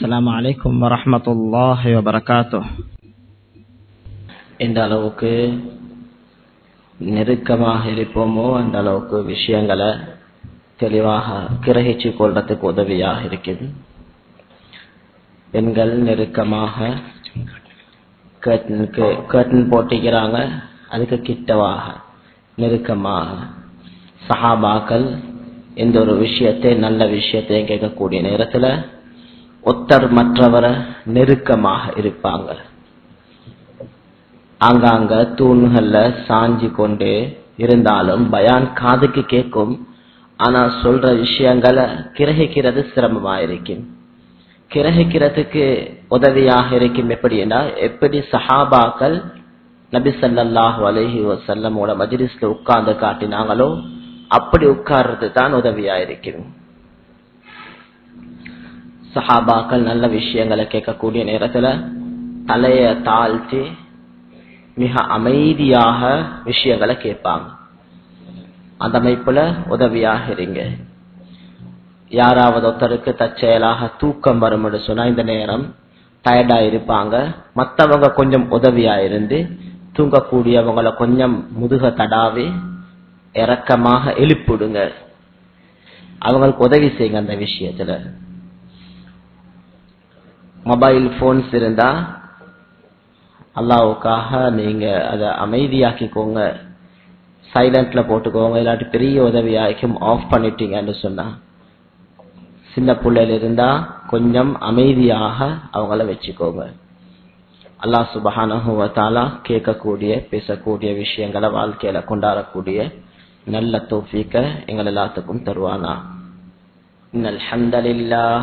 அஸ்லாம் வலைக்கம் வரமத்துல்லாஹ் வபரகாத்தோ எந்த அளவுக்கு நெருக்கமாக இருப்போமோ அந்த அளவுக்கு விஷயங்களை தெளிவாக கிரகிச்சு கொள்றதுக்கு உதவியாக இருக்குது. பெண்கள் நெருக்கமாக கர்டன் போட்டிக்கிறாங்க. அதுக்கு கிட்டவாக நெருக்கமாக சஹாபாக்கள் எந்த ஒரு விஷயத்தை நல்ல விஷயத்தையும் கேட்கக்கூடிய நேரத்தில் ஒத்தர் மற்றவரை நெருக்கமாக இருப்பாங்க. ஆங்காங்க தூண்கள்ல சாஞ்சி கொண்டு இருந்தாலும் பயான் காதுக்கு கேட்கும். ஆனா சொல்ற விஷயங்களை கிரகிக்கிறது சிரமமா இருக்கும். கிரகிக்கிறதுக்கு உதவியாக இருக்கும் எப்படின்னா எப்படி சஹாபாக்கள் நபி சல்லாஹு அலஹி வசல்லமோட மஜிலிஸ்ல உட்கார்ந்து காட்டினாங்களோ அப்படி உட்கார்றது தான் உதவியா இருக்கும். சஹாபாக்கள் நல்ல விஷயங்களை கேட்கக்கூடிய நேரத்துல தலைய தாழ்த்தி மிக அமைதியாக விஷயங்களை கேட்பாங்க. அந்த அமைப்புல உதவியாக இருங்க. யாராவது ஒருத்தருக்கு தற்செயலாக தூக்கம் வரும் சொன்னா இந்த நேரம் டயர்டா இருப்பாங்க. மத்தவங்க கொஞ்சம் உதவியா இருந்து தூங்கக்கூடியவங்களை கொஞ்சம் முதுக தடாவி இறக்கமாக எழுப்பிடுங்க. அவங்களுக்கு உதவி செய்யுங்க அந்த விஷயத்துல. மொபைல் போன்ஸ் இருந்தா அல்லாவுக்காக நீங்க அதை அமைதியாக்கிக்கோங்க. சைலண்ட்ல போட்டுக்கோங்க. இல்லாட்டி பெரிய உதவியாக்கும் ஆஃப் பண்ணிட்டீங்கன்னு சொன்னா சின்ன பிள்ளைல இருந்தா கொஞ்சம் அமைதியாக அவங்கள வச்சுக்கோங்க. அல்லாஹ் சுபஹானஹுவத்தாலா கேட்கக்கூடிய பேசக்கூடிய விஷயங்களை வாழ்க்கையில கொண்டாடக்கூடிய நல்ல தோஃபிக்க எங்கள் எல்லாத்துக்கும் தருவானா. இன்னல் ஹந்தலில்லா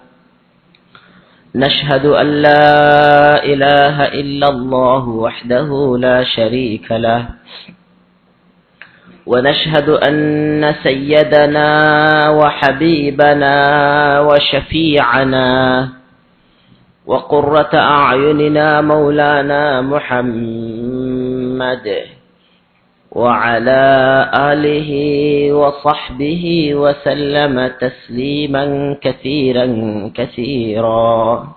نشهد أن لا إله إلا الله وحده لا شريك له. ونشهد أن سيدنا وحبيبنا وشفيعنا وقرة أعيننا مولانا محمد وعلى آله وصحبه وسلم تسليما كثيرا كثيرا.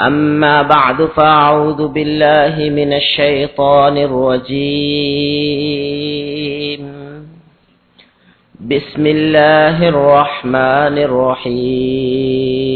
أما بعد فأعوذ بالله من الشيطان الرجيم. بسم الله الرحمن الرحيم.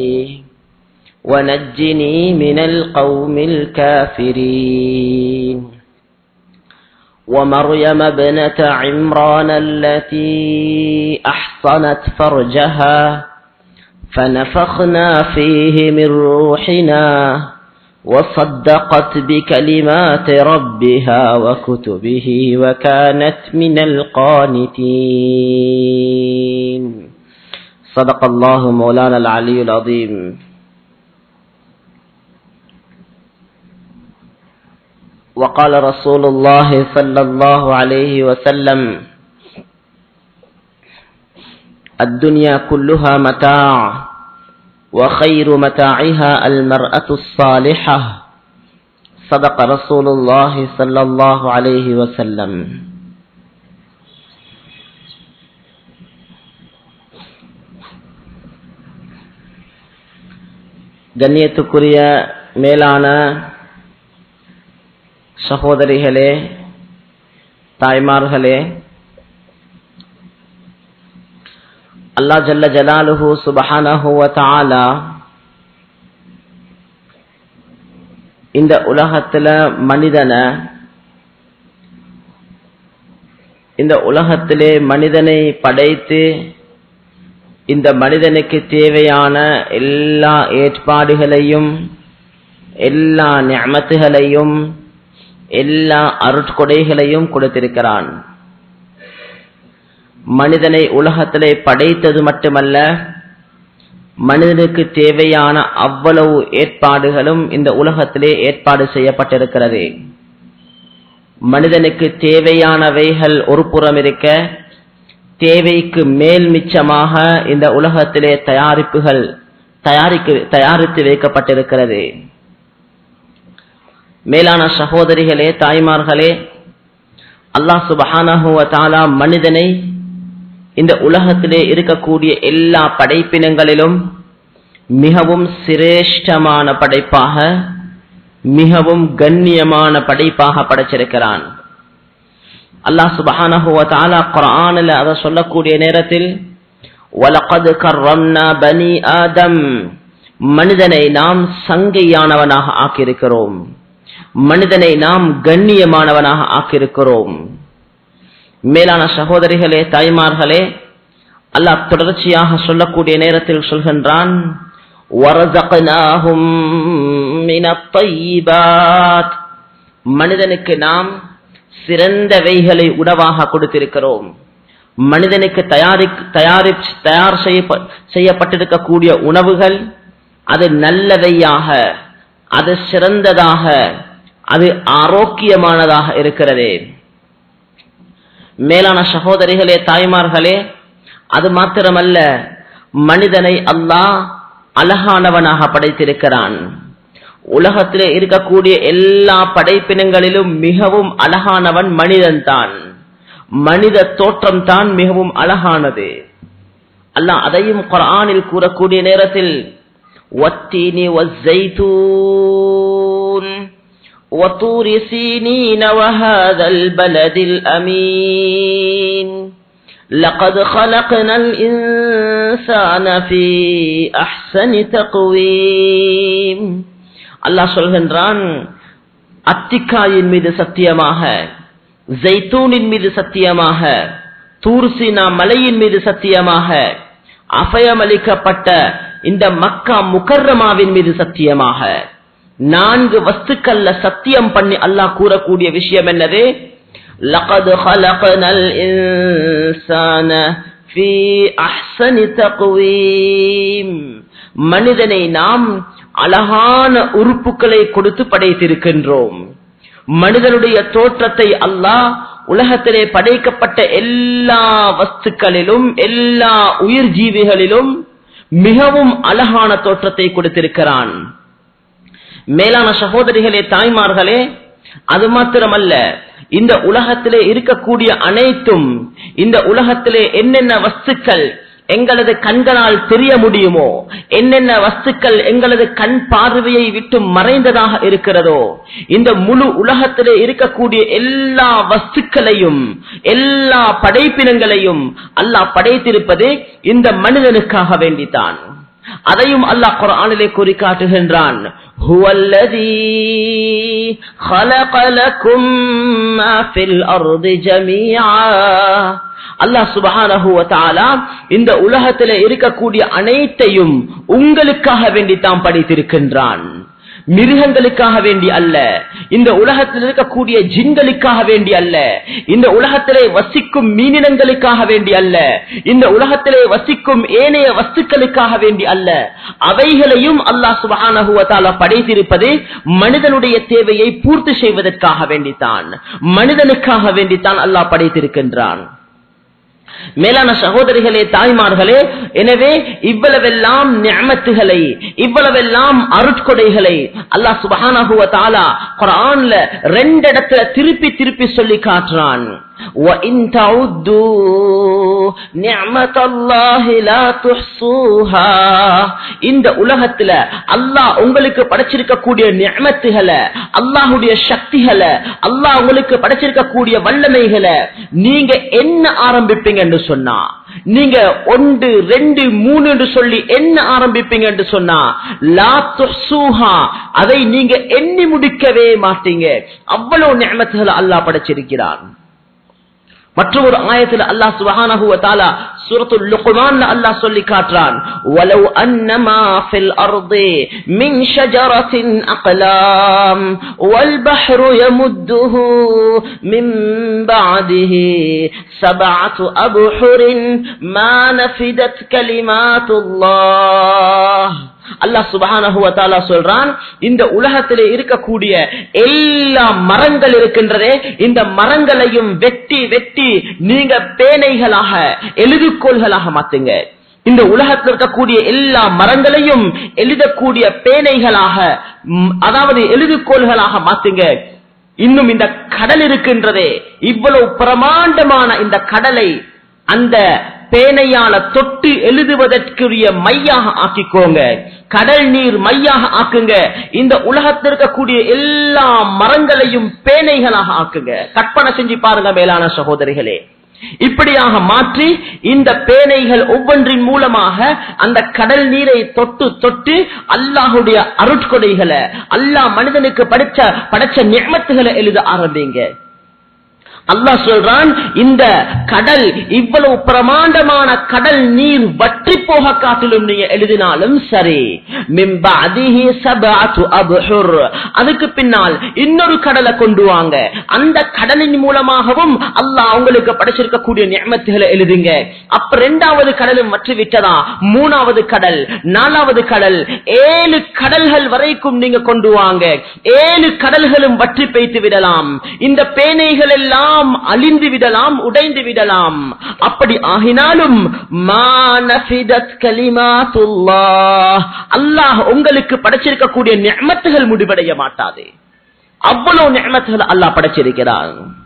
ونجني من القوم الكافرين. ومريم ابنة عمران التي أحصنت فرجها فنفخنا فيه من روحنا وصدقت بكلمات ربها وكتبه وكانت من القانتين. صدق الله مولانا العلي العظيم. وقال رسول الله صلى الله عليه وسلم الدنيا كلها متاع وخير متاعها المرأة الصالحة صدق رسول الله صلى الله عليه وسلم கண்ணியத்துக்குரிய மேலான சகோதரிகளே தாய்மார்களே அல்லா ஜல்ல ஜலாலுஹு சுபஹானஹு வ இந்த உலகத்துல மனிதனை இந்த உலகத்திலே மனிதனை படைத்து இந்த மனிதனுக்கு தேவையான எல்லா ஏற்பாடுகளையும் எல்லா நியமத்துகளையும் எல்லா அருட்கொடைகளையும் கொடுத்திருக்கிறான். மனிதனை உலகத்திலே படைத்தது மட்டுமல்ல மனிதனுக்கு தேவையான அவ்வளவு ஏற்பாடுகளும் இந்த உலகத்திலே ஏற்பாடு செய்யப்பட்டிருக்கிறது. மனிதனுக்கு தேவையானவைகள் ஒரு புறம் இருக்க தேவைக்கு மேல் மிச்சமாக இந்த உலகத்திலே தயாரிப்புகள் தயாரிக்க தயாரித்து வைக்கப்பட்டிருக்கிறது. மேலான சகோதரிகளே தாய்மார்களே அல்லாஹ் சுபஹானஹுவ தாலா மனிதனை இந்த உலகத்திலே இருக்கக்கூடிய எல்லா படைப்பினங்களிலும் மிகவும் சிரேஷ்டமான படைப்பாக மிகவும் கண்ணியமான படைப்பாக படைச்சிருக்கிறான் அல்லாஹ் சுபஹானஹுவ தாலா குரானில் அதை சொல்லக்கூடிய நேரத்தில் வலகது கர்ரம்னா பனி ஆதம். மனிதனை நாம் சங்கையானவனாக ஆக்கியிருக்கிறோம். மனிதனை நாம் கண்ணியமானவனாக ஆக்கியிருக்கிறோம். மேலான சகோதரிகளே தாய்மார்களே அல்லாஹ் தொடர்ச்சியாக சொல்லக்கூடிய நேரத்தில் சொல்கின்றான் மனிதனுக்கு நாம் சிறந்தவைகளை உணவாக கொடுத்திருக்கிறோம். மனிதனுக்கு தயாரி தயாரி தயார் செய்யப்பட்டிருக்கக்கூடிய உணவுகள் அது நல்லவையாக அது சிறந்ததாக அது ஆரோக்கியமானதாக இருக்கிறது. மேலான சகோதரிகளே தாய்மார்களே அது மாத்திரமல்ல மனிதனை அல்லாஹ் அழகானவனாக படைத்திருக்கிறான். உலகத்திலே இருக்கக்கூடிய எல்லா படைப்பினங்களிலும் மிகவும் அழகானவன் மனிதன் தான் மனித தோற்றம் தான் மிகவும் அழகானது. அல்ல அதையும் குரானில் கூறக்கூடிய நேரத்தில் ஒத்தீனி ஒத்தூன் وطور سينين وهذا البلد الأمين لقد خلقنا الإنسان في أحسن تقويم அல்லாஹ் சொல்கின்றான் அத்திக்காயின் மீது சத்தியமாக ஜெய்தூனின் மீது சத்தியமாக தூர்சினா மலையின் மீது சத்தியமாக அபயமளிக்கப்பட்ட இந்த மக்கா முக்கர்ரமாவின் மீது சத்தியமாக நான்கு வஸ்துக்கள்ல சத்தியம் பண்ணி அல்லாஹ் கூறக்கூடிய விஷயம் என்னது? லகது மனிதனை நாம் அழகான உறுப்புகளை கொடுத்து படைத்திருக்கின்றோம். மனிதனுடைய தோற்றத்தை அல்லாஹ் உலகத்திலே படைக்கப்பட்ட எல்லா வஸ்துக்களிலும் எல்லா உயிர் ஜீவிகளிலும் மிகவும் அழகான தோற்றத்தை கொடுத்திருக்கிறான். மேலான சகோதரிகளே தாய்மார்களே அது மாத்திரமல்ல. இந்த உலகத்திலே இருக்கக்கூடிய அனைத்தும் இந்த உலகத்திலே என்னென்ன வஸ்துக்கள் எங்களது கண்களால் தெரிய முடியுமோ என்னென்ன வஸ்துக்கள் எங்களது கண் பார்வையை விட்டு மறைந்ததாக இருக்கிறதோ இந்த முழு உலகத்திலே இருக்கக்கூடிய எல்லா வஸ்துக்களையும் எல்லா படைப்பினங்களையும் அல்லாஹ் படைத்திருப்பது இந்த மனிதனுக்காக வேண்டித்தான். அதையும் அல்லாஹ் குரானிலே கூறி காட்டுகின்றான் هو الذي خلق لكم ما في الأرض جميعا அல்லாஹ் சுபஹானஹு வ தஆலா இந்த உலகத்திலே இருக்கக்கூடிய அனைத்தையும் உங்களுக்காக வேண்டி தாம் படைத்திருக்கின்றான் மிருகங்களுக்காக வேண்டி அல்ல. இந்த உலகத்தில் இருக்கக்கூடிய ஜின்களுக்காக வேண்டி அல்ல. இந்த உலகத்திலே வசிக்கும் மீனினங்களுக்காக வேண்டி அல்ல. இந்த உலகத்திலே வசிக்கும் ஏனைய வஸ்துக்களுக்காக வேண்டி அல்ல. அவைகளையும் அல்லாஹ் சுபஹானஹு படைத்திருப்பது மனிதனுடைய தேவையை பூர்த்தி செய்வதற்காக வேண்டித்தான். மனிதனுக்காக வேண்டித்தான் அல்லாஹ் படைத்திருக்கின்றான். மேலான சகோதரிகளே தாய்மார்களே எனவே இவ்வளவெல்லாம் நியமத்துகளை இவ்வளவெல்லாம் அருட்கொடைகளை அல்லாஹ் சுபஹானஹு தாலா குரான்ல ரெண்டு இடத்துல திருப்பி திருப்பி சொல்லி காட்டுறான். وَإِن تَعُدُّوا نِعْمَةَ اللَّهِ لَا تُحْصُوهَا இந்த உலகத்துல அல்லாஹ் உங்களுக்கு படைச்சிருக்கக்கூடிய நியமத்துகளை அல்லாஹ்வுடைய சக்திகளை அல்லாஹ் உங்களுக்கு படைச்சிருக்கக்கூடிய வல்லமைகளை நீங்க என்ன ஆரம்பிப்பீங்க என்று சொன்னா நீங்க ஒன்று ரெண்டு மூணு என்று சொல்லி என்ன ஆரம்பிப்பீங்க என்று சொன்னா லா துஹ்சூஹா அதை நீங்க எண்ணி முடிக்கவே மாட்டீங்க அவ்வளவு நியமத்துகளை அல்லாஹ் படைச்சிருக்கிறான் மற்றொரு ஆயத்தில் அல்லாஹ் சுபஹானஹு வ தஆலா சூரத்துல் லுக்மான்ல அல்லாஹ் சொல்லி காட்டுறான். வலவ் அன்னமா ஃபில் அர்தி மின் ஷஜரத்தின் அக்லாம் வல் பஹ்ரு யமுத்துஹு மின் பஅதிஹி சபஅத்து அப்ஹுரின் மா நஃபிதத் கலிமாத்துல்லாஹ். அல்லாஹ் சுபஹானஹு சொல்றான் இந்த உலகத்திலே இருக்கக்கூடிய எல்லா மரங்கள் இருக்கின்றதே இந்த மரங்களையும் வெட்டி வெட்டி நீங்க பேனைகளாக எழுதுகோள்களாக மாத்துங்க. இந்த உலகத்தில் இருக்கக்கூடிய எல்லா மரங்களையும் எழுதக்கூடிய பேனைகளாக அதாவது எழுதுகோள்களாக மாத்துங்க. இன்னும் இந்த கடல் இருக்கின்றதே இவ்வளவு பிரமாண்டமான இந்த கடலை அந்த பேனையால தொட்டு எழுதுவதற்குரிய மையாக ஆக்கிக்கோங்க. கடல் நீர் மையாக ஆக்குங்க. இந்த உலகத்தில் இருக்கக்கூடிய எல்லா மரங்களையும் பேனைகளாக ஆக்குங்க. கற்பனை செஞ்சு பாருங்க மேலான சகோதரிகளே. இப்படியாக மாற்றி இந்த பேனைகள் ஒவ்வொன்றின் மூலமாக அந்த கடல் நீரை தொட்டு தொட்டு அல்லாஹுடைய அருட்கொடைகளை அல்லாஹ் மனிதனுக்கு படிச்ச படைச்ச நியமத்துகளை எழுத ஆரம்பிங்க. அல்லா சொல்றான் இந்த கடல் இவ்வளவு பிரமாண்டமான கடல் நீர் வற்றி போக காட்டிலும் நீங்க எழுதினாலும் சரி. அதுக்கு பின்னால் இன்னொரு கடலை கொண்டு வாங்க. அந்த கடலின் மூலமாகவும் அல்லாஹ் அவங்களுக்கு படைச்சிருக்கக்கூடிய நியமத்துகளை எழுதுங்க. அப்ப ரெண்டாவது கடலும் வற்றி விட்டதா மூணாவது கடல் நாலாவது கடல் ஏழு கடல்கள் வரைக்கும் நீங்க கொண்டு வாங்க. ஏழு கடல்களும் வற்றி பெய்த்து விடலாம். இந்த பேனைகள் எல்லாம் அழிந்து விடலாம் உடைந்து விடலாம். அப்படி ஆகினாலும் அல்லாஹ் உங்களுக்கு படைச்சிருக்கக்கூடிய நியமத்துகள் முடிவடைய மாட்டாது. அவ்வளவு நியமத்துகள் அல்லாஹ் படைச்சிருக்கிறான்.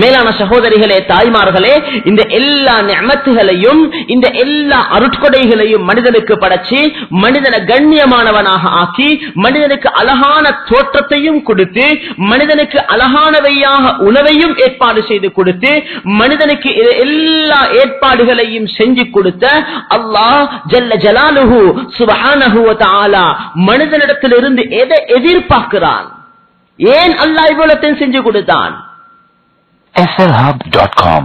மேலான சகோதரிகளே தாய்மார்களே இந்த எல்லா நியமத்துகளையும் இந்த எல்லா அருட்கொடைகளையும் மனிதனுக்கு படைச்சு மனிதனை கண்ணியமானவனாக ஆக்கி மனிதனுக்கு அழகான தோற்றத்தையும் கொடுத்து மனிதனுக்கு அழகானவையாக உணவையும் ஏற்பாடு செய்து கொடுத்து மனிதனுக்கு எல்லா ஏற்பாடுகளையும் செஞ்சு கொடுத்த அல்லாஹ் ஜல்ல ஜலாலுஹு சுபஹானஹு வ மனிதனிடத்திலிருந்து எதை எதிர்பார்க்கிறான்? ஏன் அல்லாஹ் இவ்வளத்தையும் செஞ்சு கொடுத்தான்? slhub.com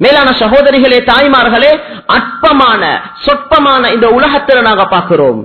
மேலான சகோதரிகளே தாய்மார்களே அற்பமான சொற்பமான இந்த உலகத்தில் நாங்க பார்க்கிறோம்.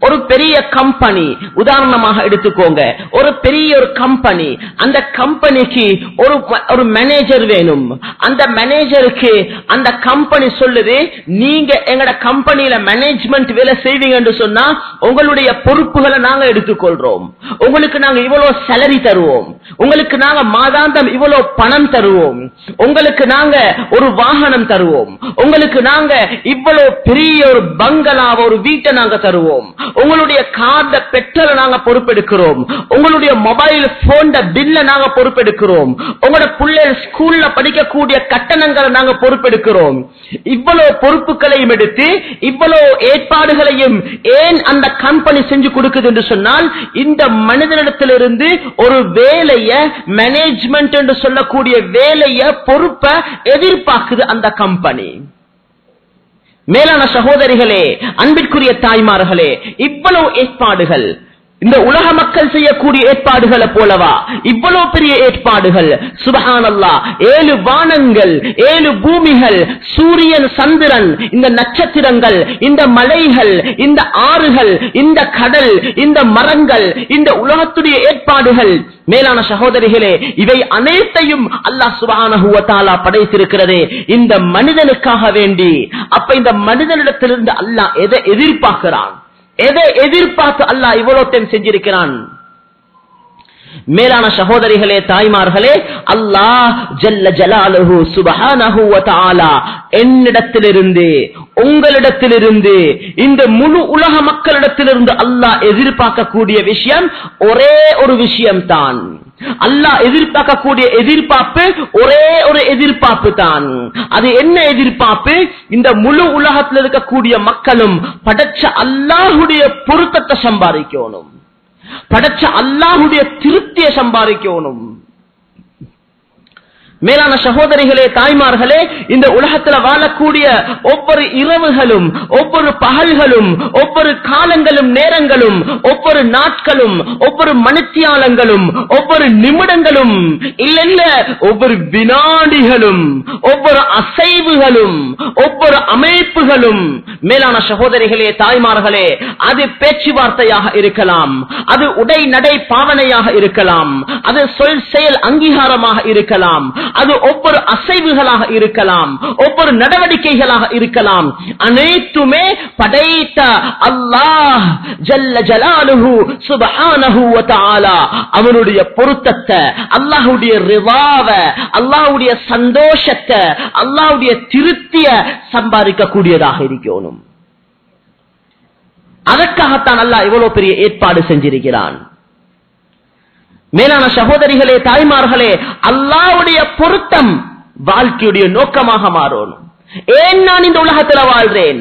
ஒரு பெரிய கம்பெனி உதாரணமாக எடுத்துக்கோங்க. ஒரு பெரிய ஒரு கம்பெனி அந்த கம்பெனிக்கு ஒரு ஒரு மேனேஜர் வேணும். அந்த மேனேஜருக்கு அந்த கம்பெனி சொல்லுது நீங்க எங்கட கம்பெனியில மேனேஜ்மெண்ட் வேலை செய்வீங்கன்னு சொன்னா உங்களுடைய பொறுப்புகளை நாங்க எடுத்துக்கொள்றோம். உங்களுக்கு நாங்க இவ்வளவு சேலரி தருவோம். உங்களுக்கு நாங்க மாதாந்தம் இவ்வளவு பணம் தருவோம். உங்களுக்கு நாங்க ஒரு வாகனம் தருவோம். உங்களுக்கு நாங்க இவ்வளவு பெரிய ஒரு பங்களா ஒரு வீட்டை நாங்க தருவோம். உங்களுடைய கார்ட பெட்ரோல நாங்க பொறுப்பெடுக்கிறோம். உங்களுடைய மொபைல் போன் பில்ல நாங்க பொறுப்பெடுக்கிறோம். உங்களோட பிள்ளைகள் ஸ்கூல்ல படிக்கக்கூடிய கட்டணங்களை நாங்க பொறுப்பெடுக்கிறோம். இவ்வளவு பொறுப்புகளையும் எடுத்து இவ்வளவு ஏற்பாடுகளையும் ஏன் அந்த கம்பெனி செஞ்சு கொடுக்குது என்று சொன்னால் இந்த மனிதனிடத்திலிருந்து ஒரு வேலைய மேனேஜ்மெண்ட் என்று சொல்லக்கூடிய வேலைய பொறுப்பை எதிர்பார்க்குது அந்த கம்பெனி. மேலான சகோதரிகளே அன்பிற்குரிய தாய்மார்களே இவ்வளவு ஏற்பாடுகள் இந்த உலக மக்கள் செய்யக்கூடிய ஏற்பாடுகளை போலவா? இவ்வளவு பெரிய ஏற்பாடுகள். சுபஹானல்லா ஏழு வானங்கள் ஏழு பூமிகள் சூரியன் சந்திரன் இந்த நட்சத்திரங்கள் இந்த மலைகள் இந்த ஆறுகள் இந்த கடல் இந்த மரங்கள் இந்த உலகத்துடைய ஏற்பாடுகள். மேலான சகோதரிகளே இவை அனைத்தையும் அல்லாஹ் சுபானஹுவத்தாலா படைத்திருக்கிறதே. இந்த மனிதனுக்காக வேண்டி. அப்ப இந்த மனிதனிடத்திலிருந்து அல்லாஹ் எதை எதிர்பார்க்கிறான்? எதை எதிர்பார்த்து அல்லாஹ் இவ்வளவு செஞ்சிருக்கிறான்? மேலான சகோதரிகளே தாய்மார்களே அல்லாஹ் ஜல்ல ஜலாலுஹு சுபஹானஹு வ தஆலா என்னிடத்திலிருந்து உங்களிடத்திலிருந்து இந்த முழு உலக மக்களிடத்திலிருந்து அல்லாஹ் எதிர்பார்க்கக்கூடிய விஷயம் ஒரே ஒரு விஷயம்தான். அல்லாஹ் எதிர்பார்க்கக்கூடிய எதிர்பார்ப்பு ஒரே ஒரு எதிர்பார்ப்பு தான் அது என்ன எதிர்பார்ப்பு? இந்த முழு உலகத்தில் இருக்கக்கூடிய மக்களும் படைச்ச அல்லாஹுடைய பொருத்தத்தை சம்பாதிக்கணும். படைச்ச அல்லாஹுடைய திருப்தியை சம்பாதிக்கணும். மேலான சகோதரிகளே தாய்மார்களே இந்த உலகத்துல வாழக்கூடிய ஒவ்வொரு இரவுகளும் ஒவ்வொரு பகல்களும் ஒவ்வொரு காலங்களும் நேரங்களும் ஒவ்வொரு நாட்களும் ஒவ்வொரு மணித்தியாலங்களும் ஒவ்வொரு நிமிடங்களும் இல்ல இல்ல ஒவ்வொரு வினாடிகளும் ஒவ்வொரு அசைவுகளும் ஒவ்வொரு அமைப்புகளும். மேலான சகோதரிகளே தாய்மார்களே அது பேச்சுவார்த்தையாக இருக்கலாம் அது உடை நடை பாவனையாக இருக்கலாம் அது சொல் செயல் அங்கீகாரமாக இருக்கலாம் அது ஒவ்வொரு அசைவுகளாக இருக்கலாம் ஒவ்வொரு நடவடிக்கைகளாக இருக்கலாம். அனைத்துமே படைத்த அல்லாஹ் ஜல்ல ஜலாலுஹு சுபஹானஹு வ தஆலா. அவனுடைய பொருத்தத்தை அல்லாஹ்வுடைய ரிவாவ அல்லாஹ்வுடைய சந்தோஷத்தை அல்லாஹ்வுடைய திருப்திய சம்பாதிக்க கூடியதாக இருக்கணும். அதற்காகத்தான் அல்லாஹ் இவ்வளவு பெரிய ஏற்பாடு செஞ்சிருக்கிறான். மேலான சகோதரிகளே தாய்மார்களே அல்லாவுடைய பொருத்தம் வாழ்க்கையுடைய நோக்கமாக மாறும். ஏன் நான் இந்த உலகத்துல வாழ்றேன்?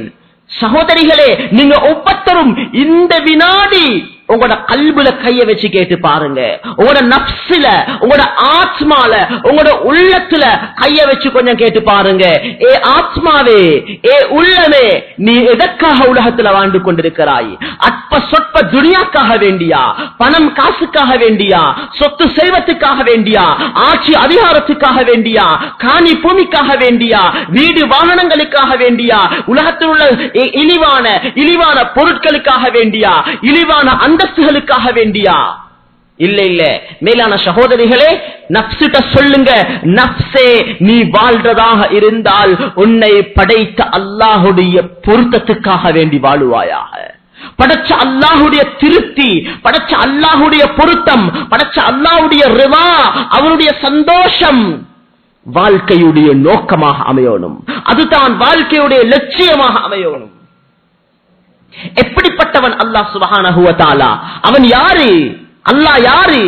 சகோதரிகளே நீங்க ஒவ்வொருத்தரும் இந்த வினாடி உங்களோட கல்புல கைய வச்சு கேட்டு பாருங்க. உங்களோட நப்சில உங்களோட ஆத்மால உங்களோட உள்ளத்துல கைய வச்சு கொஞ்சம் கேட்டு பாருங்க. ஏ ஆத்மாவே ஏ உள்ளமே நீ எதற்காக உலகத்துல வாழ்ந்து கொண்டிருக்கிறாய்? அற்ப சொற்ப துணியாக்காக வேண்டியா? பணம் காசுக்காக வேண்டியா? சொத்து செல்வத்துக்காக வேண்டியா? ஆட்சி அதிகாரத்துக்காக வேண்டியா? காணி பூமிக்காக வேண்டியா? வீடு வாகனங்களுக்காக வேண்டியா? உலகத்தில் உள்ள இழிவான இழிவான பொருட்களுக்காக வேண்டியா? இழிவான அந்தஸ்துகளுக்காக வேண்டியா? இல்ல இல்ல. மேலான சகோதரிகளே நப்சிட்ட சொல்லுங்க. நப்சே நீ வாழ்றதாக இருந்தால் உன்னை படைத்த அல்லாஹுடைய பொருத்தத்துக்காக வேண்டி வாழுவாயாக. படைச்ச அல்லாஹுடைய திருப்தி படைச்ச அல்லாஹுடைய பொருத்தம் படைச்ச அல்லாஹுடைய ரிவா அவருடைய சந்தோஷம் வாழ்க்கையுடைய நோக்கமாக அமையணும். அதுதான் வாழ்க்கையுடைய லட்சியமாக அமையணும். எப்படிப்பட்டவன் அல்லாஹ் சுபஹானஹு வ அவன் யாரு? அல்லாஹ் யாரு?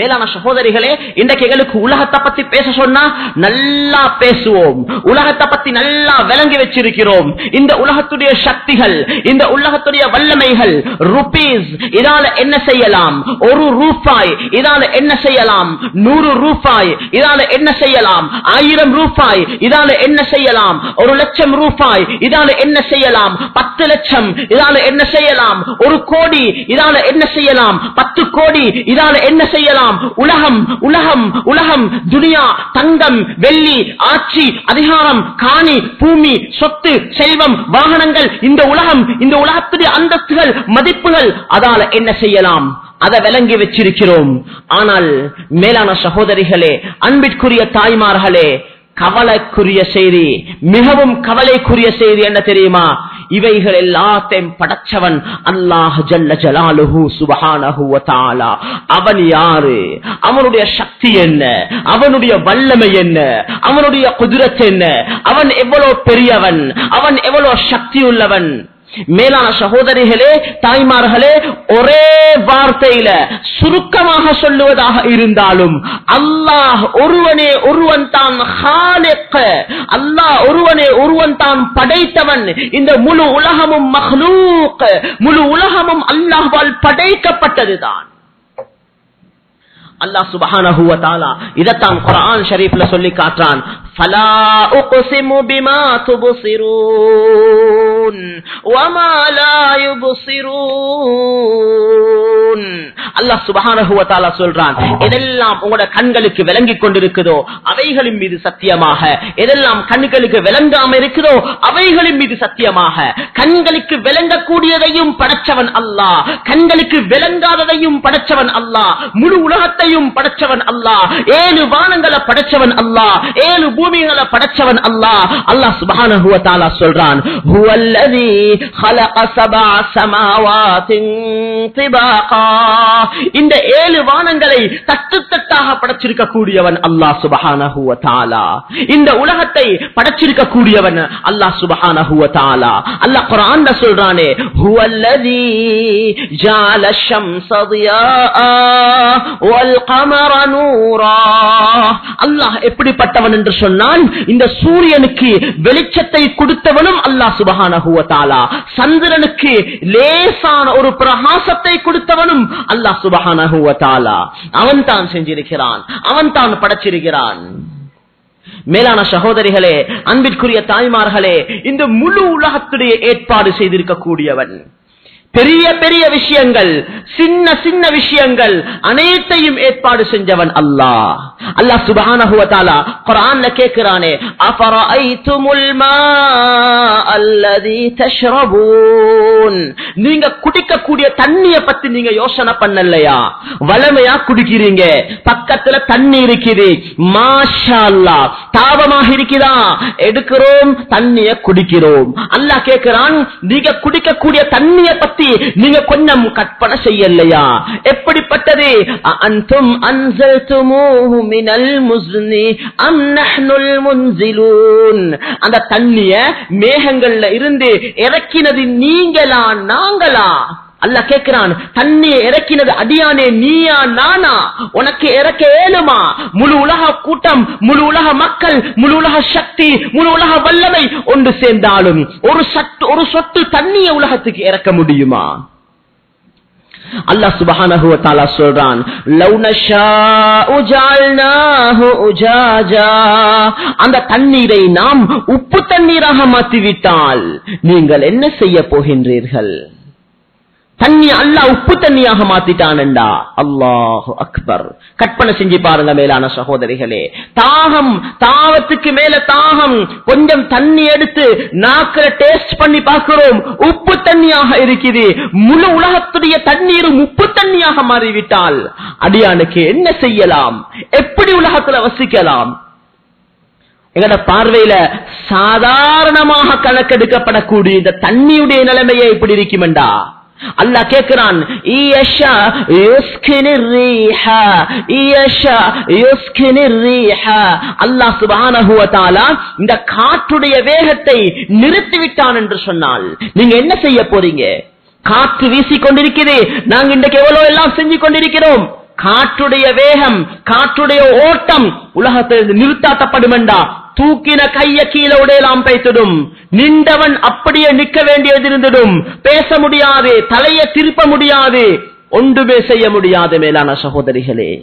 மேலான சகோதரிகளே இன்றைக்கு எங்களுக்கு உலகத்தை பத்தி பேச சொன்னா நல்லா பேசுவோம். உலகத்தை பத்தி நல்லா விளங்கி வச்சிருக்கிறோம். இந்த உலகத்துடைய சக்திகள் இந்த உலகத்துடைய வல்லமைகள் ருபீஸ் இதால என்ன செய்யலாம்? ஒரு ரூபாய் இதால என்ன செய்யலாம்? நூறு ரூபாய் இதால என்ன செய்யலாம்? ஆயிரம் ரூபாய் இதால என்ன செய்யலாம்? ஒரு லட்சம் ரூபாய் இதால என்ன செய்யலாம்? பத்து லட்சம் இதால என்ன செய்யலாம்? ஒரு கோடி இதால என்ன செய்யலாம்? பத்து கோடி இதால என்ன செய்யலாம்? உலகம் உலகம் உலகம் துனியா தங்கம் வெள்ளி ஆட்சி அதிகாரம் காணி பூமி சொத்து செல்வம் வாகனங்கள் இந்த உலகம் இந்த உலகத்துடைய அந்தஸ்துகள் மதிப்புகள் அதால என்ன செய்யலாம்? அதை விளங்கி வச்சிருக்கிறோம். ஆனால் மேலான சகோதரிகளே அன்பிற்குரிய தாய்மார்களே கவலைக்குரிய செய்தி மிகவும் கவலைக்குரிய செய்தி என்ன தெரியுமா? இவைகள் எல்லாத்தையும் படைச்சவன் அல்லாஹ் ஜல்ல ஜலாலுஹு சுபஹானஹு அவன் யாரு? அவனுடைய சக்தி என்ன? அவனுடைய வல்லமை என்ன? அவனுடைய குதிரத் என்ன? அவன் எவ்வளவு பெரியவன்? அவன் எவ்வளவு சக்தி உள்ளவன் மேலான சகோதரிகளே தாய்மார்களே ஒரே வார்த்தையில சுருக்கமாக சொல்லுவதாக இருந்தாலும் அல்லாஹ் ஒருவனே ஒருவன் தான் அல்லாஹ் ஒருவனே ஒருவன் தான் படைத்தவன். இந்த முழு உலகமும் மஹ்லூக். முழு உலகமும் அல்லாஹ்வால் படைக்கப்பட்டதுதான். அல்லாஹ் சுபஹானஹு வ தஆலா இதத்தான் குர்ஆன் ஷரீஃப்ல சொல்லி காட்டுறான். ஃபலா உக்ஸிமு பிமா துப்சிரூன் வமா லா யுப்சிரூன். அல்லாஹ் சுபஹானஹு வ தஆலா சொல்றான் எதெல்லாம் உங்களோட கண்களுக்கு விளங்கிக் கொண்டிருக்குதோ அவைகளின் மீது சத்தியமாக எதெல்லாம் கண்களுக்கு விளங்காம இருக்குதோ அவைகளின் மீது சத்தியமாக கண்களுக்கு விளங்கக்கூடியதையும் படைச்சவன் அல்லாஹ் கண்களுக்கு விளங்காததையும் படைச்சவன் அல்லாஹ் முழு உலகத்தையும் படைச்சவன் அல்லாஹ் ஏழு வானங்களை படைச்சவன் அல்லாஹ் ஏழு பூமிகளை படைச்சவன் அல்லாஹ் அல்லாஹ் சுப்ஹானஹு வ தஆலா சொல்றான் ஹுவல் الذي خلق سبع سماوات طباقا இந்த ஏழு வானங்களை தட்டு தட்டாக படைச்சிருக்க கூடியவன் அல்லாஹ் சுபஹானஹு வ தஆலா இந்த உலகத்தை படைச்சிருக்க கூடியவன் அல்லாஹ் சுபஹானஹு வ தஆலா அல்லாஹ் குர்ஆன்ல சொல்றானே ஹுவல்லதி ஜஅல الشمس ضياء والقمر نورا அல்லாஹ் எப்படிப்பட்டவன் என்று சொன்னால் இந்த சூரியனுக்கு வெளிச்சத்தை கொடுத்தவனும் அல்லாஹ் சுபஹானஹு வ தஆலா சந்திரனுக்கு லேசான ஒரு பிரகாசத்தை கொடுத்தவனும் அல்லாஹ் சுபஹானஹு அவன் தான் செஞ்சிருக்கிறான். அவன் தான் படைச்சிருக்கிறான். மேலான சகோதரிகளே அன்பிற்குரிய தாய்மார்களே இந்த முழு உலகத்துடைய ஏற்பாடு செய்திருக்கக்கூடியவன். பெரிய பெரிய விஷயங்கள் சின்ன சின்ன விஷயங்கள் அனைத்தையும் ஏற்பாடு செஞ்சவன் அல்லாஹ். அல்லாஹ் சுபஹானஹு வ தஆலா கேக்குறானே நீங்க குடிக்கக்கூடிய தண்ணிய பத்தி நீங்க யோசனை பண்ணலையா? வளமையா குடிக்கிறீங்க. பக்கத்துல தண்ணி இருக்குது. மாஷா தாபமாக இருக்குதா? எடுக்கிறோம் தண்ணிய குடிக்கிறோம். அல்லாஹ் கேட்கிறான் நீங்க குடிக்கக்கூடிய தண்ணிய பத்தி நீங்க கொஞ்சம் கற்பனை செய்யலையா? எப்படிப்பட்டது? அன்தும் அன்சல்துமூஹு மினல் முஸ்னி அம் நஹ்னுல் முன்சிலூன். அந்த தண்ணிய மேகங்கள்ல இருந்து இறக்கினது நீங்களா நாங்களா? அல்லாஹ் கேட்கிறான் தண்ணியை இறக்கினது அடியானே நீயா நானா? உனக்கு இறக்க ஏழுமா? முழு உலக கூட்டம் முழு உலக மக்கள் முழு உலக சக்தி முழு உலக வல்லமை ஒன்று சேர்ந்தாலும் ஒரு சட்டு ஒரு சொட்டு தண்ணிய உலகத்துக்கு இறக்க முடியுமா? அல்லாஹ் சுபஹானஹு தாலா சொல்றான் லவ் உஜாஜா. அந்த தண்ணீரை நாம் உப்பு தண்ணீராக மாற்றிவிட்டால் நீங்கள் என்ன செய்ய போகின்றீர்கள்? தண்ணி அல்லாஹ் உப்பு தண்ணியாக மாத்திட்டான்டா அல்லாஹு அக்பர். கற்பனை செஞ்சு பாருங்க மேலான சகோதரிகளே. தாகம் தாவத்துக்கு மேல தாகம். கொஞ்சம் தண்ணி எடுத்து நாக்கில டேஸ்ட் பண்ணி பார்க்கிறோம். உப்பு தண்ணியாக இருக்குது. முழு உலகத்துடைய தண்ணீரும் உப்பு தண்ணியாக மாறிவிட்டால் அடியானுக்கு என்ன செய்யலாம்? எப்படி உலகத்துல வசிக்கலாம்? எங்கட பார்வையில சாதாரணமாக கணக்கெடுக்கப்படக்கூடிய இந்த தண்ணியுடைய நிலைமையை இப்படி இருக்குமெண்டா? அல்லாஹ் கேட்கிறான் ஈயஷா அல்லாஹ் இந்த காற்றுடைய வேகத்தை நிறுத்திவிட்டான் என்று சொன்னால் நீங்க என்ன செய்ய போறீங்க? காற்று வீசிக் கொண்டிருக்கிறது நாங்க இன்றைக்கு எவ்வளவு எல்லாம் செஞ்சு கொண்டிருக்கிறோம்? காற்றுடைய வேகம் காற்றுடைய ஓட்டம் உலகத்திலிருந்து என்றா தூக்கின கைய கீழே உடையலாம் பைத்திடும். நின்றவன் அப்படியே நிக்க வேண்டியது இருந்திடும். பேச முடியாது தலையை திருப்ப முடியாது. ஒன்றுமே செய்ய முடியாது மேலான சகோதரிகளே.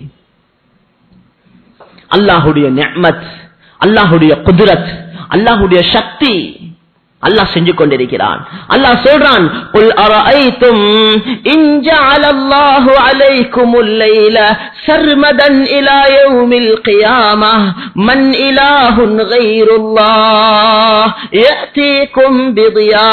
அல்லாஹுடைய நியமத் அல்லாஹுடைய குதிரத் அல்லாஹுடைய சக்தி அல்லாஹ் செஞ்சு கொண்டிருக்கிறான் அல்லாஹ் சொல்றான் குல் அரஐத்தும் இன் ஜஅலல்லாஹு அலைக்குமுல் லைல சர்மதன் இலா யௌமில் கியாமஹ் மன் இலாஹுன் கைருல்லாஹ் யஅதீக்கும் பிதியா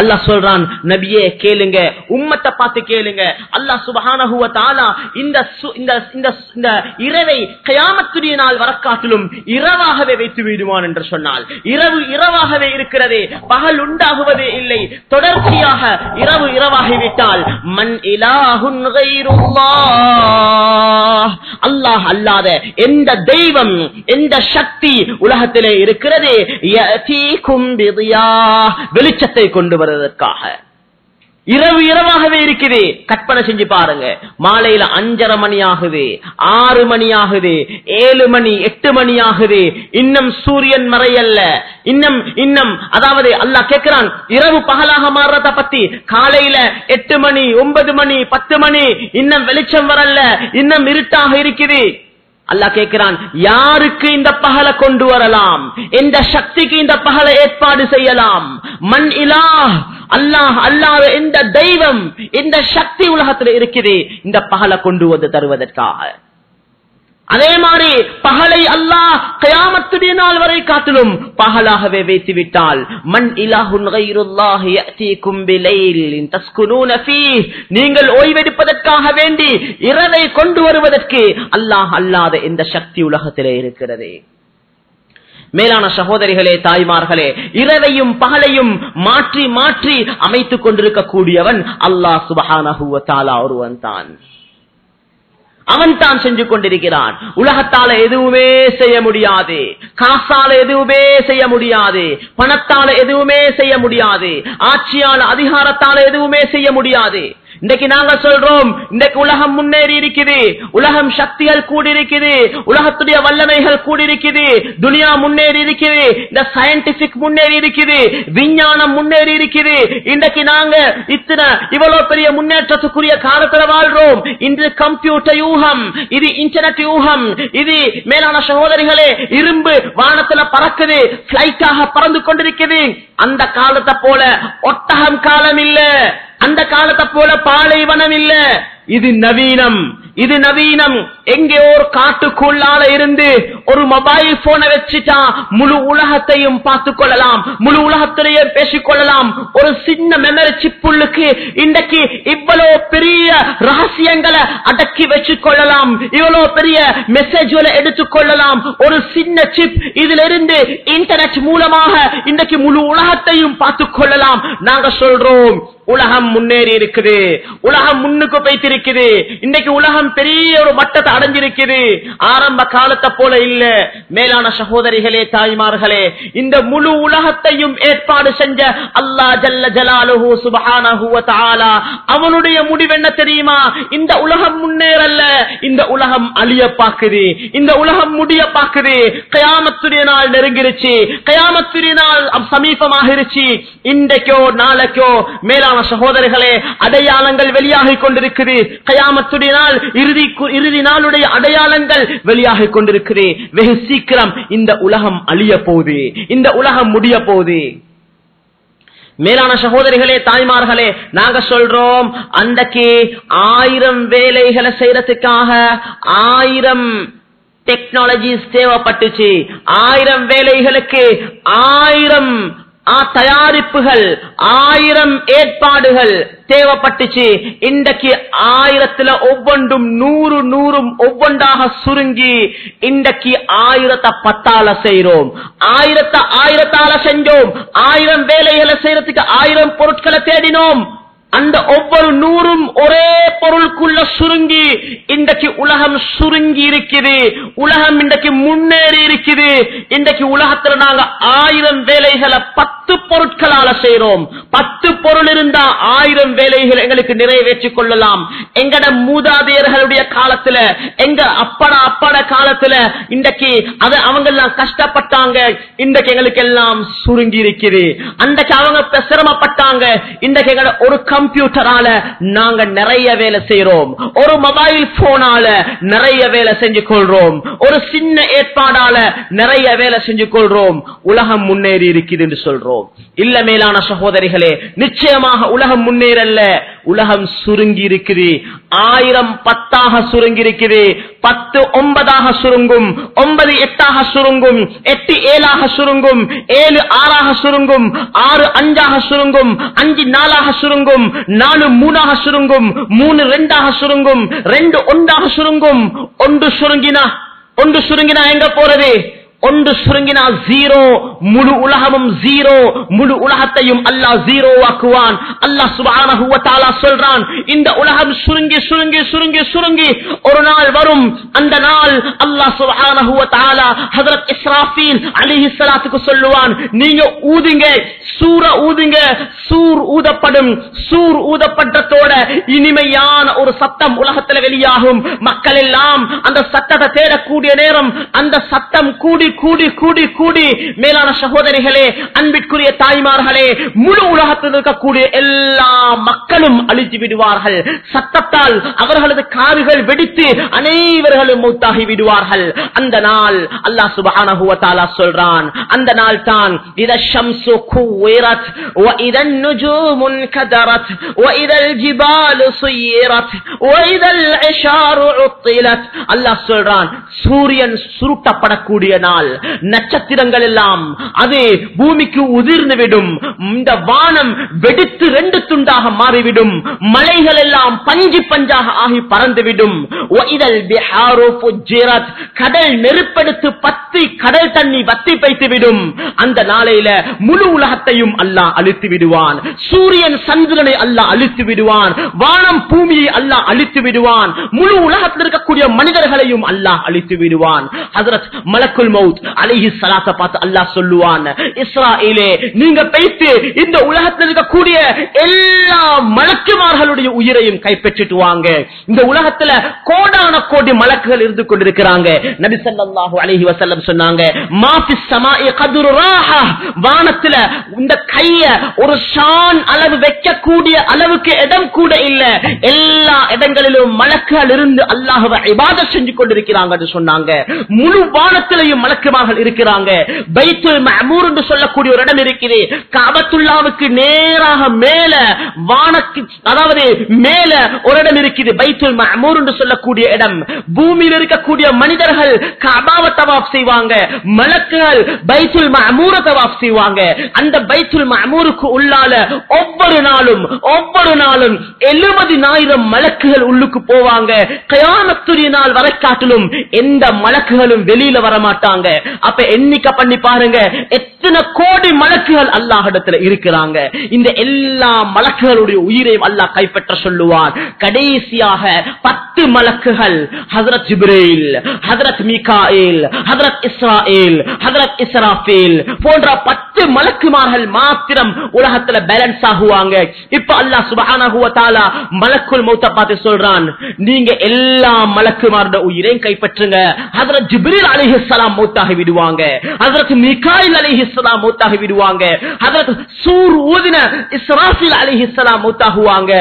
அல்லாஹ் சொல்றான் நபியே கேளுங்க உம்மத்தை பார்த்து கேளுங்க. அல்லாஹ் சுபஹானஹு வ இந்த சு- இந்த இந்த இரவை கயாமத்துடைய நாள் வரக்காட்டிலும் இரவாகவே வைத்து விடுவான் என்று சொன்னால். இரவு இரவாகவே இருக்கிறது பகல் உண்டாகுவதே இல்லை. தொடர்ச்சியாக இரவு இரவாகிவிட்டால் மண் இலாஹுன் அல்லாஹ் அல்லாத எந்த தெய்வம் எந்த சக்தி உலகத்திலே இருக்கிறது வெளிச்சத்தை கொண்டு வருவதற்காக. இரவு இரவாகவே இருக்குது கற்பனை செஞ்சு பாருங்க. மாலையில அஞ்சரை மணி ஆகுது ஆறு மணி ஆகுது ஏழு மணி எட்டு மணி ஆகுது இன்னும் சூரியன் மறையல்ல. இன்னும் இன்னும் அதாவது அல்லாஹ் கேட்கிறான் இரவு பகலாக மாறுறத பத்தி காலையில எட்டு மணி ஒன்பது மணி பத்து மணி இன்னும் வெளிச்சம் வரல இன்னும் இருட்டாக இருக்குது. அல்லாஹ் கேட்கிறான் யாருக்கு இந்த பகலை கொண்டு வரலாம்? எந்த சக்திக்கு இந்த பகலை ஏற்பாடு செய்யலாம்? மண் இலா அல்லாஹ் அல்லாத எந்த தெய்வம் எந்த சக்தி உலகத்தில் இருக்குது. இந்த பகலை கொண்டு வந்து தருவதற்காக. அதே மாதிரி பகலை அல்லாஹ் கயாமத்துடைய நாள் வரை காட்டிலும் பகலாகவே வைத்து விட்டால் மண் நீங்கள் ஓய்வெடுப்பதற்காக வேண்டி இரவை கொண்டு வருவதற்கு அல்லாஹ் அல்லாத இந்த சக்தி உலகத்திலே இருக்கிறது. மேலான சகோதரிகளே தாய்மார்களே இரவையும் பகலையும் மாற்றி மாற்றி அமைத்துக் கொண்டிருக்கக்கூடியவன் அல்லாஹ் சுபஹானஹுவ தாலா ஒருவன் தான். அவன் தான் செஞ்சு கொண்டிருக்கிறான். உலகத்தால எதுவுமே செய்ய முடியாது. காசால எதுவுமே செய்ய முடியாது. பணத்தால எதுவுமே செய்ய முடியாது. ஆட்சியால அதிகாரத்தால எதுவுமே செய்ய முடியாது. இன்னைக்கு நாங்க சொல்றோம் இன்றைக்கு உலகம் முன்னேறி இருக்குது உலகம் சக்திகள் கூடி இருக்குது உலகத்துடைய வல்லமைகள் கூடி இருக்குது துனியா முன்னேறி இருக்குது இந்த சயின்டிபிக் முன்னேறி இருக்குது விஞ்ஞானம் முன்னேறி இருக்குது. இன்றைக்கு நாங்க இத்தனை இவ்வளவு பெரிய முன்னேற்றத்துக்குரிய காலத்துல வாழ்றோம். இன்று கம்ப்யூட்டர் யூகம் இது இன்டர்நெட் யூகம் இது மேலான சகோதரிகளே இரும்பு வானத்துல பறக்குது பிளைட்டாக பறந்து கொண்டிருக்குது. அந்த காலத்தை போல ஒட்டகம் காலம் இல்ல அந்த காலத்தை போல பாலைவனம் இல்ல. இது நவீனம். இது நவீனம். எங்கே ஒரு காட்டுக்குள்ளால இருந்து ஒரு மொபைல் போனை வச்சுட்டா முழு உலகத்தையும் பார்த்துக் கொள்ளலாம். முழு உலகத்திலேயே பேசிக் கொள்ளலாம். ஒரு சின்ன மெமரி சிப்புள்ளுக்கு இன்றைக்கு இவ்வளவு பெரிய ரகசியங்களை அடக்கி வச்சுக் கொள்ளலாம். இவ்வளவு பெரிய மெசேஜ்களை எடுத்துக் கொள்ளலாம். ஒரு சின்ன சிப் இதுல இருந்து இன்டர்நெட் மூலமாக இன்றைக்கு முழு உலகத்தையும் பார்த்துக் கொள்ளலாம். நாங்க சொல்றோம் உலகம் முன்னேறி இருக்குது. உலகம் முன்னுக்கு போய்த்திருக்குது. இன்னைக்கு உலகம் இஸ்லாம் பெரிய ஒரு மட்டத்தை அடைஞ்சிருக்குது ஆரம்ப காலத்தை போல இல்ல. மேலான சகோதரிகளே தாய்மார்களே இந்த முழு உலகத்தையும் ஏற்பாடு செஞ்ச அல்லா ஜல்ல ஜலாலுஹு சுபஹானஹு வ அவனுடைய முடிவென்ன தெரியுமா? இந்த உலகம் முன்னேறல்ல. இந்த உலகம் அழிய பாக்குது இந்த உலகம் முடிய பாக்குது கயாமத்துடைய நாள் நெருங்கிருச்சு. கயாமத்துடைய நாள் சமீபமாக இருச்சு இன்றைக்கோ நாளைக்கோ மேலான சகோதரர்களே அடையாளங்கள் வெளியாகிக் கொண்டிருக்குது. கயாமத்துடைய நாள் இறுதி இறுதி நாளுடைய அடையாளங்கள் வெளியாகிக் கொண்டிருக்கிறேன் வெகு சீக்கிரம் இந்த உலகம் அழிய போகுது. இந்த உலகம் முடிய போகுது. மேலான சகோதரிகளே தாய்மார்களே நாங்க சொல்றோம் அன்றைக்கு ஆயிரம் வேலைகளை செய்யறதுக்காக ஆயிரம் டெக்னாலஜிஸ் தேவைப்பட்டுச்சு. ஆயிரம் வேலைகளுக்கு ஆயிரம் தயாரிப்புகள் ஆயிரம் ஏற்பாடுகள் தேவைப்பட்டுச்சு. இன்றைக்கு ஆயிரத்துல ஒவ்வொன்றும் நூறு நூறும் ஒவ்வொன்றாக சுருங்கி இன்றைக்கு ஆயிரத்தை பத்தால செய்யறோம் ஆயிரத்தை ஆயிரத்தால செஞ்சோம். ஆயிரம் வேலைகளை செய்யறதுக்கு ஆயிரம் பொருட்களை தேடினோம். அந்த ஒவ்வொரு நூறும் ஒரே பொருளுக்குள்ள சுருங்கி இன்றைக்கு உலகம் சுருங்கி இருக்குது. உலகம் இன்றைக்கு முன்னேறி இருக்குது. இன்றைக்கு உலகத்துல நாங்க ஆயிரம் வேலைகளை பத்து பத்து பொருட்களால செய்யறோம் பத்து பொருள் இருந்தா ஆயிரம் வேலைகள் எங்களுக்கு நிறைவேற்றிக் கொள்ளலாம். எங்கட மூதாதையர்களுடைய காலத்துல எங்க அப்பட அப்பட காலத்துல இன்றைக்கு அது அவங்க எல்லாம் கஷ்டப்பட்டாங்க. இன்றைக்கு எங்களுக்கு எல்லாம் சுருங்கி இருக்குது. அன்றைக்கு அவங்க சிரமப்பட்டாங்க. இன்றைக்கு எங்களோட ஒரு கம்ப்யூட்டரால நாங்க நிறைய வேலை செய்யறோம் ஒரு மொபைல் போனால நிறைய வேலை செஞ்சு கொள்றோம். ஒரு சின்ன ஏற்பாடால நிறைய வேலை செஞ்சு கொள்றோம். உலகம் முன்னேறி இருக்குது என்று சொல்றோம். இல்ல மேலான சகோதரிகளே நிச்சயமாக உலகம் முன்னேறல்ல. உலகம் சுருங்கி இருக்குது ஆயிரம் பத்தாக சுருங்கி இருக்குது பத்து ஒன்பதாக சுருங்கும். ஒன்பது எட்டாக சுருங்கும். எட்டு ஏழாக சுருங்கும். ஏழு ஆறாக சுருங்கும். ஆறு அஞ்சாக சுருங்கும். அஞ்சு நாலாக சுருங்கும். நாலு மூணாக சுருங்கும். மூணு ரெண்டாக சுருங்கும். ரெண்டு ஒன்றாக சுருங்கும். ஒன்று சுருங்கினா ஒன்று சுருங்கினா எங்க போறது? ஒன்று சுருங்கினால் ஜீரோ முழு உலகமும் ஜீரோ முழு உலகத்தையும் அல்லாஹ் ஜீரோ ஆக்குவான். அல்லாஹ் சுப்ஹானஹு சொல்றான் இந்த உலகம் சுருங்கி சுருங்கி சுருங்கி சுருங்கி ஒரு நாள் வரும். அந்த நாள் அல்லாஹ் சுப்ஹானஹு வ தஆலா ஹஜ்ரத் இஸ்ராஃபீல் சொல்லுவான் நீங்க ஊதுங்க சூற ஊதுங்க சூர் ஊதப்படும் சூர் ஊதப்பட்டத்தோட இனிமையான ஒரு சத்தம் உலகத்தில் வெளியாகும். மக்கள் எல்லாம் அந்த சத்தத்தை தேடக்கூடிய நேரம் அந்த சத்தம் கூடி கூடி கூடி கூடி மேலான சகோதரிகளே அன்பிற்குரிய தாய்மார்களே முழு உலகத்தில் இருக்கக்கூடிய எல்லா மக்களும் அழித்து விடுவார்கள். சத்தத்தால் அவர்களது காதுகள் வெடித்து அனைவர்களும் மூத்தாகி விடுவார்கள். அந்த நாள் அல்லா சுபானா சொல்றான். அந்த நாள் தான் இத ஷம்சு குவிரத் வ இத நுஜூமுன் கதரத் வ இத ஜிபாலு சுயிரத் வ இத அல்லாஹ் சொல்றான் சூரியன் சுருட்டப்படக்கூடிய நாள். சொன்னால் நட்சத்திரங்கள் எல்லாம் அது பூமிக்கு உதிர்ந்து விடும். இந்த வானம் வெடித்து ரெண்டு துண்டாக மாறிவிடும். மலைகள் எல்லாம் பஞ்சு பஞ்சாக ஆகி பறந்துவிடும் கடல் நெருப்பெடுத்து பத்தி கடல் தண்ணி வத்தி வைத்து விடும். அந்த நாளையில முழு உலகத்தையும் அல்லாஹ் அழித்து விடுவான். சூரியன் சந்திரனை அல்லாஹ் அழித்து விடுவான். வானம் பூமியை அல்லாஹ் அழித்து விடுவான். முழு உலகத்தில் இருக்கக்கூடிய மனிதர்களையும் அல்லாஹ் அழித்து விடுவான். ஹசரத் மலக்குல் அலிஹி சலாத்தை பார்த்து அல்லாஹ் சொல்லுவான். இஸ்ராயிலே நீங்க பேசி இந்த உலகத்தில் இருக்கக்கூடிய எல்லா மலக்குமார்களுடைய உயிரையும் கைப்பற்றிட்டு வாங்க. இந்த உலகத்துல கோடான கோடி மலக்குகள் இருந்து கொண்டிருக்கிறாங்க. நபி சல்லாஹூ அலஹி வசல்லம் சொன்னாங்க வானத்துல இந்த கைய ஒரு ஷான் அளவு வைக்கக்கூடிய அளவுக்கு இடம் கூட இல்ல. எல்லா இடங்களிலும் மலக்குகள் இருந்து அல்லாஹுவை இபாத செஞ்சு கொண்டிருக்கிறாங்க சொன்னாங்க. முழு வானத்திலையும் மலக்கு மலக்குமார்கள் இருக்கிறாங்க. பைத்துல் மஅமூர் என்று சொல்லக்கூடிய ஒரு இடம் இருக்குது. காபத்துல்லாவுக்கு நேராக மேல வானக்கு அதாவது மேல ஒரு இடம் இருக்குது. பைத்துல் மஅமூர் என்று சொல்லக்கூடிய இடம். பூமியில் இருக்கக்கூடிய மனிதர்கள் காபாவை தவாப் செய்வாங்க. மலக்குகள் பைத்துல் மஅமூர தவாப் செய்வாங்க. அந்த பைத்துல் மஅமூருக்கு உள்ளால ஒவ்வொரு நாளும் ஒவ்வொரு நாளும் எழுபது ஆயிரம் மலக்குகள் உள்ளுக்கு போவாங்க. கயாமத்துரிய நாள் வரக்காட்டிலும் எந்த மலக்குகளும் வெளியில வரமாட்டாங்க. சொல்றாங்க அப்ப எண்ணிக்கை பண்ணி பாருங்க. எத்தனை கோடி மலக்குகள் அல்லாஹிடத்துல இருக்கிறாங்க. இந்த எல்லா மலக்குகளுடைய உயிரையும் அல்லாஹ் கைப்பற்ற சொல்லுவான். கடைசியாக பத்து மலக்குகள் ஹசரத் ஜிப்ரேல் ஹசரத் மீகாயில் ஹசரத் இஸ்ராயில் ஹசரத் இஸ்ராஃபேல் போன்ற பத்து பத்து மலக்குமார்கள் மாத்திரம் உலகத்துல பேலன்ஸ் ஆகுவாங்க. இப்ப அல்லா சுபஹானஹு மலக்குள் மௌத்த பார்த்து சொல்றான் நீங்க எல்லா மலக்குமாரோட உயிரையும் கைப்பற்றுங்க. அதற்கு ஜிப்ரீல் அலைஹிஸ்ஸலாம் மௌத்தாகி விடுவாங்க. அதற்கு மிகாயில் அலைஹிஸ்ஸலாம் மௌத்தாகி விடுவாங்க. அதற்கு சூர் ஊதின இஸ்ராஃபில் அலைஹிஸ்ஸலாம் மௌத்தாகுவாங்க.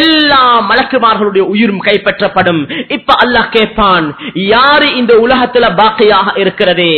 எல்லா மலக்குமார்களுடைய உயிரும் கைப்பற்றப்படும். இப்ப அல்லாஹ் கேட்பான் யாரு இந்த உலகத்துல பாக்கையாக இருக்கிறது?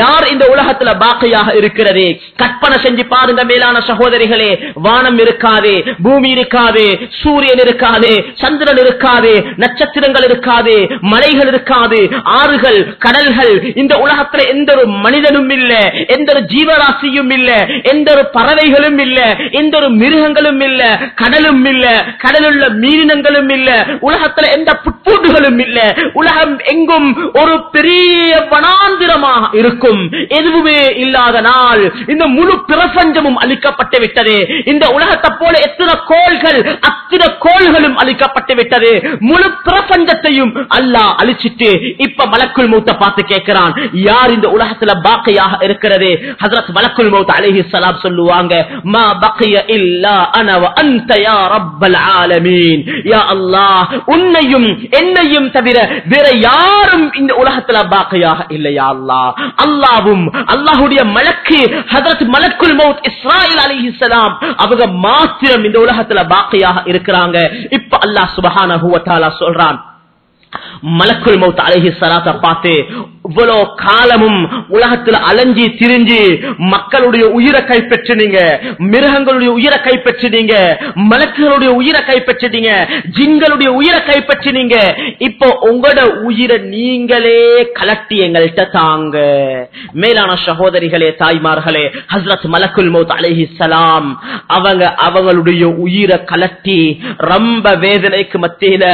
யார் இந்த உலகத்துல பாக்கையாக இருக்கிறது? கற்பனை செஞ்சு பாருங்க மேலான சகோதரிகளே வானம் இருக்காது பூமி இருக்காது சூரியன் இருக்காது சந்திரன் இருக்காது நட்சத்திரங்கள் இருக்காது மலைகள் இருக்காது ஆறுகள் கடல்கள் இந்த உலகத்துல எந்த ஒரு மனிதனும் இல்ல எந்த ஒரு ஜீவராசியும் இல்ல எந்த ஒரு பறவைகளும் இல்ல எந்த ஒரு மிருகங்களும் இல்ல கடலும் இல்ல கடலுள்ள மீனினங்களும் இல்ல உலகத்துல எந்த புட்பூண்டுகளும் இல்ல உலகம் எங்கும் ஒரு பெரிய வனாந்திரமாக இருக்கும் எதுவுமே இல்லாத நாள் இந்த முழு பிரசஞ்சமும் அளிக்கப்பட்டு விட்டது. இந்த உலகத்தை போல எத்தனை கோள்கள் அத்தனை கோள்களும் அளிக்கப்பட்டு விட்டது. முழு பிரசஞ்சத்தையும் அல்லாஹ் அழிச்சிட்டு இப்ப மலக்குள் மூத்த பார்த்து கேட்கிறான். யார் இந்த உலகத்துல பாக்கையாக இருக்கிறது? ஹசரத் மலக்குள் மௌத் அலைஹி சலாம் சொல்லுவாங்க மா பக்கைய இல்லா அனவ அந்த யா ரப்பல் ஆலமீன். யா அல்லாஹ் உன்னையும் என்னையும் தவிர வேற யாரும் இந்த உலகத்துல பாக்கையாக இல்லையா அல்லாஹ். அல்லாவும் அல்லாஹுடைய மலக்கு ஹதரத் ஹஜரத் மலக்குல் மௌத் இஸ்ராயில் அலைஹிஸ்ஸலாம் அவங்க மாத்திரம் இந்த உலகத்துல பாக்கையாக இருக்கிறாங்க இப்ப அல்லாஹ் சுப்ஹானஹு வ தஆலா சொல்றான் மலக்குல் மௌத் அழகி சலாத்த பார்த்து இவ்வளவு காலமும் உலகத்துல அலைஞ்சி திரிஞ்சு மக்களுடைய உயிரை கைப்பற்றினீங்க மிருகங்களுடைய உயிரை கைப்பற்றினீங்க மலக்குகளுடைய உயிரை கைப்பற்றினீங்க ஜிங்களுடைய உயிரை கைப்பற்றினீங்க. இப்போ உங்களோட உயிரை நீங்களே கலட்டி எங்கள்கிட்ட தாங்க. மேலான சகோதரிகளே தாய்மார்களே ஹஸ்ரத் மலக்குல் மௌத் அலஹி சலாம் அவங்க அவங்களுடைய உயிரை கலட்டி ரொம்ப வேதனைக்கு மத்தியில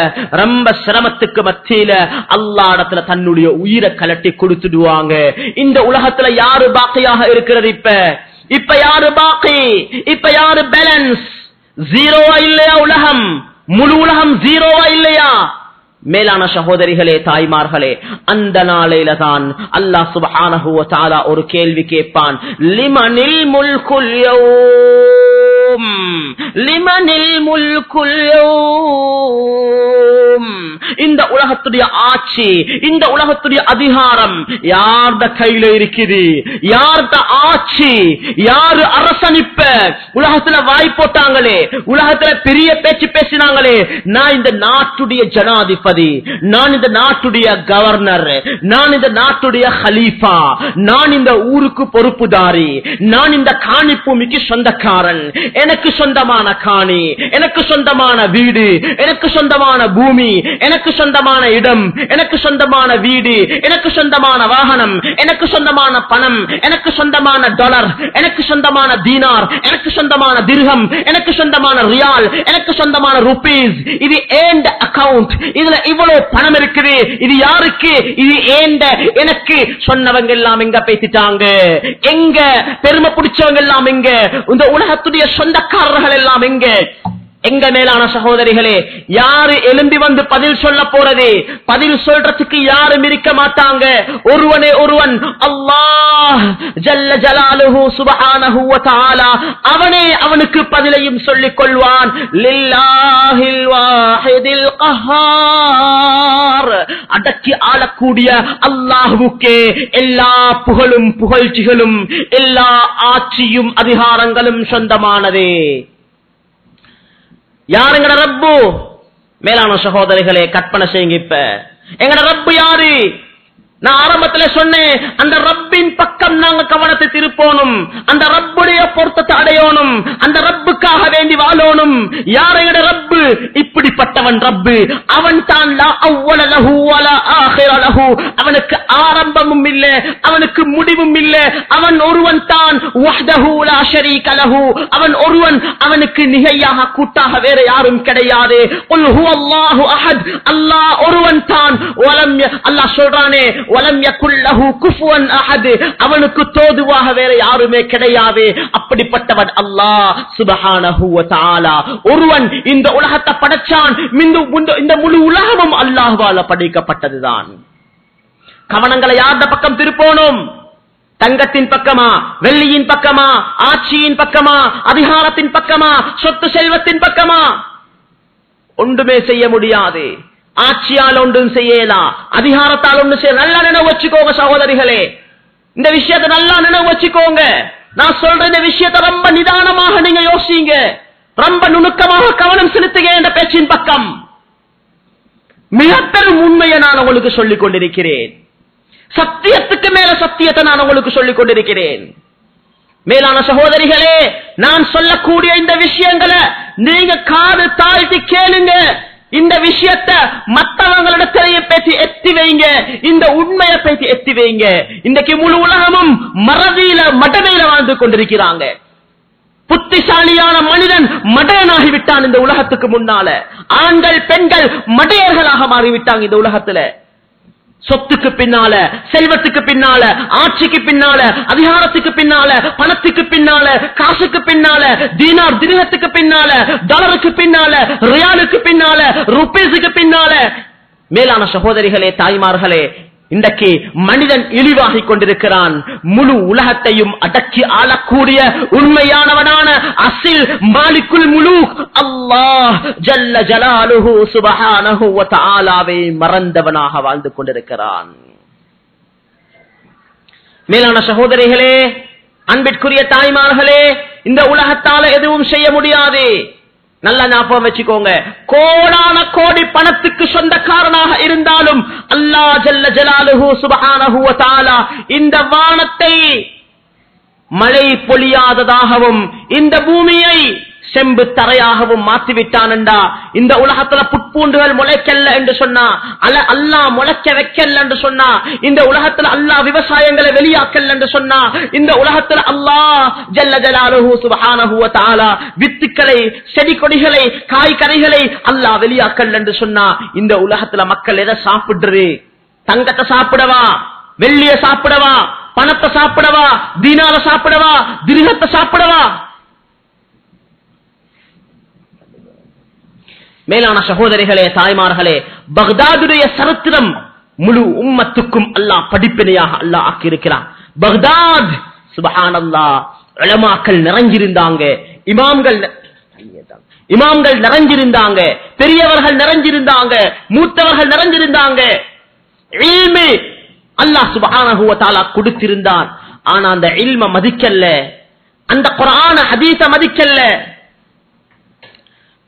ரொம்ப சிரமத்துக்கு மத்தியில அல்லாடத்துல தன்னுடைய உயிரை கலட்டி கொடுத்துடுவாங்க. இந்த உலகத்துல யாரு பாக்கியாக இருக்கிறது இப்ப? இப்ப யாரு பாக்கி? இப்ப யாரு பேலன்ஸ் ஜீரோவா இல்லையா உலகம்? முழு உலகம் ஜீரோவா இல்லையா? மேலான சகோதரிகளே தாய்மார்களே அந்த நாளையில தான் அல்லாஹ் சுப்ஹானஹு வ ஒரு கேள்வி கேட்பான். லிமனில் முல்குல் اليوم لمن الملك اليوم இந்த உலகத்துடைய ஆட்சி இந்த உலகத்துடைய அதிகாரம் யார்த கையில இருக்குது? யார்த ஆட்சி? யாரு அரசனிப்ப? உலகத்துல வாய் போட்டாங்களே உலகத்துல பெரிய பேச்சு பேசினாங்களே நான் இந்த நாட்டுடைய ஜனாதிபதி நான் இந்த நாட்டுடைய கவர்னர் நான் இந்த நாட்டுடைய ஹலீஃபா நான் இந்த ஊருக்கு பொறுப்புதாரி நான் இந்த காணி பூமிக்கு சொந்தக்காரன் எனக்கு சொந்தமான காணி எனக்கு சொந்தமான வீடு எனக்கு சொந்தமான பூமி எனக்கு சொந்தமான இடம் எனக்கு சொந்தமான வீடு எனக்கு சொந்தமான வாகனம் எனக்கு சொந்தமான பணம் எனக்கு சொந்தமான டாலர் எனக்கு சொந்தமான தீனார் எனக்கு சொந்தமான திருகம் எனக்கு சொந்தமான ரியால் எனக்கு சொந்தமான ருபீஸ் இது ஏண்ட அக்கவுண்ட் இதுல இவ்வளவு பணம் இருக்குது இது யாருக்கு இது ஏண்ட எனக்கு சொன்னவங்க எல்லாம் எங்க பேசிட்டாங்க எங்க பெருமை பிடிச்சவங்க எல்லாம் எங்க இந்த உலகத்துடைய சொந்தக்காரர்கள் எல்லாம் எங்கே? எங்க மேலான சகோதரிகளே யாரு எழும்பி வந்து பதில் சொல்ல போறது? பதில் சொல்றதுக்கு யாரும் இருக்க மாட்டாங்க. ஒருவனே ஒருவன் அல்லாஹ் ஜல்ல ஜலாலுஹு சுபஹானஹு வ தஆலா அவனே அவனுக்கு பதிலையும் சொல்லிக் கொள்வான். லில்லாஹில் வாஹிதில் கஹார் அடக்கி ஆளக்கூடிய அல்லாஹ்வுக்கே எல்லா புகழும் புகழ்ச்சிகளும் எல்லா ஆட்சியும் அதிகாரங்களும் சொந்தமானதே. யார் எங்கட ரப்பு? மேலான சகோதரிகளே கற்பனை செய்யுங்க இப்ப. எங்கட ரப்பு யாரு? நான் ஆரம்பத்துல சொன்னேன் அந்த ரப்பின் பக்கம் நாங்க கவனத்தை திருப்போனும் அந்த ரப்புடைய பொருத்தத்தை அடையணும் அந்த ரப்புக்காக வேண்டி வாழணும். யாரையோட ரப்பு? இப்படிப்பட்டவன் ரப்பு. அவன் தான் அவனுக்கு ஆரம்பமும் இல்ல அவனுக்கு முடிவும் இல்ல. அவன் ஒருவன் தான் அவன் ஒருவன் அவனுக்கு நிகையாக கூட்டாக வேற யாரும் கிடையாது. அஹத் அல்லாஹ் ஒருவன் தான். அல்லாஹ் சொல்றானே அவனுக்கு தோதுவாக வேற யாருமே கிடையாது. அப்படிப்பட்டவன் அல்லாஹ் சுப்ஹானஹு வ ஒருவன் இந்த உலகத்தை படைச்சான். இந்த- முழு உலகமும் அல்லாஹுவால படைக்கப்பட்டதுதான். கவனங்களை யார்ட பக்கம் திருப்போனும் தங்கத்தின் பக்கமா? வெள்ளியின் பக்கமா? ஆட்சியின் பக்கமா? அதிகாரத்தின் பக்கமா? சொத்து செல்வத்தின் பக்கமா? ஒன்றுமே செய்ய முடியாது. ஆட்சியால் ஒன்றும் செய்யலாம் அதிகாரத்தால் ஒன்றும் செய்ய நல்லா நினைவு வச்சுக்கோங்க சகோதரிகளே. இந்த விஷயத்தை நல்லா நினைவு வச்சுக்கோங்க. நான் சொல்ற இந்த விஷயத்தை ரொம்ப நிதானமாக நீங்க யோசிங்க. ரொம்ப நுணுக்கமாக கவனம் செலுத்துங்க என்ற பேச்சின் பக்கம். மிகப்பெரும் உண்மையை நான் உங்களுக்கு சொல்லிக் கொண்டிருக்கிறேன். சத்தியத்துக்கு மேல சத்தியத்தை நான் உங்களுக்கு சொல்லிக் கொண்டிருக்கிறேன். மேலான சகோதரிகளே நான் சொல்லக்கூடிய இந்த விஷயங்களை நீங்க காது தாழ்த்தி கேளுங்க. இந்த விஷயத்தை மற்றவங்களிடத்திலேயே பேசி எத்தி வைங்க. இந்த உண்மையை பேசி எத்தி வைங்க. இன்றைக்கு முழு உலகமும் மறதியில மடமையில வாழ்ந்து கொண்டிருக்கிறாங்க. புத்திசாலியான மனிதன் மடையனாகி விட்டான் இந்த உலகத்துக்கு முன்னால. ஆண்கள் பெண்கள் மடையர்களாக மாறிவிட்டாங்க இந்த உலகத்துல. சொத்துக்கு பின்னால செல்வத்துக்கு பின்னால ஆட்சிக்கு பின்னால அதிகாரத்துக்கு பின்னால பணத்துக்கு பின்னால காசுக்கு பின்னால தீனார் தினத்துக்கு பின்னால டாலருக்கு பின்னால ரியாலுக்கு பின்னால ருபேஸுக்கு பின்னால. மேலான சகோதரிகளே தாய்மார்களே இன்றைக்கு மனிதன் இழிவாகிக் கொண்டிருக்கிறான். முழு உலகத்தையும் அடக்கி ஆளக்கூடிய உண்மையானவனான அசில் மாலிக்குள் முழு அல்லாஹ் ஜல்ல ஜலாலுஹு சுபஹானஹு வ மறந்தவனாக வாழ்ந்து கொண்டிருக்கிறான். மேலான சகோதரிகளே அன்பிற்குரிய தாய்மார்களே இந்த உலகத்தால எதுவும் செய்ய முடியாது. நல்லா ஞாபகம் வச்சுக்கோங்க. கோடான கோடி பணத்துக்கு சொந்தக்காரனாக இருந்தாலும் அல்லா ஜல்ல ஜலாலுஹு சுபஹானஹு இந்த வானத்தை மழை பொழியாததாகவும் இந்த பூமியை செம்பு தரையாகவும் மாற்றிவிட்டான் என்றா இந்த உலகத்துல புட்பூண்டுகள் முளைக்கல்ல என்று சொன்னா அல்ல அல்லா முளைக்க வைக்கல என்று சொன்னா இந்த உலகத்துல அல்லா விவசாயங்களை வெளியாக்கல் என்று சொன்னா இந்த உலகத்துல அல்லாஹ் ஜல்ல ஜலாலுஹு சுப்ஹானஹு வ வித்துக்களை செடி கொடிகளை காய்கறிகளை அல்லாஹ் வெளியாக்கல் என்று சொன்னா இந்த உலகத்துல மக்கள் எதை சாப்பிடுறது? தங்கத்தை சாப்பிடவா? வெள்ளிய சாப்பிடவா? பணத்தை சாப்பிடவா? தீனால சாப்பிடவா? திருகத்தை சாப்பிடவா? மேலான சகோதரிகளே தாய்மார்களே பக்தாதுடைய சரித்திரம் முழு உம்மத்துக்கும் அல்லாஹ் படிப்பினையாக அல்லாஹ் ஆக்கியிருக்கிறான். பக்தாத் சுபஹான் அல்லா இளமாக்கள் நிறைஞ்சிருந்தாங்க இமாம்கள் இமாம்கள் நிறைஞ்சிருந்தாங்க பெரியவர்கள் நிறைஞ்சிருந்தாங்க மூத்தவர்கள் நிறைஞ்சிருந்தாங்க. அல்லாஹ் சுபஹானஹு கொடுத்திருந்தான். ஆனா அந்த இல்ம மதிக்கல்ல அந்த குரான ஹதீச மதிக்கல்ல.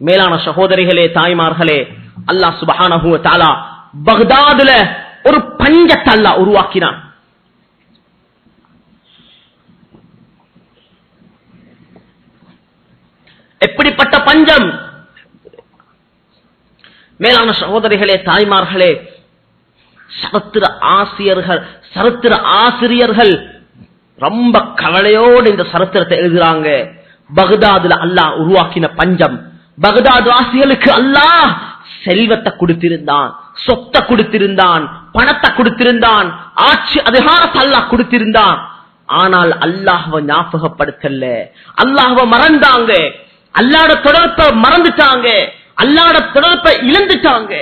மேலான சகோதரிகளே தாய்மார்களே அல்லாஹ் சுபஹானஹு பக்தாதுல ஒரு பஞ்சத்தை அல்லா உருவாக்கினான். எப்படிப்பட்ட பஞ்சம்? மேலான சகோதரிகளே தாய்மார்களே சரத்திர ஆசிரியர்கள் சரத்திர ஆசிரியர்கள் ரொம்ப கவலையோடு இந்த சரித்திரத்தை எழுதுறாங்க. பகதாதுல அல்லாஹ் உருவாக்கின பஞ்சம். பகதாது வாசிகளுக்கு அல்லாஹ் செல்வத்தை கொடுத்திருந்தான் சொத்தை கொடுத்திருந்தான் பணத்தை கொடுத்திருந்தான் ஆட்சி அதிகாரத்தை அல்லாஹ் கொடுத்திருந்தான். ஆனால் அல்லாஹுவ ஞாபகப்படுத்தல. அல்லாஹுவ மறந்தாங்க. அல்லாட தொடர்பை மறந்துட்டாங்க. அல்லாட தொடர்பை இழந்துட்டாங்க.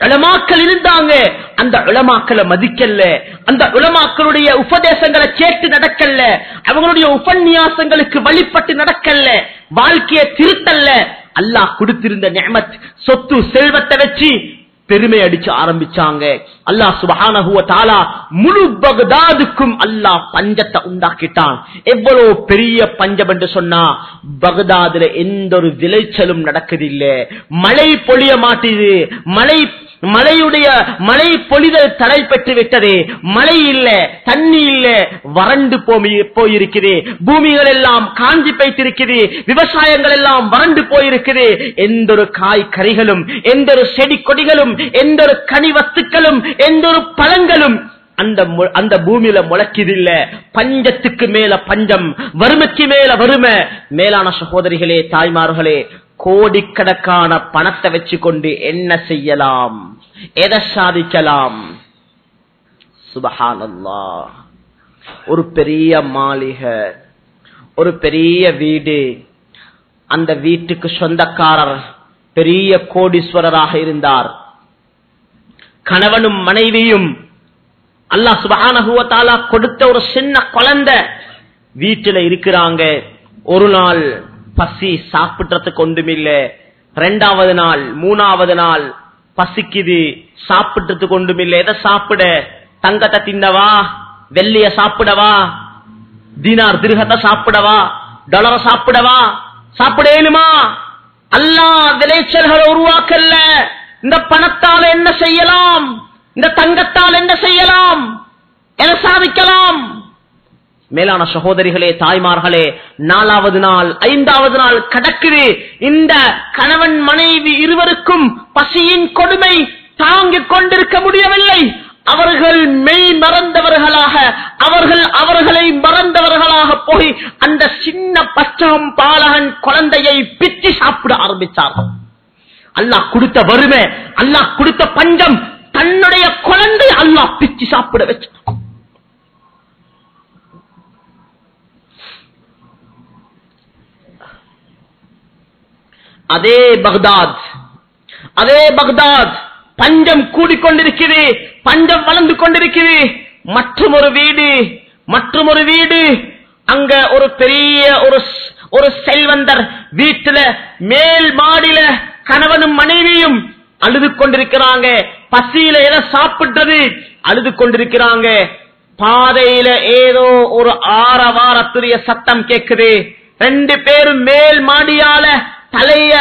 இளமாக்கள் இருந்தாங்க. அந்த இளமாக்களை மதிக்கல. அந்த இளமாக்களுடைய உபதேசங்களை கேட்டு நடக்கல. அவங்களுடைய உபன்யாசங்களுக்கு வழிபட்டு நடக்கல. வாழ்க்கையை திருத்தல்ல அல்லாஹ் கொடுத்திருந்த நெமத் சொத்து செல்வத்தை வச்சு பெருமை அடிச்சு ஆரம்பிச்சாங்க. அல்லாஹ் சுபஹானஹுவ தாலா முழு பகதாதுக்கும் அல்லாஹ் பஞ்சத்தை உண்டாக்கிட்டான். எவ்வளவு பெரிய பஞ்சம் என்று சொன்னா பகதாதுல எந்த ஒரு விளைச்சலும் நடக்குது இல்ல மழை பொழிய மாட்டுது. மழை மழையுடைய மழை பொழிதல் தடை பெற்று விட்டது. மழை இல்ல தண்ணி இல்ல வறண்டு போயிருக்குது. பூமிகள் எல்லாம் காஞ்சி பைத்திருக்குது விவசாயங்கள் எல்லாம் வறண்டு போயிருக்குது. எந்த ஒரு காய் கறிகளும் எந்த ஒரு செடி கொடிகளும் எந்த ஒரு கனி வஸ்துக்களும் எந்த ஒரு பழங்களும் அந்த மு- அந்த பூமியில முளைக்குதில்ல. பஞ்சத்துக்கு மேல பஞ்சம் வறுமைக்கு மேல வறுமை. மேலான சகோதரிகளே தாய்மார்களே கோடிக்கணக்கான பணத்தை வச்சு கொண்டு என்ன செய்யலாம்? எதை சாதிக்கலாம்? சுபஹானல்லா ஒரு பெரிய மாளிகை ஒரு பெரிய வீடு அந்த வீட்டுக்கு சொந்தக்காரர் பெரிய கோடீஸ்வரராக இருந்தார். கணவனும் மனைவியும் அல்லாஹ் சுபஹானஹுவத்தாலா கொடுத்த ஒரு சின்ன குழந்தை வீட்டுல இருக்கிறாங்க. ஒரு நாள் பசி சாப்பிடுறதுக்கு ஒன்றுமில்ல. ரெண்டாவது நாள் மூணாவது நாள் பசிக்குது. சாப்பிடுறதுக்கு ஒன்றுமில்ல. எதை சாப்பிட? தங்கத்தை தின்னவா? வெள்ளிய சாப்பிடவா? தீனார் திருகத்தை சாப்பிடவா? டாலரை சாப்பிடவா? சாப்பிடேனுமா? அல்லா விளைச்சல்களை உருவாக்கல்ல. இந்த பணத்தால் என்ன செய்யலாம்? இந்த தங்கத்தால் என்ன செய்யலாம்? என சாதிக்கலாம்? மேலான சகோதரிகளே தாய்மார்களே நாலாவது நாள் ஐந்தாவது நாள் கடக்குது இந்த கணவன் மனைவி இருவருக்கும் பசியின் கொடுமை தாங்கிக் கொண்டிருக்க முடியவில்லை. அவர்கள் மெய் மறந்தவர்களாக அவர்கள் அவர்களை மறந்தவர்களாக போய் அந்த சின்ன பச்சகம் பாலகன் குழந்தையை பிச்சு சாப்பிட ஆரம்பித்தார்கள் அல்லாஹ் கொடுத்த வறுமை அல்லாஹ் கொடுத்த பஞ்சம் தன்னுடைய குழந்தை அல்லாஹ் பிச்சு சாப்பிட வச்சான் அதே பக்தாத். அதே பக்தாத். பஞ்சம் கூடிக்கொண்டிருக்கிறது பஞ்சம் வளர்ந்து கொண்டிருக்குது. மற்றும் ஒரு வீடு. மற்றும் ஒரு வீடு. அங்க ஒரு பெரிய ஒரு ஒரு செல்வந்தர் வீட்டுல மேல் மாடியில கணவனும் மனைவியும் அழுது கொண்டிருக்கிறாங்க. பசியில எதை சாப்பிட்டது? அழுது கொண்டிருக்கிறாங்க. பாதையில ஏதோ ஒரு ஆரவாரத்துடைய சத்தம் கேக்குது. ரெண்டு பேரும் மேல் மாடியால தலைய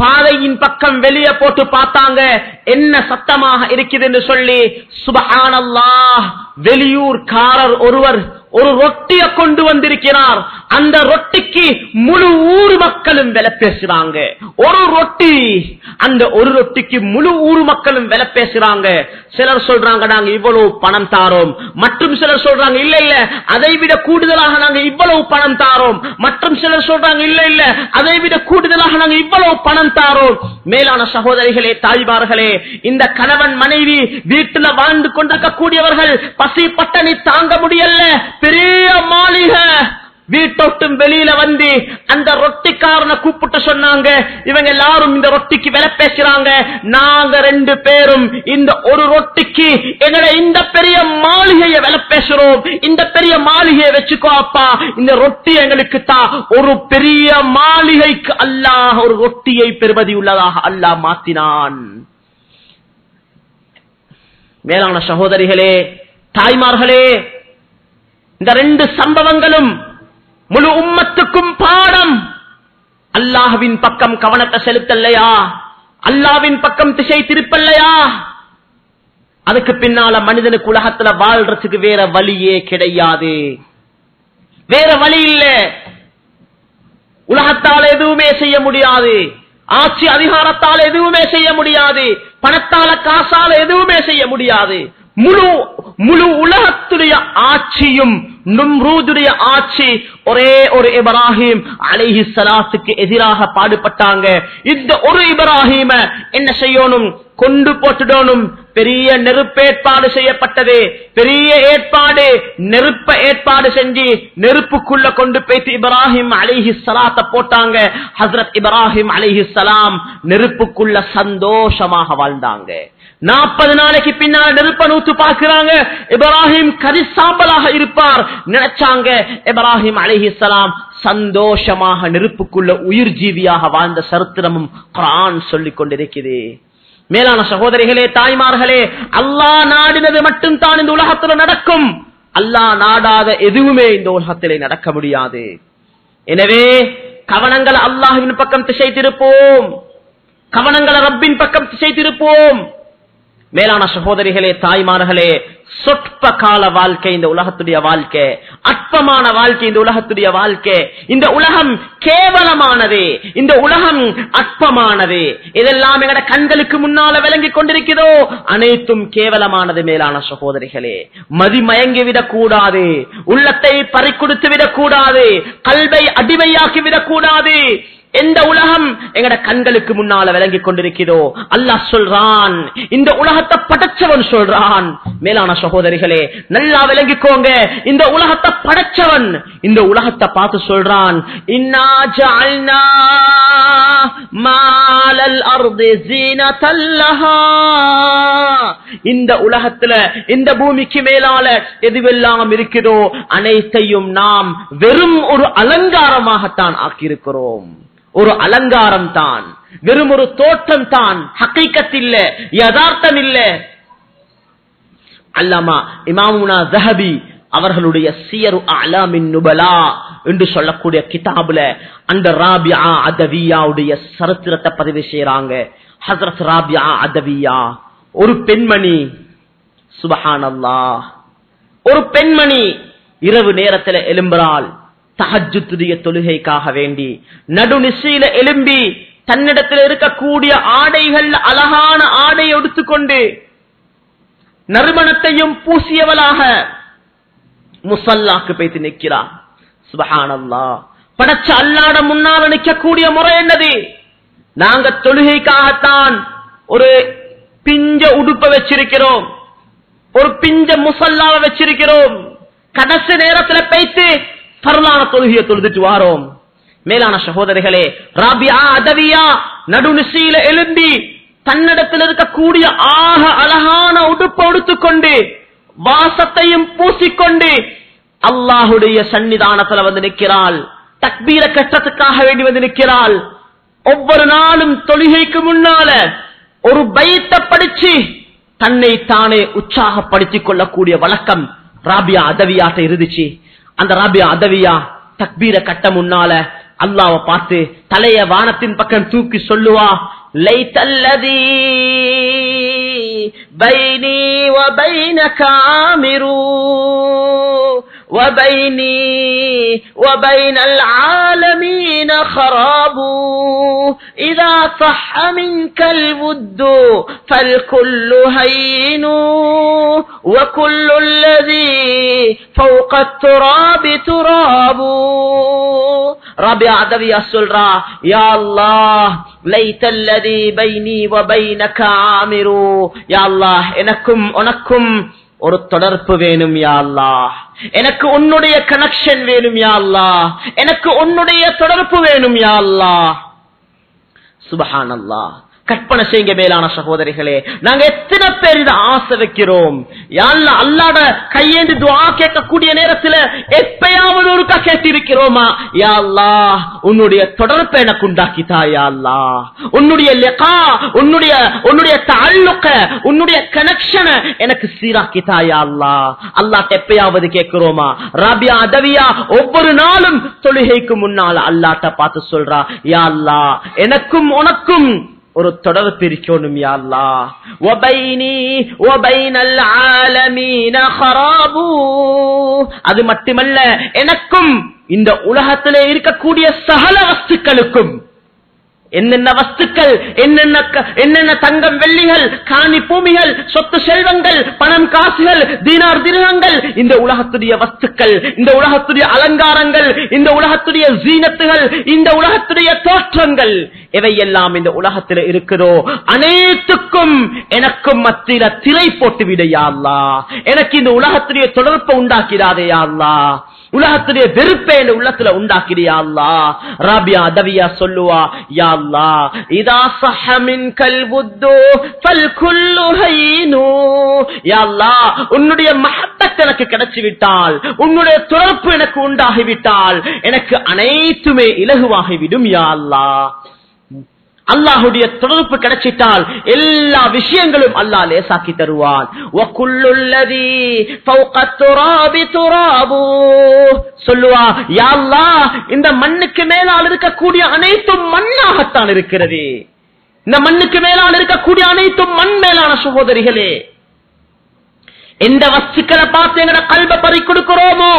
பாதையின் பக்கம் வெளியே போட்டு பார்த்தாங்க. என்ன சத்தமாக இருக்குது என்று சொல்லி சுபஹானல்லாஹ் வெளியூர்காரர் ஒருவர் ஒரு ரொட்டிய கொண்டு வந்திருக்கிறார். அந்த ரொட்டிக்கு முழு ஊர் மக்களும் விலை பேசுறாங்க. ஒரு ரொட்டி அந்த ஒரு ரொட்டிக்கு முழு ஊர் மக்களும் விலை பேசுறாங்க. சிலர் சொல்றாங்க நாங்க இவ்வளவு பணம் தாரோம். மற்றும் சிலர் சொல்றாங்க இல்ல இல்ல அதை விட கூடுதலாக நாங்க இவ்வளவு பணம் தாரோம். மற்றும் சிலர் சொல்றாங்க இல்ல இல்ல அதை விட கூடுதலாக நாங்க இவ்வளவு பணம் தாரோம். மேலான சகோதரிகளே தாய்மார்களே இந்த கணவன் மனைவி வீட்டுல வாழ்ந்து கொண்டிருக்க கூடியவர்கள் பசி பட்டணி தாங்க முடியல பெரிய மாளிகை வீட்டொட்டும் வெளியில வந்து அந்த ரொட்டிக்காரனை கூப்பிட்டு சொன்னாங்க. இவங்க எல்லாரும் இந்த ரொட்டிக்கு விலை பேசுறாங்க. நாங்க ரெண்டு பேரும் இந்த ஒரு ரொட்டிக்கு எங்களை இந்த பெரிய மாளிகையை விலை பேசுறோம். இந்த பெரிய மாளிகையை வச்சுக்கோ அப்பா. இந்த ரொட்டி எங்களுக்கு தான் ஒரு பெரிய மாளிகைக்கு அல்லாஹ் ஒரு ரொட்டியை பெறுவதி உள்ளதாக அல்லாஹ் மாத்தினான். மேலான சகோதரிகளே தாய்மார்களே இந்த ரெண்டு சம்பவங்களும் முழு உம்மத்துக்கும் பாடம். அல்லாஹுவின் பக்கம் கவனத்தை செலுத்தலையா அல்லாவின் பக்கம் திசை திருப்பல்லையா? அதுக்கு பின்னால மனிதனுக்கு உலகத்துல வாழ்றதுக்கு வேற வழியே கிடையாது. வேற வழி இல்ல. உலகத்தால் எதுவுமே செய்ய முடியாது. ஆட்சி அதிகாரத்தால் எதுவுமே செய்ய முடியாது. பணத்தால காசால எதுவுமே செய்ய முடியாது. முழு முழு உலகத்துடைய ஆட்சியும் நும்ரூதுடைய ஆட்சி ஒரே ஒரு இப்ராஹிம் அலைஹி சலாத்துக்கு எதிராக பாடுபட்டாங்க. இந்த ஒரு இப்ராஹிம என்ன செய்யணும்? கொண்டு போட்டுடணும் பெரிய நெருப்பேற்பாடு செய்யப்பட்டது. பெரிய ஏற்பாடு நெருப்ப ஏற்பாடு செஞ்சு நெருப்புக்குள்ள கொண்டு போய்த்து இப்ராஹிம் அலிஹி சலாத்த போட்டாங்க. ஹசரத் இப்ராஹிம் அலிஹி சலாம் நெருப்புக்குள்ள சந்தோஷமாக வாழ்ந்தாங்க. நாற்பது நாளைக்கு பின்னால் நெருப்ப நூத்து பார்க்கிறாங்க. இப்ராஹிம் கரிசாம்பலாக இருப்பார். நினைச்சாங்க இப்ராஹிம் அலிஹி சலாம் சந்தோஷமாக நெருப்புக்குள்ள உயிர் ஜீவியாக வாழ்ந்த சரித்திரமும் குரான் சொல்லிக் கொண்டிருக்கிறேன் மேலான சகோதரிகளே தாய்மார்களே அல்லாஹ் நாடினது மட்டும் தான் இந்த உலகத்துல நடக்கும். அல்லாஹ் நாடாத எதுவுமே இந்த உலகத்திலே நடக்க முடியாது. எனவே கவனங்கள் அல்லாஹின் பக்கம் திசை திருப்போம் கவனங்களை ரப்பின் பக்கம் திசை திருப்போம் மேலான சகோதரிகளே தாய்மார்களே சொற்ப கால வாழ்க்கை இந்த உலகத்துடைய வாழ்க்கை அற்பமான வாழ்க்கை இந்த உலகத்துடைய வாழ்க்கை. இந்த உலகம் கேவலமானது இந்த உலகம் அற்பமானது. இதெல்லாம் எங்கட கண்களுக்கு முன்னால விளங்கி கொண்டிருக்கிறதோ அனைத்தும் கேவலமானது மேலான சகோதரிகளே. மதிமயங்கி விடக் கூடாது உள்ளத்தை பறிக்கொடுத்து விடக் கூடாது கல்வை அடிமையாக்கி விடக் கூடாது எந்த உலகம் எங்கட கண்களுக்கு முன்னால விளங்கி கொண்டிருக்கிறதோ அல்லாஹ் சொல்றான். இந்த உலகத்தை படைச்சவன் சொல்றான். மேலான சகோதரிகளே நல்லா விளங்கிக்கோங்க. இந்த உலகத்தை படைச்சவன் இந்த உலகத்தை பார்த்து சொல்றான். இன்னா இந்த உலகத்துல இந்த பூமிக்கு மேலால எதுவெல்லாம் இருக்கிறோ அனைத்தையும் நாம் வெறும் ஒரு அலங்காரமாகத்தான் ஆக்கியிருக்கிறோம். ஒரு அலங்காரம் தான். வெறும் ஒரு தோற்றம் தான். ஹக்கீக்கத் இல்ல யதார்த்தம் இல்ல. அல்லாமா இமாமுனா ஜஹபி அவர்களுடைய சியரு அலாமின் நுபலா என்று சொல்லக்கூடிய கிதாபுல அந்த ராபியா அதவியாவுடைய சரித்திரத்தை பதிவு செய்யறாங்க ஹசரத் ராபியா அதவியா. ஒரு பெண்மணி. சுபஹானல்லா ஒரு பெண்மணி இரவு நேரத்துல எழும்புறாள். தகஜுத்துடைய தொழுகைக்காக வேண்டி நடுநிசையில எழும்பி தன்னிடத்தில் இருக்கக்கூடிய ஆடைகள் அழகான ஆடை எடுத்துக்கொண்டு நறுமணத்தையும் பூசியவளாக முசல்லாக்கு போய்த்து நிற்கிறார் சுபஹானல்லா. படைச்ச அல்லாட முன்னால் நிற்கக்கூடிய முறை என்னது? நாங்க தொழுகைக்காகத்தான் ஒரு பிஞ்ச உடுப்ப வச்சிருக்கிறோம். ஒரு பிஞ்ச முசல்லாவை வச்சிருக்கிறோம். கடைசி நேரத்துல பேய்த்து பரலான தொழுகையை தொழுதுட்டு வாரோம். மேலான சகோதரிகளே ராபியா அதவியா நடுநிசையில எழும்பி தன்னிடத்தில் இருக்கக்கூடிய ஆக அழகான உடுப்பை உடுத்துக்கொண்டு வாசத்தையும் பூசிக்கொண்டு அல்லாஹுடைய சன்னிதானத்துல வந்து நிற்கிறாள். தக்பீர கட்டத்துக்காக வேண்டி வந்து நிற்கிறாள். ஒவ்வொரு நாளும் தொழுகைக்கு முன்னால ஒரு பயத்தை படிச்சு தன்னை தானே உற்சாகப்படுத்திக் கொள்ளக்கூடிய வழக்கம் ராபியா அதவியாட்ட இருந்துச்சு. அந்த ராபியா அதவியா தக்பீர கட்ட முன்னால அல்லாவ பார்த்து தலைய வானத்தின் பக்கம் தூக்கி சொல்லுவா லைத்தல்லதி பைனி வபைன காமிரூ وبيني وبين العالمين خراب. إذا صح منك الود فالكل هين وكل الذي فوق التراب تراب. ربيع دبي السلرى يا الله ليت الذي بيني وبينك عامر. يا الله إنكم أنكم ஒரு தொடர்பு வேணும் யாழ்லா எனக்கு உன்னுடைய கனெக்ஷன் வேணும் யாழ்லா எனக்கு உன்னுடைய தொடர்பு வேணும் யாழ்லா அல்லாஹ். சுபஹான் கற்பனை செய்யுங்க மேலான சகோதரிகளே. நாங்க எத்தனை பேர் இதை ஆசை வைக்கிறோம்? யாழ்லா அல்லாட கையேந்து துவா கேட்கக்கூடிய நேரத்துல எப்பயாவது ஒருக்கா கேட்டிருக்கிறோமா? யா அல்லாஹ் உன்னுடைய தொடர்பை எனக்கு உண்டாக்கிதா யாழ்லா உன்னுடைய லெகா உன்னுடைய உன்னுடைய தாழ்லுக்க உன்னுடைய கனெக்ஷனை எனக்கு சீராக்கிதா யாழ்லா அல்லாஹ் எப்பயாவது கேட்கிறோமா? ராபியா அதவியா ஒவ்வொரு நாளும் தொழுகைக்கு முன்னால அல்லாட்ட பார்த்து சொல்றா யாழ்லா எனக்கும் உனக்கும் ஒரு தொடர்பு பிரிக்கணும் யா அல்லாஹ். வபைனி ஆலமீன ஹராபு. அது மட்டுமல்ல எனக்கும் இந்த உலகத்திலே இருக்கக்கூடிய சகல வஸ்துக்களுக்கும் என்னென்ன வஸ்துக்கள் என்னென்ன க- என்னென்ன தங்கம் வெள்ளிகள் காணி பூமிகள் சொத்து செல்வங்கள் பணம் காசுகள் தீனார் திருகங்கள் இந்த உலகத்துடைய வஸ்துக்கள் இந்த உலகத்துடைய அலங்காரங்கள் இந்த உலகத்துடைய ஜீனத்துகள் இந்த உலகத்துடைய தோற்றங்கள் எவையெல்லாம் இந்த உலகத்தில் இருக்குதோ அனைத்துக்கும் எனக்கும் மத்தியில திரை போட்டு விடையாள்லா எனக்கு இந்த உலகத்துடைய தொடர்பை உண்டாக்கிறாதே உலகத்திலே அல்லா உலகத்துடைய வெறுப்பை என் உள்ளத்துல உண்டாக்கிறியா அல்லா. ராபியா தவியா சொல்லுவா யா அல்லா. இதா சஹமின் கல்வுத்தோ ஃபல் குல்லு ஹைனு. யா அல்லா உன்னுடைய மஹப்பத் எனக்கு கிடைச்சு விட்டால் உன்னுடைய துறப்பு எனக்கு உண்டாகிவிட்டால் எனக்கு அனைத்துமே இலகுவாகிவிடும் யா அல்லா. அல்லாஹுடைய தொடர்பு கிடைச்சிட்டால் எல்லா விஷயங்களும் அல்லா லேசாக்கி தருவான். சொல்லுவா யாழ்லா இந்த மண்ணுக்கு மேலால் இருக்கக்கூடிய அனைத்தும் மண்ணாகத்தான் இருக்கிறது. இந்த மண்ணுக்கு மேலால் இருக்கக்கூடிய அனைத்தும் மண் மேலான சகோதரிகளே எந்த வஸ்துக்களை பார்த்து எங்கட கல்வ பறி கொடுக்கிறோமோ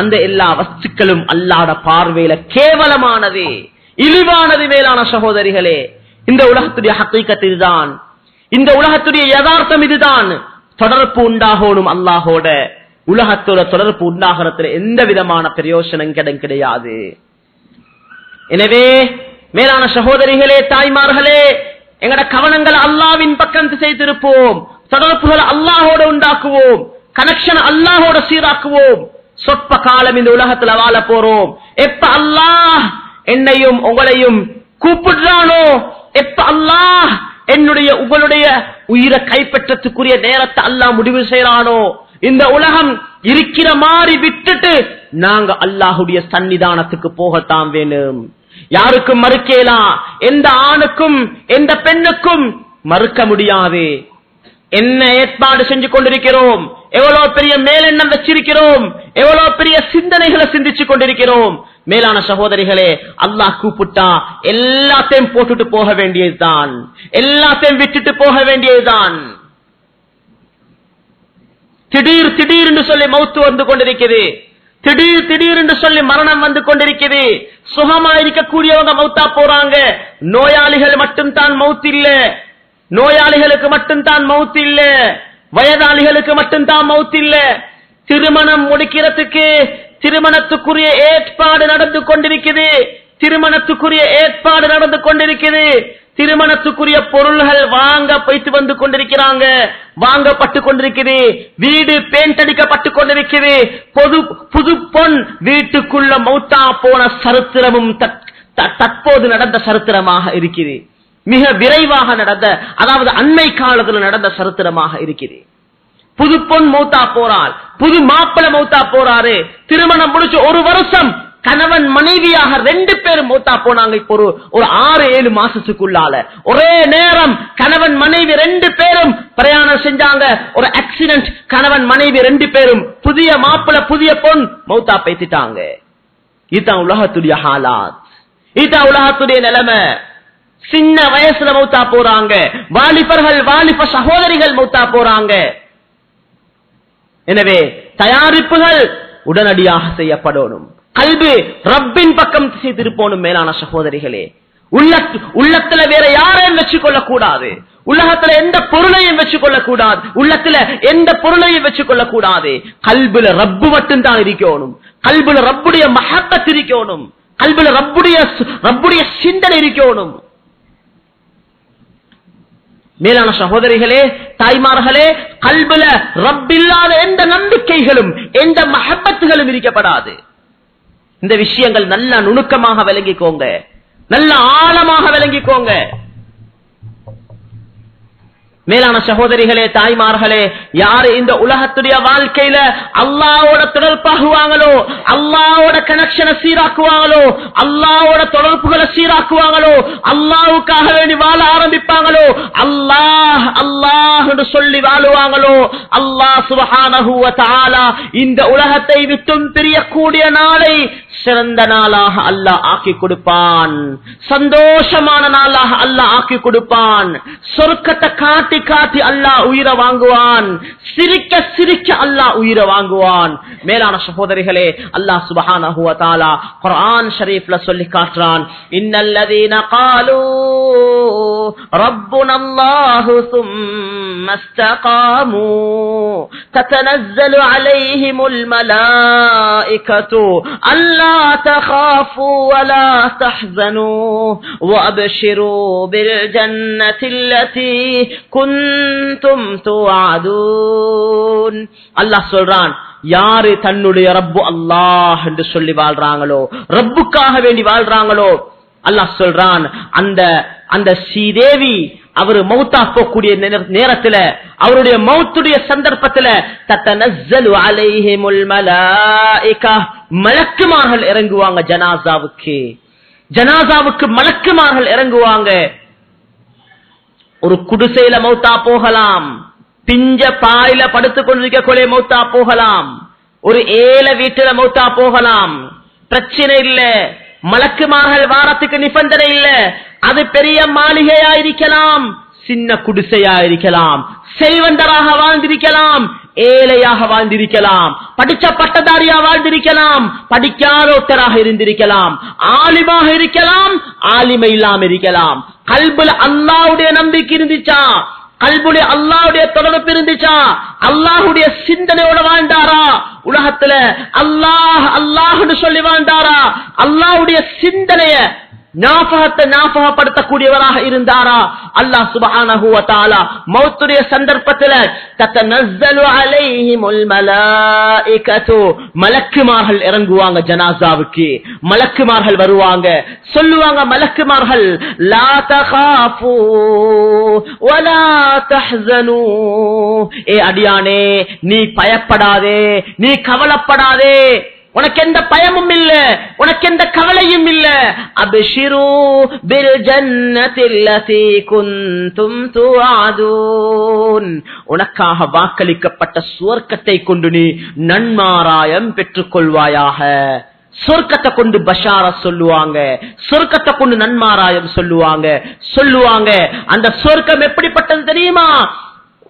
அந்த எல்லா வஸ்துக்களும் அல்லாத பார்வையில கேவலமானதே. இழிவானது மேலான சகோதரிகளே இந்த உலகத்துடைய ஹக்கீக்கத் இதுதான். இந்த உலகத்துடைய யதார்த்தம் இதுதான். தொடர்பு உண்டாகணும் அல்லாஹோட. உலகத்தோட தொடர்பு உண்டாகிறதுல எந்த விதமான பிரயோசனம் கிடம் கிடையாது. எனவே மேலான சகோதரிகளே தாய்மார்களே எங்கட கவனங்கள் அல்லாவின் பக்கம் செய்திருப்போம் திருப்போம் தொடர்புகளை அல்லாஹோட உண்டாக்குவோம். கனெக்ஷன் அல்லாஹோட சீராக்குவோம். சொற்ப காலம் இந்த உலகத்துல வாழ போறோம். எப்ப அல்லாஹ் என்னையும் உங்களையும் கூப்பிடுறானோ? எப்ப அல்லாஹ் என்னுடைய உங்களுடைய உயிரை கைப்பற்றத்துக்குரிய நேரத்தை அல்லாஹ் முடிவு செய்யறானோ இந்த உலகம் இருக்கிற மாதிரி விட்டுட்டு நாங்க அல்லாஹுடைய சன்னிதானத்துக்கு போகத்தான் வேணும். யாருக்கும் மறுக்கலாம் எந்த ஆணுக்கும் எந்த பெண்ணுக்கும் மறுக்க முடியாது. என்ன ஏற்பாடு செஞ்சு கொண்டிருக்கிறோம்? எவ்வளவு பெரிய மேலெண்ணம் வச்சிருக்கிறோம்? எவ்வளவு பெரிய சிந்தனைகளை சிந்திச்சு கொண்டிருக்கிறோம்? மேலான சகோதரிகளே அல்லாஹ் கூப்பிட்டா எல்லாத்தையும் போட்டுட்டு போக வேண்டியதுதான். எல்லாத்தையும் விட்டுட்டு போக வேண்டியதுதான். திடீர் திடீர் என்று சொல்லி மௌத்து வந்து கொண்டிருக்கிறது. திடீர் திடீர் என்று சொல்லி மரணம் வந்து கொண்டிருக்கிறது. சுகமா இருக்கக்கூடியவங்க மௌத்தா போறாங்க. நோயாளிகள் மட்டும் தான் மௌத் இல்ல நோயாளிகளுக்கு மட்டும் தான் மௌத் இல்ல வயதாளிகளுக்கு மட்டும் தான் மௌத் இல்ல திருமணம் முடிக்கிறதுக்கு திருமணத்துக்குரிய ஏற்பாடு நடந்து கொண்டிருக்குது திருமணத்துக்குரிய ஏற்பாடு நடந்து கொண்டிருக்குது திருமணத்துக்குரிய பொருள்கள் வாங்க போயிட்டு வந்து கொண்டிருக்கிறாங்க. வாங்கப்பட்டு கொண்டிருக்குது வீடு பெயிண்ட் அடிக்கப்பட்டு கொண்டிருக்குது பொது புது பொன் வீட்டுக்குள்ள மௌத்தா போன சரித்திரமும் த- தற்போது நடந்த சரித்திரமாக இருக்குது மிக விரைவாக நடந்த அதாவது அண்மை காலத்தில் நடந்த சரித்திரமாக இருக்குது புது பொன் மௌத்தா போறால் புது மாப்பிள மௌத்தா போறாரு. திருமணம் முடிச்சு ஒரு வருஷம். கணவன் மனைவியாக ரெண்டு பேரும் மௌத்தா போனாங்க இப்போ ஒரு ஒரு ஆறு ஏழு மாசத்துக்குள்ளால. ஒரே நேரம் கணவன் மனைவி ரெண்டு பேரும் பிரயாணம் செஞ்சாங்க. ஒரு ஆக்சிடென்ட் கணவன் மனைவி ரெண்டு பேரும். புதிய மாப்பிள புதிய பொன் மௌத்தா பேத்திட்டாங்க இதுதான் உலகத்துடைய ஹாலாத். இதுதான் உலகத்துடைய நிலைமை. சின்ன வயசுல மௌத்தா போறாங்க. வாலிபர்கள் வாலிப சகோதரிகள் மௌத்தா போறாங்க. எனவே தயாரிப்புகள் உடனடியாக செய்யப்படணும். கல்வி ரப்பின் பக்கம் திசை திருப்போனும் மேலான சகோதரிகளே. உள்ளத்துல வேற யாரையும் வச்சு கூடாது உலகத்துல எந்த பொருளையும் வச்சு கூடாது உள்ளத்துல எந்த பொருளையும் வச்சு கூடாது கல்புல ரப்பு மட்டும்தான் இருக்கணும். கல்புல ரப்புடைய மகத்தத் இருக்கணும். கல்புல ரப்புடைய ரப்புடைய சிந்தனை இருக்கணும். மேலான சகோதரிகளே தாய்மார்களே கல்புல ரப்பில்லாத எந்த நம்பிக்கைகளும் எந்த மஹப்பத்துகளும் இருக்கப்படாது இந்த விஷயங்கள் நல்ல நுணுக்கமாக விளங்கிக்கோங்க. நல்ல ஆழமாக விளங்கிக்கோங்க. மேலான சகோதரிகளே தாய்மார்களே யாரு இந்த உலகத்துடைய வாழ்க்கையில அல்லாவோட தொடர்பாகுவாங்களோ அல்லாவோட கனெக்ஷனை சீராக்குவாங்களோ அல்லாவோட தொடர்புகளை சீராக்குவாங்களோ அல்லாவுக்காக வேண்டி வாழ ஆரம்பிப்பாங்களோ அல்லாஹ் அல்லாஹ் என்று சொல்லி வாழுவாங்களோ அல்லாஹ் சுபஹானஹு வ இந்த உலகத்தை விட்டும் பிரியக்கூடிய நாளை சிறந்த நாளாக அல்லாஹ் ஆக்கி கொடுப்பான். சந்தோஷமான நாளாக அல்லாஹ் ஆக்கி கொடுப்பான். சொர்க்கத்தை காட்டி காட்டி அல்லாஹ் உயிரை வாங்குவான். சிரிக்க சிரிக்க அல்லாஹ் உயிரை வாங்குவான். மேலான சகோதரிகளே அல்லாஹ் சுபஹான சுபஹானஹுவ தாலா குர்ஆன் ஷரீஃப்ல சொல்லி காட்டுறான். இன்னல்லதீன காலூ ربنا الله ثم استقاموا تتنزل عليهم الملائكة ألا تخافوا ولا تحزنوا وأبشروا بالجنة التي كنتم توعدون الله சொல்றான் யாரு தன்னுடைய ரப்பு அல்லாஹ் என்று சொல்லி வாழ்றாங்களோ ரப்புக்காக வேண்டி வாழ்றாங்களோ அல்லாஹ் சொல்றான் அந்த அந்த ஸ்ரீதேவி அவரு மௌத்தா போகக்கூடிய நேர- நேரத்துல அவருடைய மௌத்துடைய சந்தர்ப்பத்துல தத்தனஸ்ஸலு அலைஹிமுல் மலக்குமார்கள் இறங்குவாங்க ஜனாசாவுக்கு. ஜனாசாவுக்கு மலக்குமார்கள் இறங்குவாங்க. ஒரு குடிசையில மௌத்தா போகலாம். பிஞ்ச பாயில படுத்துக் கொண்டிருக்க கொலை மௌத்தா போகலாம். ஒரு ஏழை வீட்டுல மௌத்தா போகலாம். பிரச்சனை இல்லை. மலக்குமார்கள் வாரத்துக்கு நிபந்தனை இல்ல. அது பெரிய மாளிகையா இருக்கலாம் சின்ன குடிசையா இருக்கலாம் செல்வந்தராக வாழ்ந்திருக்கலாம் ஏழையாக வாழ்ந்திருக்கலாம் படிச்ச பட்டதாரியா வாழ்ந்திருக்கலாம் படிக்காத இருந்திருக்கலாம் ஆலிமாக இருக்கலாம் ஆலிமை இல்லாம இருக்கலாம். கல்புல அல்லாவுடைய நம்பிக்கை இருந்துச்சா? கல்புலி அல்லாவுடைய தொடர்பு இருந்துச்சா அல்லாஹுடைய சிந்தனையோட வாழ்ந்தாரா? உலகத்துல அல்லாஹ் அல்லாஹ்னு சொல்லி வாழ்ந்தாரா? அல்லாஹுடைய சிந்தனைய ஞாபகத்தை ஞாபகப்படுத்தக்கூடியவராக இருந்தாரா? அல்லாஹ் சுபஹானஹு வ தஆலா மௌத்துடைய சந்தர்ப்பத்துல தத்தனஸ்ஸலு அலைஹிமுல் மலாயிகத்து மலக்குமார்கள் இறங்குவாங்க ஜனாசாவுக்கு. மலக்குமார்கள் வருவாங்க. சொல்லுவாங்க மலக்குமார்கள் லா தகாஃபு வலா தஹ்ஸனு. ஏ அடியானே நீ பயப்படாதே நீ கவலைப்படாதே. உனக்கு எந்த பயமும் இல்ல உனக்கு எந்த கவலையும் இல்ல. அபிஷிரு பில் ஜன்னத்தில்லதி குந்தும் துஆதூன் உனக்காக வாக்களிக்கப்பட்ட சுவர்க்கத்தை கொண்டு நீ நன்மாராயம் பெற்றுக் கொள்வாயாக சொர்க்கத்தை கொண்டு பஷார சொல்லுவாங்க. சொர்க்கத்தை கொண்டு நன்மாராயம் சொல்லுவாங்க. சொல்லுவாங்க. அந்த சொர்க்கம் எப்படிப்பட்டது தெரியுமா?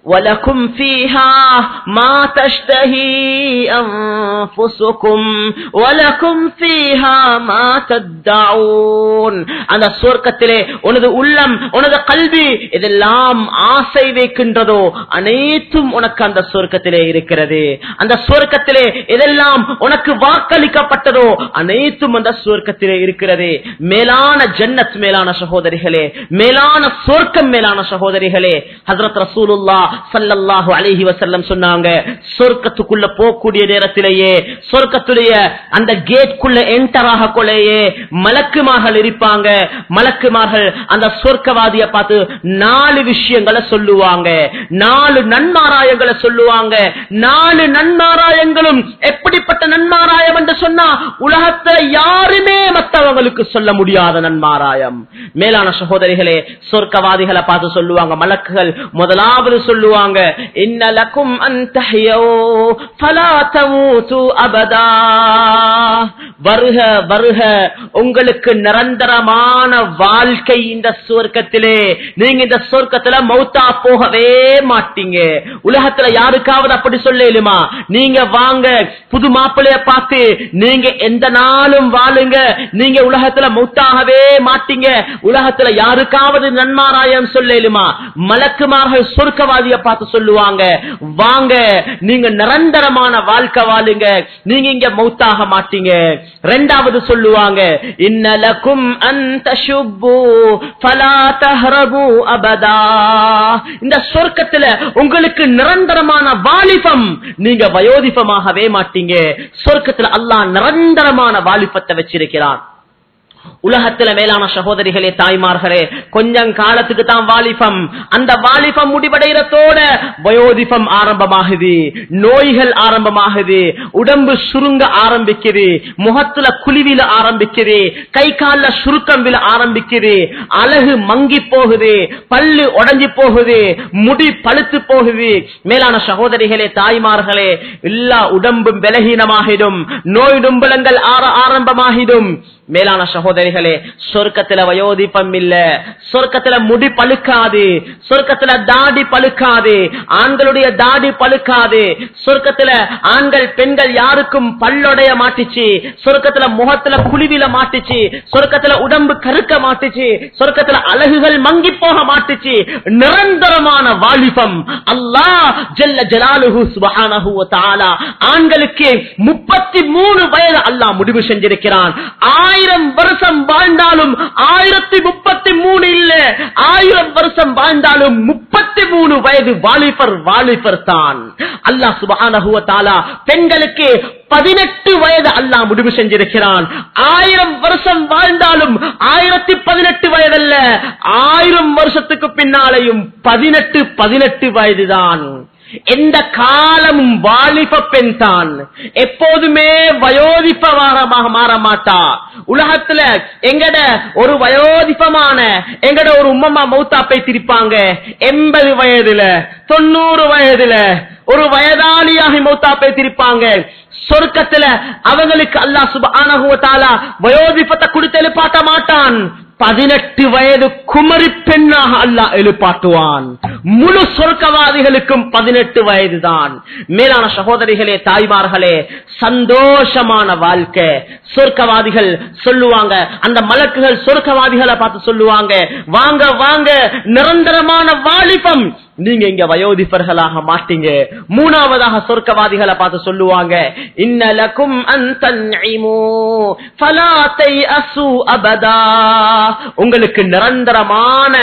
ولكم فيها ما تشتهي أنفسكم ولكم فيها ما تدعون அந்த சொர்க்கத்திலே உனது உள்ளம் உனது கல்வி இதெல்லாம் ஆசை வைக்கின்றதோ அனைத்தும் உனக்கு அந்த சொர்க்கத்திலே இருக்கிறது அந்த சொர்க்கத்திலே இதெல்லாம் உனக்கு வாக்களிக்கப்பட்டதோ அனைத்தும் அந்த சொர்க்கத்திலே இருக்கிறது மேலான ஜன்னத் மேலான சகோதரிகளே மேலான சொர்க்கம் மேலான சகோதரிகளே ஹசரத் ரசூலுல்லா சல்லல்லாஹு அலஹி வசல்லம் சொன்னாங்க சொர்க்கத்துக்குள்ள போகக்கூடிய நேரத்திலேயே சொர்க்கத்துடைய அந்த கேட்குள்ள என்டர் ஆகக்குள்ளேயே மலக்குமார்கள் இருப்பாங்க. மலக்குமார்கள் அந்த சொர்க்கவாதிய பார்த்து நாலு விஷயங்களை சொல்லுவாங்க. நாலு நன்மாராயங்களை சொல்லுவாங்க. நாலு நன்மாராயங்களும் எப்படிப்பட்ட நன்மாராயம் என்று சொன்னா உலகத்துல யாருமே மற்றவங்களுக்கு சொல்ல முடியாத நன்மாராயம். மேலான சகோதரிகளே சொர்க்கவாதிகளை பார்த்து சொல்லுவாங்க மலக்குகள் முதலாவது சொல்ல சொல்லுவாங்க. இன்னலக்கும் அந்தஹியோ அபதா. வருக வருக உங்களுக்கு நிரந்தரமான வாழ்க்கை இந்த சொர்க்கத்திலே. நீங்க இந்த சொர்க்கத்துல மௌத்தா போகவே மாட்டீங்க. உலகத்துல யாருக்காவது அப்படி சொல்லுமா நீங்க வாங்க புது மாப்பிளைய பார்த்து நீங்க எந்த நாளும் வாழுங்க. நீங்க உலகத்துல மௌத்தாகவே மாட்டீங்க. உலகத்துல யாருக்காவது நன்மாராயம் சொல்லுமா மலக்குமார்கள் சொர்க்கவாதிய பார்த்து சொல்லுவாங்க. வாங்க நீங்க நிரந்தரமான வாழ்க்கை வாழுங்க. நீங்க இங்க மௌத்தாக மாட்டீங்க. ரெண்டாவது சொல்லுவாங்க இன்னலக்கும் அந்த அபதா. இந்த சொர்க்கத்துல உங்களுக்கு நிரந்தரமான வாலிபம் நீங்க வயோதிபமாகவே மாட்டீங்க. சொர்க்கத்துல அல்லாஹ் நிரந்தரமான வாலிபத்தை வச்சிருக்கிறான். உலகத்துல மேலான சகோதரிகளே தாய்மார்களே கொஞ்சம் காலத்துக்கு தான் வாலிபம். அந்த வாலிபம் முடிவடைகிறதோட வயோதிபம் ஆரம்பமாகுது நோய்கள் ஆரம்பமாகுது உடம்பு சுருங்க ஆரம்பிக்குது முகத்துல குழிவில ஆரம்பிக்குது கை கால சுருக்கம் விழ ஆரம்பிக்குது அழகு மங்கி போகுது பல்லு உடைஞ்சு போகுது முடி பழுத்து போகுது. மேலான சகோதரிகளே தாய்மார்களே எல்லா உடம்பும் பலகீனமாகிடும் நோய் நும்பலங்கள் ஆர- ஆரம்பமாகிடும். மேலான சகோதரி சகோதரிகளே சொர்க்கத்துல வயோதிப்பம் இல்ல. சொர்க்கத்துல முடி பழுக்காது. சொர்க்கத்துல தாடி பழுக்காது. ஆண்களுடைய தாடி பழுக்காது. சொர்க்கத்துல ஆண்கள் பெண்கள் யாருக்கும் பல்லொடைய மாட்டிச்சு. சொர்க்கத்துல முகத்துல குழுவில மாட்டிச்சு. சொர்க்கத்துல உடம்பு கருக்க மாட்டுச்சு. சொர்க்கத்துல அழகுகள் மங்கி போக மாட்டுச்சு. நிரந்தரமான வாலிபம். அல்லாஹ் ஜெல்ல ஜலாலுஹு சுபஹானஹு ஆண்களுக்கு முப்பத்தி மூணு வயது அல்லா முடிவு செஞ்சிருக்கிறான். ஆயிரம் வருஷம் வருஷம் வாழ்ந்தாலும் ஆயிரத்தி முப்பத்தி மூணு இல்ல ஆயிரம் வருஷம் வாழ்ந்தாலும் முப்பத்தி மூணு வயது வாலிபர் வாலிபர் தான். அல்லா சுபானா பெண்களுக்கு பதினெட்டு வயது அல்லா முடிவு செஞ்சிருக்கிறான். ஆயிரம் வருஷம் வாழ்ந்தாலும் ஆயிரத்தி பதினெட்டு வயதல்ல ஆயிரம் வருஷத்துக்கு பின்னாலையும் பதினெட்டு பதினெட்டு வயதுதான். எந்த காலமும் வாலிப பெண் தான். எப்போதுமே வயோதிபமாக மாற மாட்டா. உலகத்துல எங்கட ஒரு வயோதிபமான எங்கட ஒரு உம்மம்மா மௌத்தாப்பை திரிப்பாங்க. எண்பது வயதுல தொண்ணூறு வயதுல ஒரு வயதாளியாக மௌத்தாப்பை திரிப்பாங்க. சொருக்கத்துல சொர்க்கத்துல அவங்களுக்கு அல்லாஹ் சுப்ஹானஹு வ வயோதிபத்தை கொடுத்து எழுப்பாட்ட மாட்டான். பதினெட்டு வயது குமரி பெண்ணாக அல்லாஹ் எழுப்பாட்டுவான் முழு சொர்க்கவாதிகளுக்கும் பதினெட்டு வயதுதான். மேலான சகோதரிகளே தாய்மார்களே சந்தோஷமான வாழ்க்கை. சொர்க்கவாதிகள் சொல்லுவாங்க அந்த மலக்குகள் சொர்க்கவாதிகளை பார்த்து சொல்லுவாங்க வாங்க வாங்க நிரந்தரமான வாலிபம் நீங்க இங்க வயோதிபர்களாக மாட்டீங்க. மூணாவதாக சொர்க்கவாதிகளை பார்த்து சொல்லுவாங்க இன்னலக்கும் உங்களுக்கு நிரந்தரமான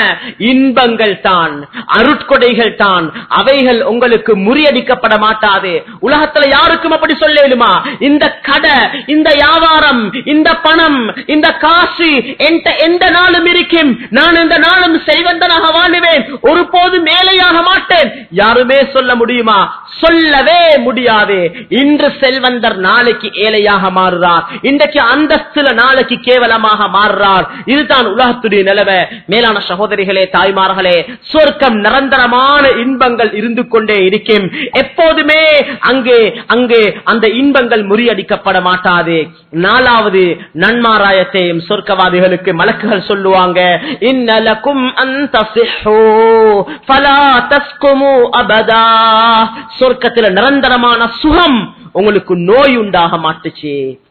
இன்பங்கள் தான் அருட்கொடைகள் தான். அவைகள் உங்களுக்கு முறியடிக்கப்பட மாட்டாது. உலகத்துல யாருக்கும் அப்படி சொல்லுமா இந்த கடை இந்த வியாபாரம் இந்த பணம் இந்த காசு என்கிட்ட எந்த நாளும் இருக்கும். நான் இந்த நாளும் செல்வந்தனாக வாழுவேன். ஒருபோது மேலையாக மாட்டேன். யாருமே சொல்ல முடியுமா? சொல்லவே முடியாது. இன்று செல்வந்தர் நாளைக்கு ஏழையாக மாறுறார் இன்றைக்கு அந்தஸ்துல நாளைக்கு கேவலமாக மாறுறார் இதுதான் உலகத்துடைய நிலவை மேலான சகோதரிகளே தாய்மார்களே சொர்க்கம் நிரந்தரமான இன்பங்கள் இருந்து கொண்டே இருக்கும் எப்போதுமே அங்கே அங்கே அந்த இன்பங்கள் முறியடிக்கப்பட மாட்டாது. நாலாவது நன்மாராயத்தையும் சொர்க்கவாதிகளுக்கு மலக்குகள் சொல்லுவாங்க. இன்னலக்கும் அந்த அபதா. சொர்க்கத்தில் நிரந்தரமான சுகம் உங்களுக்கு நோய் உண்டாக மாட்டுச்சு.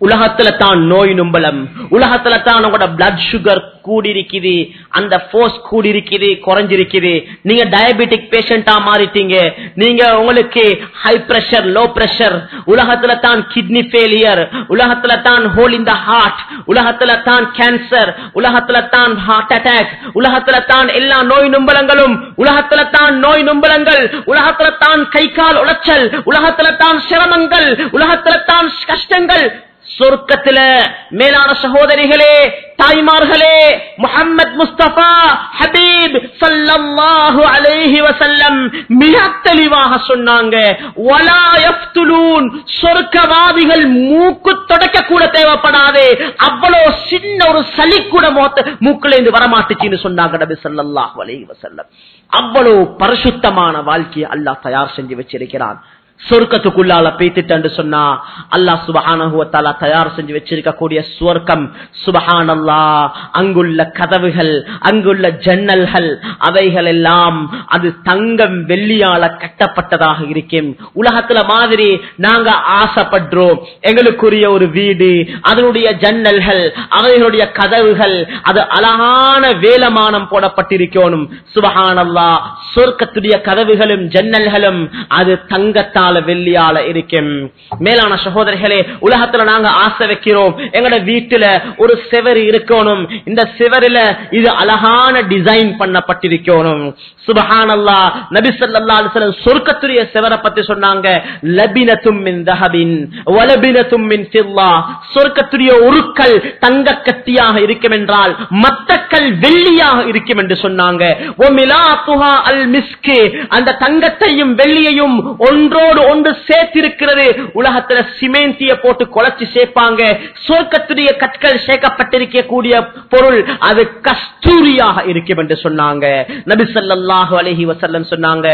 உலகத்துல தான் நோய் நும்பலம் உலகத்துல தான் உங்களோட பிளட் சுகர் கூடி இருக்குது அந்த போர்ஸ் கூடி இருக்குது குறைஞ்சிருக்குது நீங்க டயபெட்டிக் பேஷண்டா மாறிட்டீங்க நீங்க உங்களுக்கு ஹை பிரஷர் லோ பிரஷர் உலகத்துல தான் கிட்னி ஃபெயிலியர் உலகத்துல தான் ஹோல் இன் த ஹார்ட் உலகத்துல தான் கேன்சர் உலகத்துல தான் ஹார்ட் அட்டாக் உலகத்துல தான் எல்லா நோய் நும்பலங்களும் உலகத்துல தான் நோய் நும்பலங்கள் உலகத்துல தான் கை கால் உளைச்சல் உலகத்துல தான் சிரமங்கள் உலகத்துல தான் கஷ்டங்கள் சொர்க்கத்தில மேலான சகோதரிகளே தாய்மார்களே முகமது முஸ்தபா ஹபீப் சல்லல்லாஹு அலைஹி வசல்லம் மிக தெளிவாக சொன்னாங்க. சொர்க்கவாதிகள் மூக்கு தொடக்க கூட தேவைப்படாது. அவ்வளவு சின்ன ஒரு சளி கூட மூக்குல இருந்து வரமாட்டுச்சுன்னு சொன்னாங்க நபி ஸல்லல்லாஹு அலைஹி வஸல்லம். அவ்வளவு பரிசுத்தமான வாழ்க்கையை அல்லாஹ் தயார் செஞ்சு வச்சிருக்கிறான். சொர்க்கத்துக்குள்ளால பேத்துட்டு சொன்னா அல்லா சுபஹானஹுவத்தாலா தயார் செஞ்சு வச்சிருக்கக்கூடிய சுவர்க்கம் சுபஹானல்லா அங்குள்ள கதவுகள் அங்குள்ள ஜன்னல்கள் அவைகள் எல்லாம் அது தங்கம் வெள்ளியால கட்டப்பட்டதாக இருக்கும். உலகத்துல மாதிரி நாங்க ஆசைப்படுறோம். எங்களுக்குரிய ஒரு வீடு அதனுடைய ஜன்னல்கள் அவைகளுடைய கதவுகள் அது அழகான வேலமானம் போடப்பட்டிருக்கணும் சுபஹானல்லா சொர்க்கத்துடைய கதவுகளும் ஜன்னல்களும் அது தங்கத்தான் பொன்னால வெள்ளியால இருக்கும். மேலான சகோதரிகளே உலகத்துல நாங்க ஆசை வைக்கிறோம். எங்கட வீட்டுல ஒரு செவர் இருக்கணும். இந்த செவரில இது அழகான டிசைன் பண்ணப்பட்டிருக்கணும். சுபஹானல்லா நபி ஸல்லல்லாஹு அலைஹி சொர்க்கத்துடைய செவரை பத்தி சொன்னாங்க. லபினத்தும் மின் தஹபின் வலபினத்தும் மின் ஃபில்லா. சொர்க்கத்துடைய உருக்கள் தங்க கத்தியாக இருக்கும் என்றால் மத்தக்கள் வெள்ளியாக இருக்கும் என்று சொன்னாங்க. அந்த தங்கத்தையும் வெள்ளியையும் ஒன்றோடு ஒன்று சேர்த்திருக்கிறது. உலகத்துல சிமெண்டிய போட்டு குழச்சி சேர்ப்பாங்க. சொர்க்கத்துடைய கற்கள் சேர்க்கப்பட்டிருக்க கூடிய பொருள் அது கஸ்தூரியாக இருக்கும் என்று சொன்னாங்க. நபிசல்லா ஸல்லல்லாஹு அலஹி வசல்லம் சொன்னாங்க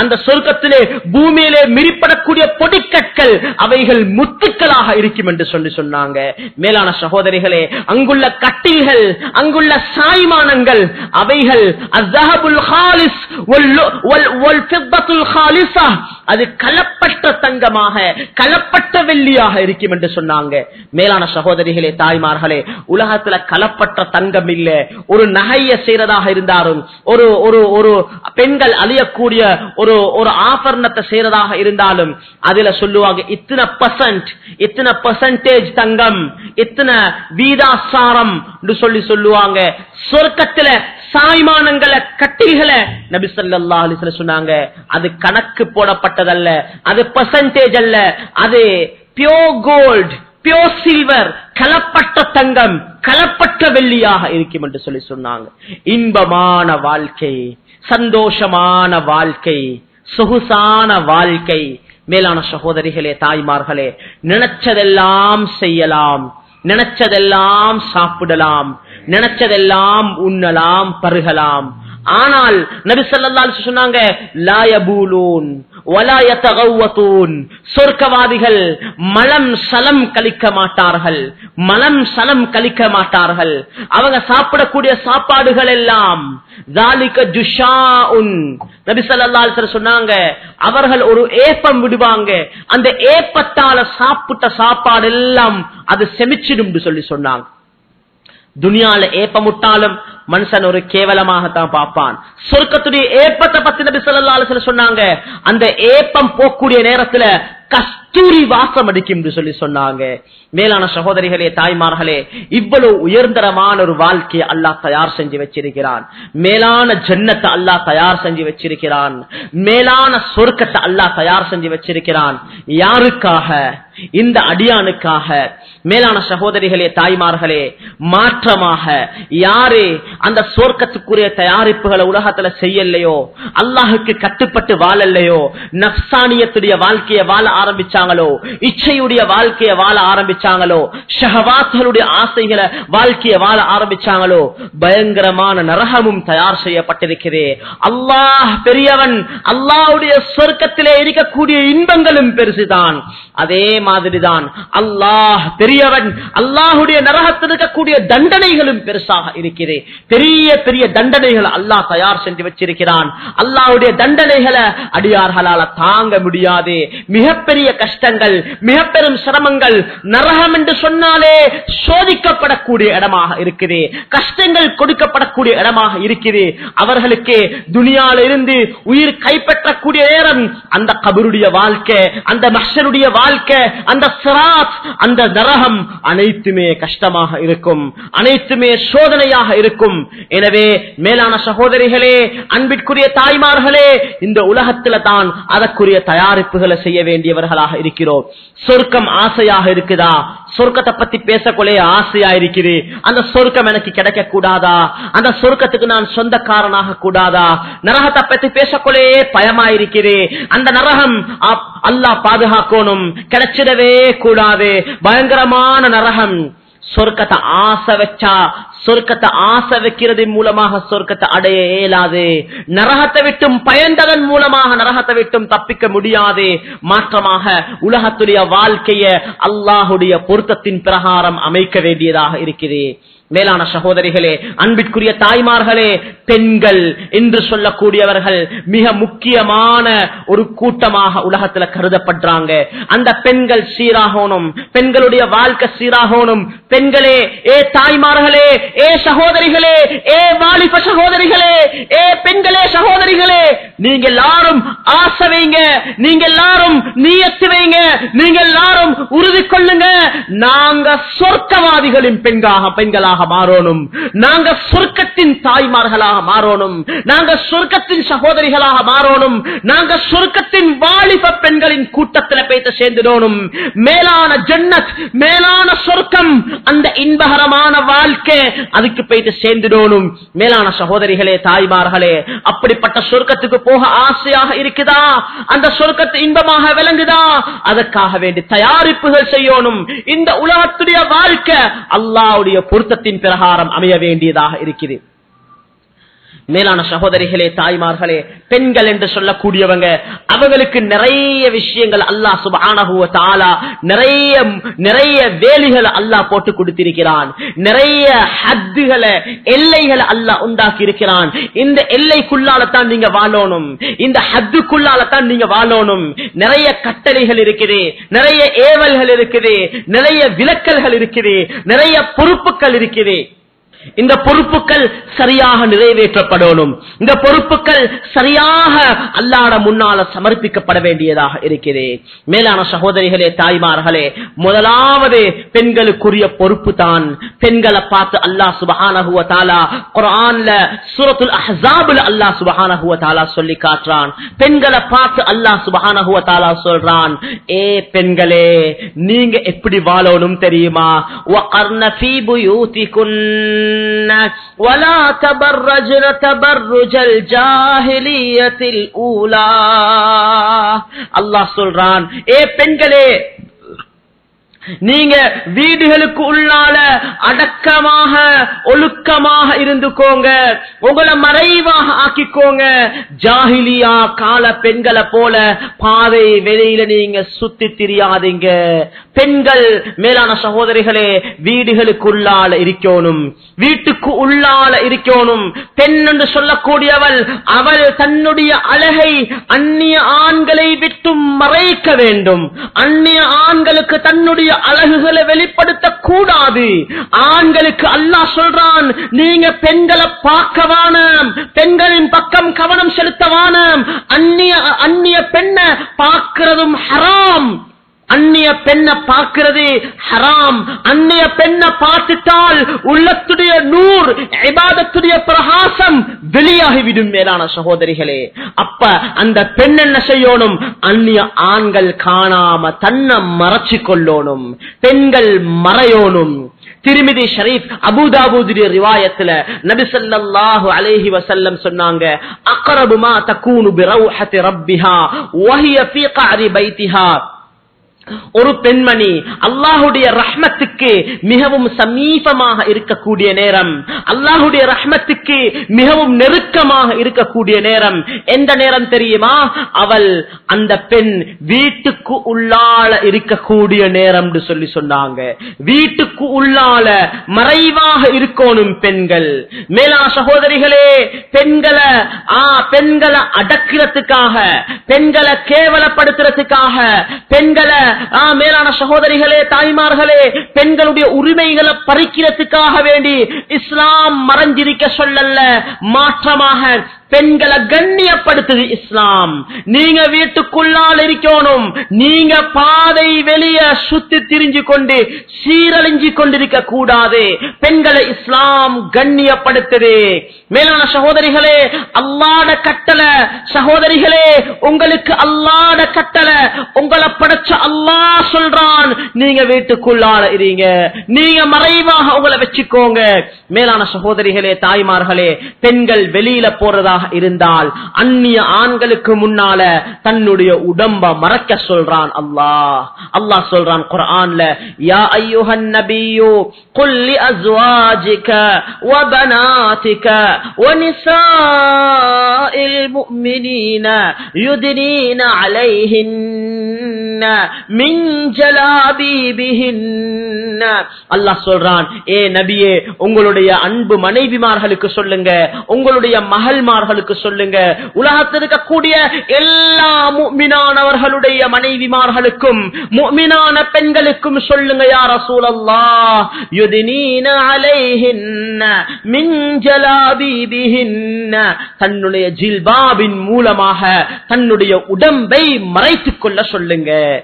அந்த சொர்க்கத்திலே பூமியிலே மிரிப்படக்கூடிய பொடிக்கற்கள் அவைகள் முத்துக்களாக இருக்கும் என்று சொல்லி சொன்னாங்க. மேலான சகோதரிகளே அங்குள்ள கட்டில்கள் அங்குள்ள சாய்மானங்கள் அவைகள் அது கலப்பட்ட தங்கமாக கலப்பட்ட வெள்ளியாக இருக்கும் என்று சொன்னாங்க. மேலான சகோதரிகளே தாய்மார்களே உலகத்துல கலப்பட்ட தங்கம் இல்ல. ஒரு நகைய செய்யறதாக இருந்தாலும் ஒரு ஒரு ஒரு பெண்கள் அழியக்கூடிய ஒரு ஒரு ஆபரணத்தை செய்யறதாக இருந்தாலும் அதுல சொல்லுவாங்க இத்தனை பர்சன்ட் இத்தனை பர்சன்டேஜ் தங்கம் இத்தனை வீதாசாரம் சொல்லி சொல்லுவாங்க. சொர்க்கத்துல சாய்மானங்களை கட்டிகளை நபி சொல்லா அலைஹி சொன்னாங்க. அது கணக்கு போடப்பட்டதல்ல அது பர்சன்டேஜ் அல்ல அது பியோர் கோல்டு பியோர் சில்வர் கலப்பட்ட தங்கம் கலப்பட்ட வெள்ளியாக இருக்கும் என்று சொல்லி சொன்னாங்க. இன்பமான வாழ்க்கை சந்தோஷமான வாழ்க்கை சொகுசான வாழ்க்கை. மேலான சகோதரிகளே தாய்மார்களே நினைச்சதெல்லாம் செய்யலாம் நினைச்சதெல்லாம் சாப்பிடலாம் நினைச்சதெல்லாம் உண்ணலாம் பருகலாம். ஆனால் நபி சொல்லல்லால் சொன்னாங்க லாயபூலூன் சொர்க்கவாதிகள் மலம் சலம் கழிக்க மாட்டார்கள். மலம் சலம் கழிக்க மாட்டார்கள். அவங்க சாப்பிடக்கூடிய சாப்பாடுகள் எல்லாம் சொன்னாங்க அவர்கள் ஒரு ஏப்பம் விடுவாங்க. அந்த ஏப்பத்தால சாப்பிட்ட சாப்பாடு எல்லாம் அது செமிச்சிடும் சொல்லி சொன்னாங்க. துனியால ஏப்பமுட்டாலும் மனுஷன் ஒரு கேவலமாகத்தான் பார்ப்பான். சொர்க்கத்துடைய ஏப்பத்தை பத்தி நபி ஸல்லல்லாஹு சொன்னாங்க. அந்த ஏப்பம் போகக்கூடிய நேரத்துல கஸ்தூரி வாசம் அடிக்கும் என்று சொல்லி சொன்னாங்க. மேலான சகோதரிகளே தாய்மார்களே இவ்வளவு உயர்ந்தரமான ஒரு வாழ்க்கையை அல்லாஹ் தயார் செஞ்சு வச்சிருக்கிறான். மேலான ஜன்னத்தை அல்லாஹ் தயார் செஞ்சு வச்சிருக்கிறான். மேலான சொர்க்கத்தை அல்லாஹ் தயார் செஞ்சு வச்சிருக்கிறான். யாருக்காக? இந்த அடியானுக்காக மேலான சகோதரிகளே தாய்மார்களே மாற்றமாக யாரு அந்த சொர்க்கத்துக்குரிய தயாரிப்புகளை உலகத்துல செய்யலையோ அல்லாஹுக்கு கட்டுப்பட்டு வாழலையோ நப்சானியத்துடைய வாழ்க்கையை வாழ ஆரம்பிச்சாங்களோ இச்சையுடைய வாழ்க்கையை வாழ ஆரம்பிச்சாங்களோ ஷஹவாத்களுடைய ஆசைகளை வாழ்க்கையை வாழ ஆரம்பிச்சாங்களோ பயங்கரமான நரகமும் தயார் செய்யப்பட்டிருக்கிறே அல்லாஹ் பெரியவன் அல்லாஹ்வுடைய சொர்க்கத்திலே இருக்கக்கூடிய இன்பங்களும் பெருசுதான். அதே மாதிரிதான். அல்லாஹ் பெரியவன். அல்லாஹுடைய நரகத்தில் இருக்கக்கூடிய தண்டனைகளும் பெருசாக இருக்கிறது. பெரிய பெரிய தண்டனைகள் அல்லாஹ் தயார் செஞ்சு வச்சிருக்கிறான். அல்லாஹுடைய தண்டனைகளை அடியார்களால தாங்க முடியாது. மிகப்பெரிய கஷ்டங்கள் மிக பெரும் சிரமங்கள் நரகம் என்று சொன்னாலே சோதிக்கப்படக்கூடிய இடமாக இருக்குது. கஷ்டங்கள் கொடுக்கப்படக்கூடிய இடமாக இருக்குது. அவர்களுக்கு துனியால இருந்து உயிர் கைப்பற்றக்கூடிய நேரம் அந்த கபருடைய வாழ்க்கை அந்த மஷருடைய வாழ்க்கை அந்த சிராத் அந்த நரகம் அனைத்துமே கஷ்டமாக இருக்கும் அனைத்துமே சோதனையாக இருக்கும். எனவே மேலான சகோதரிகளே அன்பிற்குரிய தாய்மார்களே இந்த உலகத்துல தான் அதற்குரிய தயாரிப்புகளை செய்ய வேண்டியவர்களாக இருக்கிறோம். சொர்க்கம் ஆசையாக இருக்குதா? சொர்க்கத்தை பத்தி பேசக்கொள்ளே ஆசையா இருக்குது அந்த சொர்க்கம் எனக்கு கிடைக்க கூடாதா அந்த சொர்க்கத்துக்கு நான் சொந்தக்காரனாக கூடாதா? நரகத்தை பத்தி பேசக்கொள்ளே பயமா இருக்குது அந்த நரகம் அப்- அல்லாஹ் பாதுகாக்கணும். கிடைச்சிடவே கூடாது. பயங்கரமான நரகம். சொர்க்கத்தை ஆசை வச்சா சொர்க்கத்தை ஆசை வைக்கிறது மூலமாக சொர்க்கத்தை அடைய இயலாது. நரகத்தை விட்டும் பயந்ததன் மூலமாக நரகத்தை விட்டும் தப்பிக்க முடியாது. மாற்றமாக உலகத்துடைய வாழ்க்கைய அல்லாஹுடைய பொருத்தத்தின் பிரகாரம் அமைக்க வேண்டியதாக இருக்கிறேன் மேலான சகோதரிகளே அன்பிற்குரிய தாய்மார்களே பெண்கள் என்று சொல்லக்கூடியவர்கள் மிக முக்கியமான ஒரு கூட்டமாக உலகத்துல கருதப்படுறாங்க. அந்த பெண்கள் சீராகணும் பெண்களுடைய வாழ்க்கை சீராகணும். பெண்களே ஏ தாய்மார்களே ஏ சகோதரிகளே ஏ வாலிப சகோதரிகளே ஏ பெண்களே சகோதரிகளே நீங்க எல்லாரும் ஆசை வைங்க நீங்க எல்லாரும் நீயத்து வைங்க நீங்க எல்லாரும் உறுதி கொள்ளுங்க நாங்க சொர்க்கவாதிகளின் பெண்காக பெண்களாக மாறணும் நாங்க சொர்க்கத்தின் தாய்மார்களாக மாறணும் நாங்க சொர்க்கத்தின் சகோதரிகளாக மாறணும் நாங்க சொர்க்கத்தின் வாலிப பெண்களின் கூட்டத்தில் பேச சேர்ந்துடணும் மேலான ஜன்னத் மேலான சொர்க்கம் அந்த இன்பகரமான வாழ்க்கை அதுக்கு போயிட்டு சேர்ந்துடணும் மேலான சகோதரிகளே தாய்மார்களே அப்படிப்பட்ட சொர்க்கத்துக்கு போக ஆசையாக இருக்குதா? அந்த சொர்க்கத்து இன்பமாக விளங்குதா? அதற்காக வேண்டி தயாரிப்புகள் செய்யணும். இந்த உலகத்துடைய வாழ்க்கை அல்லாவுடைய சட்டத்தின் பிரகாரம் அமைய வேண்டியதாக இருக்கிறது. மேலான சகோதரிகளே தாய்மார்களே பெண்கள் என்று சொல்லக்கூடியவங்க அவங்களுக்கு நிறைய விஷயங்கள் அல்லாஹ் சுபானகுவ தாலா நிறைய நிறைய வேலிகள் அல்லாஹ் போட்டு கொடுத்திருக்கிறான். நிறைய ஹத்துகளை எல்லைகளை அல்லாஹ் உண்டாக்கி இருக்கிறான் இந்த எல்லைக்குள்ளால தான் நீங்க வாழணும். இந்த ஹத்துக்குள்ளால தான் நீங்க வாழணும். நிறைய கட்டளைகள் இருக்குது. நிறைய ஏவல்கள் இருக்குது. நிறைய விலக்கல்கள் இருக்குது. நிறைய பொறுப்புகள் இருக்குது. இந்த பொறுப்புகள் சரியாக நிறைவேற்றப்படணும். இந்த பொறுப்புகள் சரியாக அல்லாட முன்னால சமர்ப்பிக்கப்பட வேண்டியதாக இருக்கிறது. மேலான சகோதரிகளே தாய்மார்களே முதலாவது பெண்களுக்குரிய பொறுப்பு தான். பெண்களை பார்த்து அல்லாஹ் சுபஹானஹுவ தாலா குரான்ல சூரத்துல் அஹாபுல அல்லாஹ் சுபஹானஹுவ தாலா சொல்லி காட்டுறான். பெண்களை பார்த்து அல்லாஹ் சுபஹானஹுவ தாலா சொல்றான் ஏ பெண்களே நீங்க எப்படி வாழணும் தெரியுமா? ولا تبرجن تبرج الجاهلية الأولى அல்லாஹ் சொல்றான் ஏ பெண்களே நீங்க வீடுகளுக்கு உள்ளால அடக்கமாக ஒழுக்கமாக இருந்துக்கோங்க. உங்களை மறைவாக ஆக்கிக்கோங்க. ஜாகிலியா கால பெண்களை போல பாதை வெளியில நீங்க சுத்தி திரியாதீங்க. பெண்கள் மேலான சகோதரிகளே வீடுகளுக்கு உள்ளால இருக்கணும். வீட்டுக்கு உள்ளால இருக்கணும். பெண் என்று சொல்லக்கூடியவள் அவள் தன்னுடைய அழகை அந்நிய ஆண்களை விட்டு மறைக்க வேண்டும். அந்நிய ஆண்களுக்கு தன்னுடைய அழகுகளை வெளிப்படுத்த கூடாது ஆண்களுக்கு அல்லாஹ் சொல்றான் நீங்க பெண்களை பார்க்கவான பெண்களின் பக்கம் கவனம் செலுத்தவான அந்நிய அந்நிய பெண்ணை பார்க்கிறதும் ஹராம். அந்நிய பெண்ணை பார்க்கிறது ஹராம். அந்நிய பெண்ணை பார்த்துட்டால் உள்ளத்துடைய நூர் இபாதத்துடைய பிரகாசம் வெளியாகிவிடும் மேலான சகோதரிகளே. அப்ப அந்த பெண் என்ன செய்யணும்? அந்நிய ஆண்கள் காணாம தன்னை மறைச்சு கொள்ளணும் பெண்கள் மறையோனும் திருமிதி ஷரீப் அபுதாபுடைய ரிவாயத்துல நபிசல்லாஹு அலேஹி வசல்லம் சொன்னாங்க அக்கரபுமா தக்கூனு பிரௌஹத்தி ரப்பிஹா வஹிய பீகாரி பைத்திஹா. ஒரு பெண்மணி அல்லாஹுடைய ரஹ்மத்துக்கு மிகவும் சமீபமாக இருக்கக்கூடிய நேரம் அல்லாஹுடைய ரஹ்மத்துக்கு மிகவும் நெருக்கமாக இருக்கக்கூடிய நேரம். எந்த நேரம் தெரியுமா? அவள் அந்த பெண் வீட்டுக்கு உள்ளால இருக்கக்கூடிய நேரம் சொல்லி சொன்னாங்க. வீட்டுக்கு உள்ளால மறைவாக இருக்கணும் பெண்கள். மேலா சகோதரிகளே பெண்களை ஆ பெண்களை அடக்கிறதுக்காக பெண்களை கேவலப்படுத்துறதுக்காக பெண்களை மேலான சகோதரிகளே தாய்மார்களே பெண்களுடைய உரிமைகளை பறிக்கிறதுக்காக வேண்டி இஸ்லாம் மறைஞ்சிருக்க சொல்லல்ல. மாற்றமாக பெண்களை கண்ணியப்படுத்துது இஸ்லாம். நீங்க வீட்டுக்குள்ளால் இருக்கணும். நீங்க பாதை வெளிய சுத்தி திரிஞ்சு கொண்டு சீரழிஞ்சு கொண்டிருக்க கூடாது. பெண்களை இஸ்லாம் கண்ணியப்படுத்துது. மேலான சகோதரிகளே அல்லாட கட்டளை சகோதரிகளே உங்களுக்கு அல்லாட கட்டளை உங்களை படைச்ச அல்லாஹ் சொல்றான். நீங்க வீட்டுக்குள்ளால இருங்க. நீங்க மறைவாக உங்களை வச்சுக்கோங்க. மேலான சகோதரிகளே தாய்மார்களே பெண்கள் வெளியில போறதாக இருந்தால் அந்நிய ஆண்களுக்கு முன்னால தன்னுடைய உடம்ப மறக்க சொல்றான் அல்லாஹ் அல்லாஹ் சொல்றான் குர்ஆன்ல யா ஐயுஹன் நபியு قل لأزواجك وبناتك ونساء المؤمنين يدنين عليهن மின் ஜலாபீபிஹின்ன அல்லாஹ் சொல்றான் ஏ நபியே உங்களுடைய அன்பு மனைவிமார்களுக்கு சொல்லுங்க உங்களுடைய மகள்மார்களுக்கு சொல்லுங்க. உலகத்தில் இருக்கக்கூடிய எல்லா முக்மினானவர்களுடைய மனைவிமார்களுக்கும் முக்மினான பெண்களுக்கும் சொல்லுங்க யார் ரசூலல்லாஹ். தன்னுடைய ஜில்பாபின் மூலமாக தன்னுடைய உடம்பை மறைத்துக் கொள்ள சொல்லுங்க.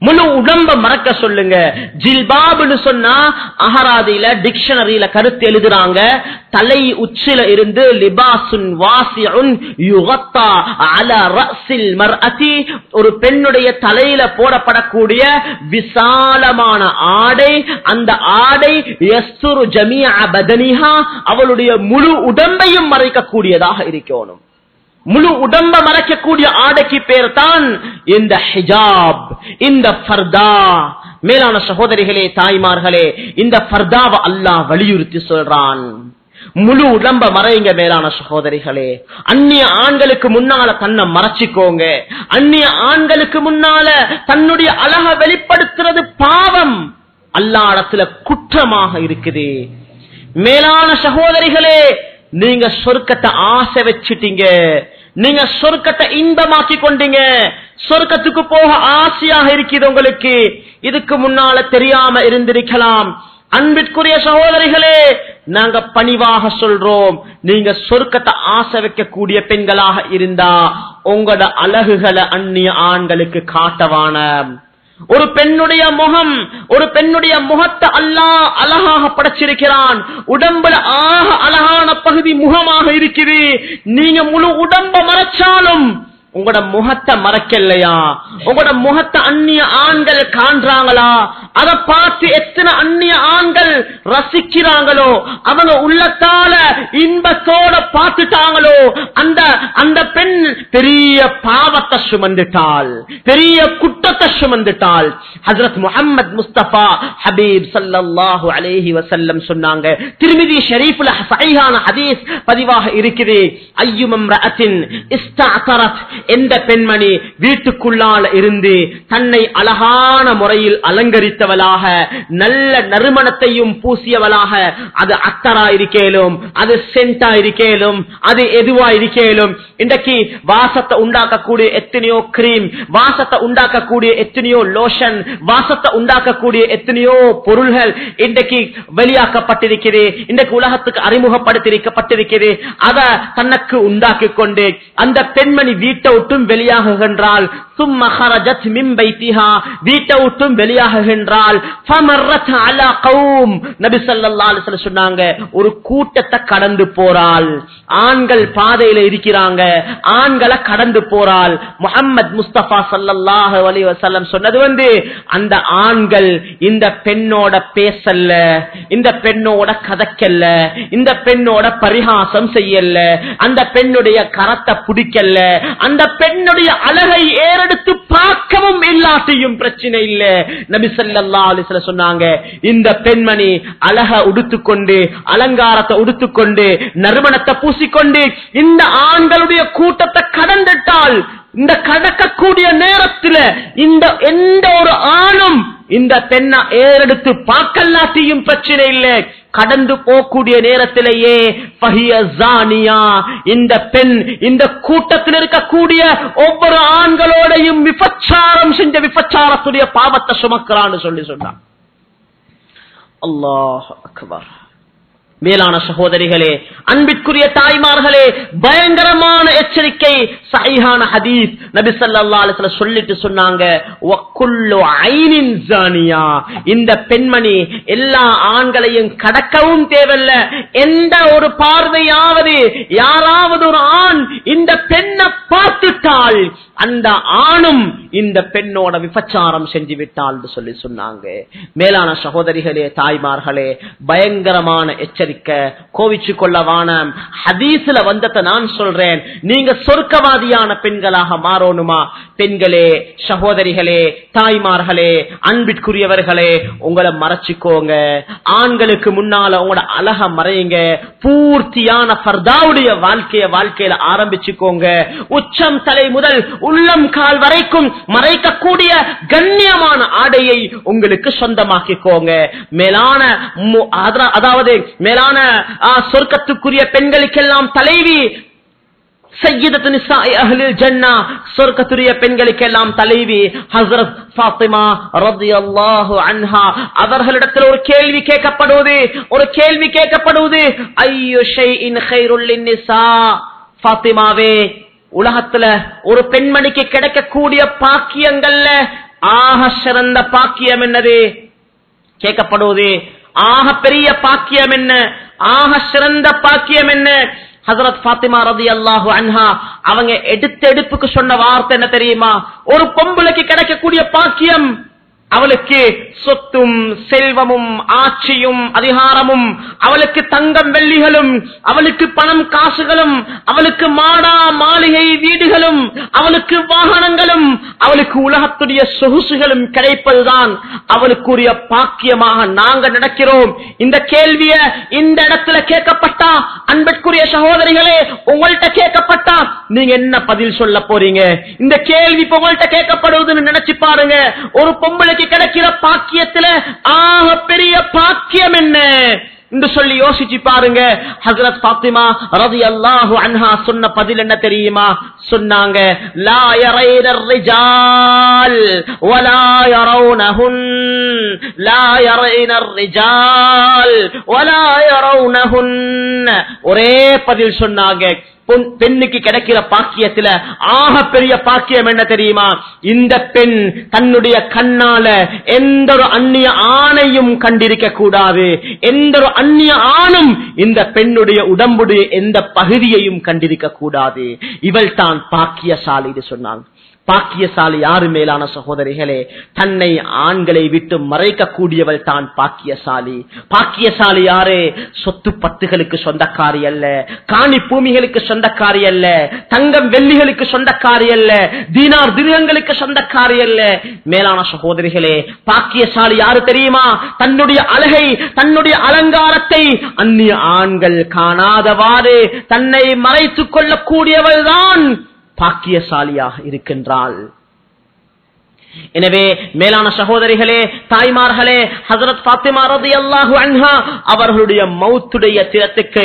முழு உடம்ப மறக்க சொல்லுங்க. ஜில்பாபுன்னு சொன்னா அகராதியில டிக்ஷனரியில கருத்து எழுதுறாங்க. தலை உச்சில இருந்து லிபாசுன் வாசியுன் யுகத்தா அல ரஸில் மர்அதி. ஒரு பெண்ணுடைய தலையில போடப்படக்கூடிய விசாலமான ஆடை. அந்த ஆடை யஸ்துரு ஜமியா பதனிஹா. அவளுடைய முழு உடம்பையும் மறைக்கக்கூடியதாக இருக்கணும். முழு உடம்ப மறைக்கக்கூடிய ஆடைக்கு பேர் தான் இந்த ஹிஜாப் இந்த ஃபர்தா. மேலான சகோதரிகளே தாய்மார்களே இந்த ஃபர்தாவை அல்லாஹ் வலியுறுத்தி சொல்றான். முழு உடம்ப மறைங்க மேலான சகோதரிகளே அந்நிய ஆண்களுக்கு முன்னால தன்னை மறைச்சிக்கோங்க. அந்நிய ஆண்களுக்கு முன்னால தன்னுடைய அழக வெளிப்படுத்துறது பாவம். அல்லாடத்துல குற்றமாக இருக்குது. மேலான சகோதரிகளே நீங்க சொர்க்கத்தை ஆசை வச்சுட்டீங்க. நீங்க சொர்க்கத்தை இன்பமாக்கி கொண்டீங்க சொர்க்கத்துக்கு போக ஆசையாக இருக்குது உங்களுக்கு. இதுக்கு முன்னால தெரியாம இருந்திருக்கலாம். அன்பிற்குரிய சகோதரிகளே நாங்க பணிவாக சொல்றோம். நீங்க சொர்க்கத்தை ஆசை வைக்கக்கூடிய பெண்களாக இருந்தா உங்களோட அழகுகளை அந்நிய ஆண்களுக்கு காட்டவான. ஒரு பெண்ணுடைய முகம் ஒரு பெண்ணுடைய முகத்தை அல்லாஹ் அழகாக படைச்சிருக்கிறான். உடம்புல ஆக அழகான பகுதி முகமாக இருக்குது. நீங்க முழு உடம்ப மறைச்சாலும் உங்களோட முகத்தை மறைக்கலையா? உங்களோட முகத்தை அந்நிய ஆண்கள் காண்றாங்களா? அதை பார்த்து எத்தனை அந்நிய ஆண்கள் ரசிக்கிறாங்களோ? அவங்க உள்ளத்தால இன்பத்தோட பார்த்துட்டாங்களோ? அந்த அந்த பெண் பெரிய பாவத்தை சுமந்துட்டாள். பெரிய குற்றத்தை சுமந்துட்டாள். ஹசரத் முகமது முஸ்தபா ஹபீப் சல்லாஹூ அலேஹி வசல்லம் சொன்னாங்க. திருமிதி ஷரீஃபுல ஹதீஸ் பதிவாக இருக்குது. ஐயுமம் ரஅத்தின் எந்த பெண்மணி வீட்டுக்குள்ளால இருந்து தன்னை அழகான முறையில் அலங்கரித்தவளாக நல்ல நறுமணத்தையும் பூசியவளாக அது அத்தரா இருக்கேலும் அது சென்டா இருக்கேலும் அது எதுவா இருக்கேலும் இன்றைக்கு வாசத்தை உண்டாக்கக்கூடிய எத்தனையோ கிரீம் வாசத்தை உண்டாக்கக்கூடிய எத்தனையோ லோஷன் வாசத்தை உண்டாக்கக்கூடிய எத்தனையோ பொருள்கள் இன்றைக்கு வெளியாக்கப்பட்டிருக்கிறது இன்றைக்கு உலகத்துக்கு அறிமுகப்படுத்திருக்கப்பட்டிருக்கிறது அதை தனக்கு உண்டாக்கி கொண்டு அந்த பெண்மணி வீட்டை விட்டும் வெளியாகுகின்றாள். சும்ம ஹரஜத் மின் பைத்திஹா. வீட்டை விட்டும் வெளியாகுகின்றால் ஃபமர்ரத் அலா கௌம். நபி ஸல்லல்லாஹு அலைஹி வஸல்லம் சொன்னாங்க ஒரு கூட்டத்தை கடந்து போறாள். ஆண்கள் பாதையில இருக்கிறாங்க. ஆண்களை கடந்து போறாள். முஹம்மத் முஸ்தபா ஸல்லல்லாஹு அலைஹி வஸல்லம் சொன்னது வந்து அந்த ஆண்கள் இந்த பெண்ணோட பேசல்ல இந்த பெண்ணோட கதைக்கல்ல இந்த பெண்ணோட பரிகாசம் செய்யல அந்த பெண்ணுடைய கரத்தை பிடிக்கல அந்த பெண்ணுடைய அழகை ஏறெடுத்து பார்க்கவும் இல்லாட்டியும் பிரச்சனை இல்ல. நபி சல்லா அலைஹி சொன்னாங்க இந்த பெண்மணி அழக உடுத்துக்கொண்டு அலங்காரத்தை உடுத்துக்கொண்டு நறுமணத்தை பூசிக்கொண்டு இந்த ஆண்களுடைய கூட்டத்தை கடந்துட்டால் இந்த கடக்கக்கூடிய நேரத்துல இந்த எந்த ஒரு ஆணும் இந்த பெண்ணை ஏறெடுத்து பார்க்கலாட்டியும் பிரச்சனை இல்லை. கடந்து போகக்கூடிய நேரத்திலேயே இந்த பெண் இந்த கூட்டத்தில் இருக்கக்கூடிய ஒவ்வொரு ஆண்களோடையும் விபச்சாரம் செஞ்ச விபச்சாரத்துடைய பாவத்தை சுமக்கிறான்னு சொல்லி சொன்னான். அல்லாஹ் அக்பர். மேலான சகோதரிகளே அன்பிற்குரிய தாய்மார்களே பயங்கரமான எச்சரிக்கை சஹிஹான ஹதீஸ் நபி ஸல்லல்லாஹு சொல்லிட்டு சொன்னாங்க இந்த பெண்மணி எல்லா ஆண்களையும் கடக்கவும் தேவையில்ல. எந்த ஒரு பார்வையாவது யாராவது ஒரு ஆண் இந்த பெண்ணை பார்த்துட்டால் அந்த ஆணும் இந்த பெண்ணோட விபச்சாரம் செஞ்சு விட்டால் சொல்லி சொன்னாங்க. மேலான சகோதரிகளே தாய்மார்களே பயங்கரமான எச்சரிக்கை. கோவிச்சு கொள்ளவான ஹதீஸ்ல வந்ததை நான் சொல்றேன். நீங்க சொர்க்கவாதியான பெண்களாக மாறணுமா? பெண்களே சகோதரிகளே தாய்மார்களே அன்பிற்குரியவர்களே உங்களை மறைச்சிக்கோங்க. ஆண்களுக்கு முன்னால உங்களோட அழக மறையுங்க. பூர்த்தியான பர்தாவுடைய வாழ்க்கைய வாழ்க்கையில ஆரம்பிச்சுக்கோங்க. உச்சம் தலை முதல் உள்ளம் கால் வரைக்கும் மறைக்கக்கூடிய கண்ணியமான ஆடையை உங்களுக்கு சொந்தமாக்கிக்கோங்க. மேலான அதாவது மேலான சொர்க்கத்துக்குரிய பெண்களுக்கெல்லாம் தலைவி சையதத்து நிசாஇ பெண்களுக்கெல்லாம் தலைவி ஹஸ்ரத் ஃபாத்திமா ரலியல்லாஹு அன்ஹா அவர்களிடத்தில் ஒரு கேள்வி கேட்கப்படுவது ஒரு கேள்வி கேட்கப்படுவது ஐயோ ஷைஇன் இன் லின்னிசா ஃபாத்திமாவே உலகத்துல ஒரு பெண்மணிக்கு கிடைக்கக்கூடிய பாக்கியங்கள்ல ஆக சிறந்த பாக்கியம் என்னது? கேட்கப்படுவது ஆக பெரிய பாக்கியம் என்ன? ஆக சிறந்த பாக்கியம் என்ன? ஹசரத் பாத்திமா ரதி அல்லாஹு அன்ஹா அவங்க எடுத்த எடுப்புக்கு சொன்ன வார்த்தை என்ன தெரியுமா? ஒரு பொம்பளைக்கு கிடைக்கக்கூடிய பாக்கியம். அவளுக்கு சொத்தும் செல்வமும் ஆட்சியும் அதிகாரமும் அவளுக்கு தங்கம் வெள்ளிகளும் அவளுக்கு பணம் காசுகளும் அவளுக்கு மாடா மாளிகை வீடுகளும் அவளுக்கு வாகனங்களும் அவளுக்கு உலகத்துடைய சொகுசுகளும் கிடைப்பதுதான் அவளுக்குரிய பாக்கியமாக நாங்க நடக்கிறோம். இந்த கேள்விய இந்த இடத்துல கேட்கப்பட்டா? அன்பிற்குரிய சகோதரிகளே உங்கள்கிட்ட கேட்கப்பட்டா? நீங்க என்ன பதில் சொல்ல போறீங்க? இந்த கேள்வி இப்ப உங்கள்கிட்ட கேட்கப்படுவதுன்னு நினைச்சு பாருங்க. ஒரு பொம்பளை பொம்பளைக்கு கிடைக்கிற பாக்கியத்துல ஆக பெரிய பாக்கியம் என்ன? என்று சொல்லி யோசிச்சு பாருங்க. ஹசரத் பாத்திமா ரதி அல்லாஹு அன்ஹா சொன்ன பதில் என்ன தெரியுமா? சொன்னாங்க ஒரே பதில் சொன்னாங்க. பெண்ணுக்கு கிடைக்கிற பாக்கியத்துல ஆக பெரிய பாக்கியம் என்ன தெரியுமா? இந்த பெண் தன்னுடைய கண்ணால எந்த ஒரு அந்நிய ஆணையும் கண்டிருக்க கூடாது. எந்த ஒரு அந்நிய ஆணும் இந்த பெண்ணுடைய உடம்புடைய எந்த பகுதியையும் கண்டிருக்க கூடாது. இவள் தான் பாக்கியசாலி சொன்னாங்க. பாக்கியசாலி யாரு மேலான சகோதரிகளே? தன்னை ஆண்களை விட்டு மறைக்க கூடியவள் தான் பாக்கியசாலி. பாக்கியசாலி யாரு? சொத்து பத்துகளுக்கு சொந்தக்காரி அல்ல. காணி பூமிகளுக்கு சொந்தக்காரி அல்ல. தங்கம் வெள்ளிகளுக்கு சொந்தக்காரி அல்ல. தீனார் திருகங்களுக்கு சொந்தக்காரி அல்ல. மேலான சகோதரிகளே பாக்கியசாலி யாரு தெரியுமா? தன்னுடைய அழகை தன்னுடைய அலங்காரத்தை அந்நிய ஆண்கள் காணாதவாறு தன்னை மறைத்துக் கொள்ளக்கூடியவள் தான் பாக்கியசாலியாக இருக்கின்றாள். எனவே மேலான சகோதரிகளே தாய்மார்களே ஹசரத் பாத்திமா ரதி அல்லாஹு அன்ஹா அவர்களுடைய மௌத்துடைய திறத்துக்கு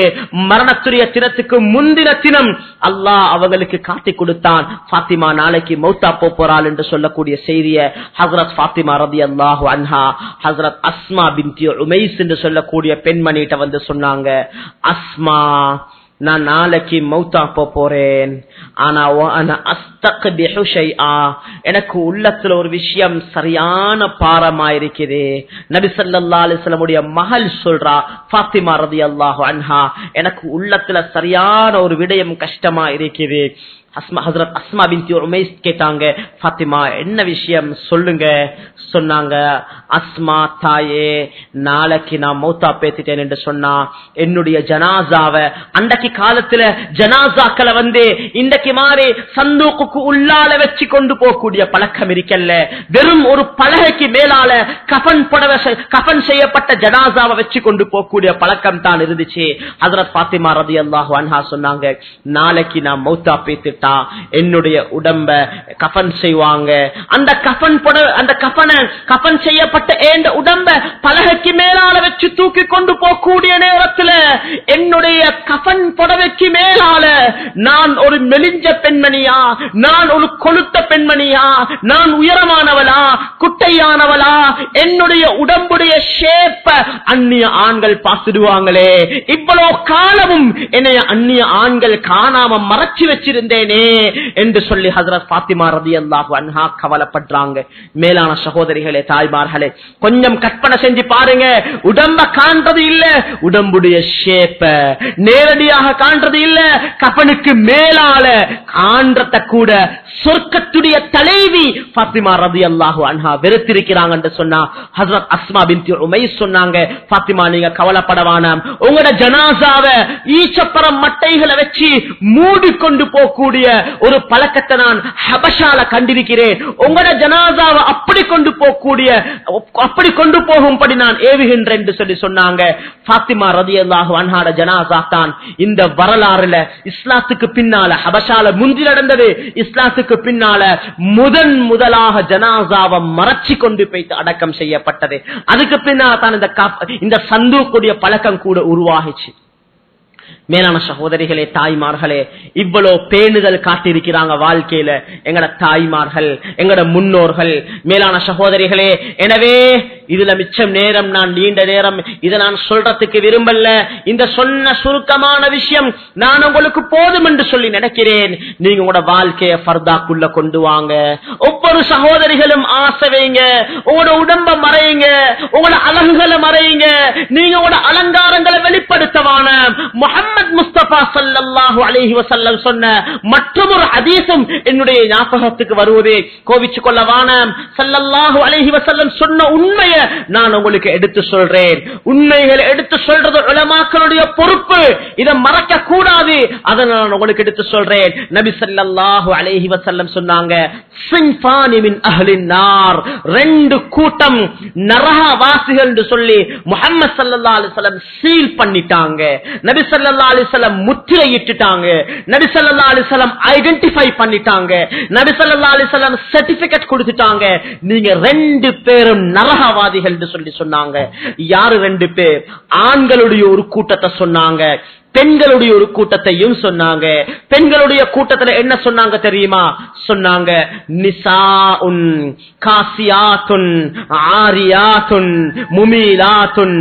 மரணத்துடைய திறத்துக்கு முந்தின தினம் அல்லாஹ் அவர்களுக்கு காட்டி கொடுத்தான். பாத்திமா நாளைக்கு மௌத்தா போறாள் என்று சொல்லக்கூடிய செய்திய ஹசரத் பாத்திமா ரதி அல்லாஹு அன்ஹா ஹசரத் அஸ்மா பின் உமைஸ் என்று சொல்லக்கூடிய பெண்மணிகிட்ட வந்து சொன்னாங்க. அஸ்மா நான் நாளைக்கு மௌத்தா போறேன். ஆனா எனக்கு உள்ளத்துல ஒரு விஷயம் சரியான பாரமா இருக்குது நபி ஸல்லல்லாஹு மகள் சொல்றா ரதி ரலியல்லாஹு அன்ஹா எனக்கு உள்ளத்துல சரியான ஒரு விடயம் கஷ்டமா இருக்குது அஸ்மா ஹசரத் அஸ்மா பின் உமேஸ் கேட்டாங்க ஃபாத்திமா என்ன விஷயம் சொல்லுங்க? சொன்னாங்க அஸ்மா தாயே நாளைக்கு நான் மௌத்தா பேத்திட்டேன் என்று சொன்னா என்னுடைய ஜனாசாவை அன்றைக்கு காலத்துல ஜனாசாக்களை வந்து இன்றைக்கு மாதிரி சந்தூக்குக்கு உள்ளால வச்சு கொண்டு போகக்கூடிய பழக்கம் இருக்கல்ல. வெறும் ஒரு பலகைக்கு மேலால கஃபன் புடவை கஃபன் செய்யப்பட்ட ஜனாசாவை வச்சு கொண்டு போகக்கூடிய பழக்கம் தான் இருந்துச்சு. ஹசரத் பாத்திமா ரதி அல்லாஹு அன்ஹா சொன்னாங்க நாளைக்கு நான் மௌத்தா விட்டா என்னுடைய உடம்ப கஃன் செய்வாங்க. அந்த கஃன் அந்த கஃனை கஃன் செய்யப்பட்ட உடம்ப பலகைக்கு மேலால வச்சு தூக்கி கொண்டு போகக்கூடிய நேரத்துல என்னுடைய கஃன் புடவைக்கு மேலால நான் ஒரு மெலிஞ்ச பெண்மணியா நான் ஒரு கொளுத்த பெண்மணியா நான் உயரமானவளா குட்டையானவளா என்னுடைய உடம்புடைய ஷேப்ப அந்நிய ஆண்கள் பார்த்துடுவாங்களே. இவ்வளவு காலமும் என்னைய அந்நிய ஆண்கள் காணாம மறைச்சு வச்சிருந்தேனே. என்று சொல்லி ஹசரத் பாத்திமா ரதி அல்லாஹு அன்ஹா கவலைப்படுறாங்க. மேலான சகோதரிகளே தாய்மார்களே கொஞ்சம் கற்பனை செஞ்சு பாருங்க. உடம்ப காண்றது இல்ல உடம்புடைய ஷேப்ப நேரடியாக காண்றது இல்ல கப்பனுக்கு மேலால காண்றத கூட சொர்க்கத்துடைய தலைவி பாத்திமா ரதி அல்லாஹு அன்ஹா வெறுத்திருக்கிறாங்க என்று சொன்னா ஹசரத் அஸ்மா பின் உமை சொன்னாங்க பாத்திமா நீங்க கவலைப்படவான உங்களோட ஜனாசாவை ஈச்சப்பரம் மட்டைகளை வச்சு மூடி கொண்டு போகக்கூடிய போகக்கூடிய ஒரு பழக்கத்தை நான் ஹபஷால கண்டிருக்கிறேன். உங்களோட ஜனாசாவை அப்படி கொண்டு போகக்கூடிய அப்படி கொண்டு போகும்படி நான் ஏவுகின்றேன் என்று சொல்லி சொன்னாங்க. பாத்திமா ரதி அல்லாஹு அன்ஹாட ஜனாசா தான் இந்த வரலாறுல இஸ்லாத்துக்கு பின்னால ஹபஷால முந்தி நடந்தது இஸ்லாத்துக்கு பின்னால முதன் முதலாக ஜனாசாவை மறைச்சி கொண்டு போய் அடக்கம் செய்யப்பட்டது. அதுக்கு பின்னால் தான் இந்த இந்த சந்தூக்குடைய பழக்கம் கூட உருவாகிச்சு. மேலான சகோதரிகளே தாய்மார்களே இவ்வளவு பேணுதல் காட்டியிருக்கிறாங்க வாழ்க்கையில. எங்கட தாய்மார்கள் எங்கட முன்னோர்கள் மேலான சகோதரிகளே எனவே இதுல மிச்சம் நேரம் நான் நீண்ட நேரம். இதை நான் சொல்றதுக்கு விரும்பல. இந்த சொன்ன சுருக்கமான விஷயம் நான் உங்களுக்கு போதும் என்று சொல்லி நினைக்கிறேன். நீங்க உங்களோட வாழ்க்கைய பர்தாக்குள்ள கொண்டு வாங்க. ஒவ்வொரு சகோதரிகளும் ஆசை வைங்க. உங்களோட உடம்ப மறையுங்க. உங்களோட அழகுகளை மறையுங்க. நீங்க உங்களோட அலங்காரங்களை வெளிப்படுத்தவான முகமது முஸ்தபா சல்லாஹு அலைஹி வசல்லம் சொன்ன மற்றொரு அதீசம் என்னுடைய ஞாபகத்துக்கு வருவதே. கோவிச்சு கொள்ளவான ஸல்லல்லாஹு அலைஹி வசல்லம் சொன்ன உண்மை நான் உங்களுக்கு எடுத்து சொல்றேன். உண்மைகளை எடுத்து சொல்றது உலமாக்களுடைய பொறுப்பு. இதை மறக்க கூடாது அதை நான் உங்களுக்கு எடுத்து சொல்றேன். நபி சல்லாஹு அலேஹி வசல்லம் சொன்னாங்க ரெண்டு கூட்டம் நரகவாசிகள் என்று சொல்லி முகமது சல்லா அலிசல்லம் சீல் பண்ணிட்டாங்க. நபி சல்லா அலிசல்லம் முத்திரையிட்டுட்டாங்க நபி சல்லா அலிசல்லம் ஐடென்டிஃபை பண்ணிட்டாங்க. நபி சல்லா அலிசல்லம் சர்டிபிகேட் கொடுத்துட்டாங்க. நீங்க ரெண்டு பேரும் நரகவாதிகள் மதவாதிகள் சொல்லி சொன்னாங்க. யாரு ரெண்டு பேர்? ஆண்களுடைய ஒரு கூட்டத்தை சொன்னாங்க. பெண்களுடைய ஒரு கூட்டத்தையும் சொன்னாங்க பெண்களுடைய கூட்டத்துல என்ன சொன்னாங்க தெரியுமா சொன்னாங்க நிசாஉன் காசியாத்துன் ஆரியாத்துன் முமீலாத்துன்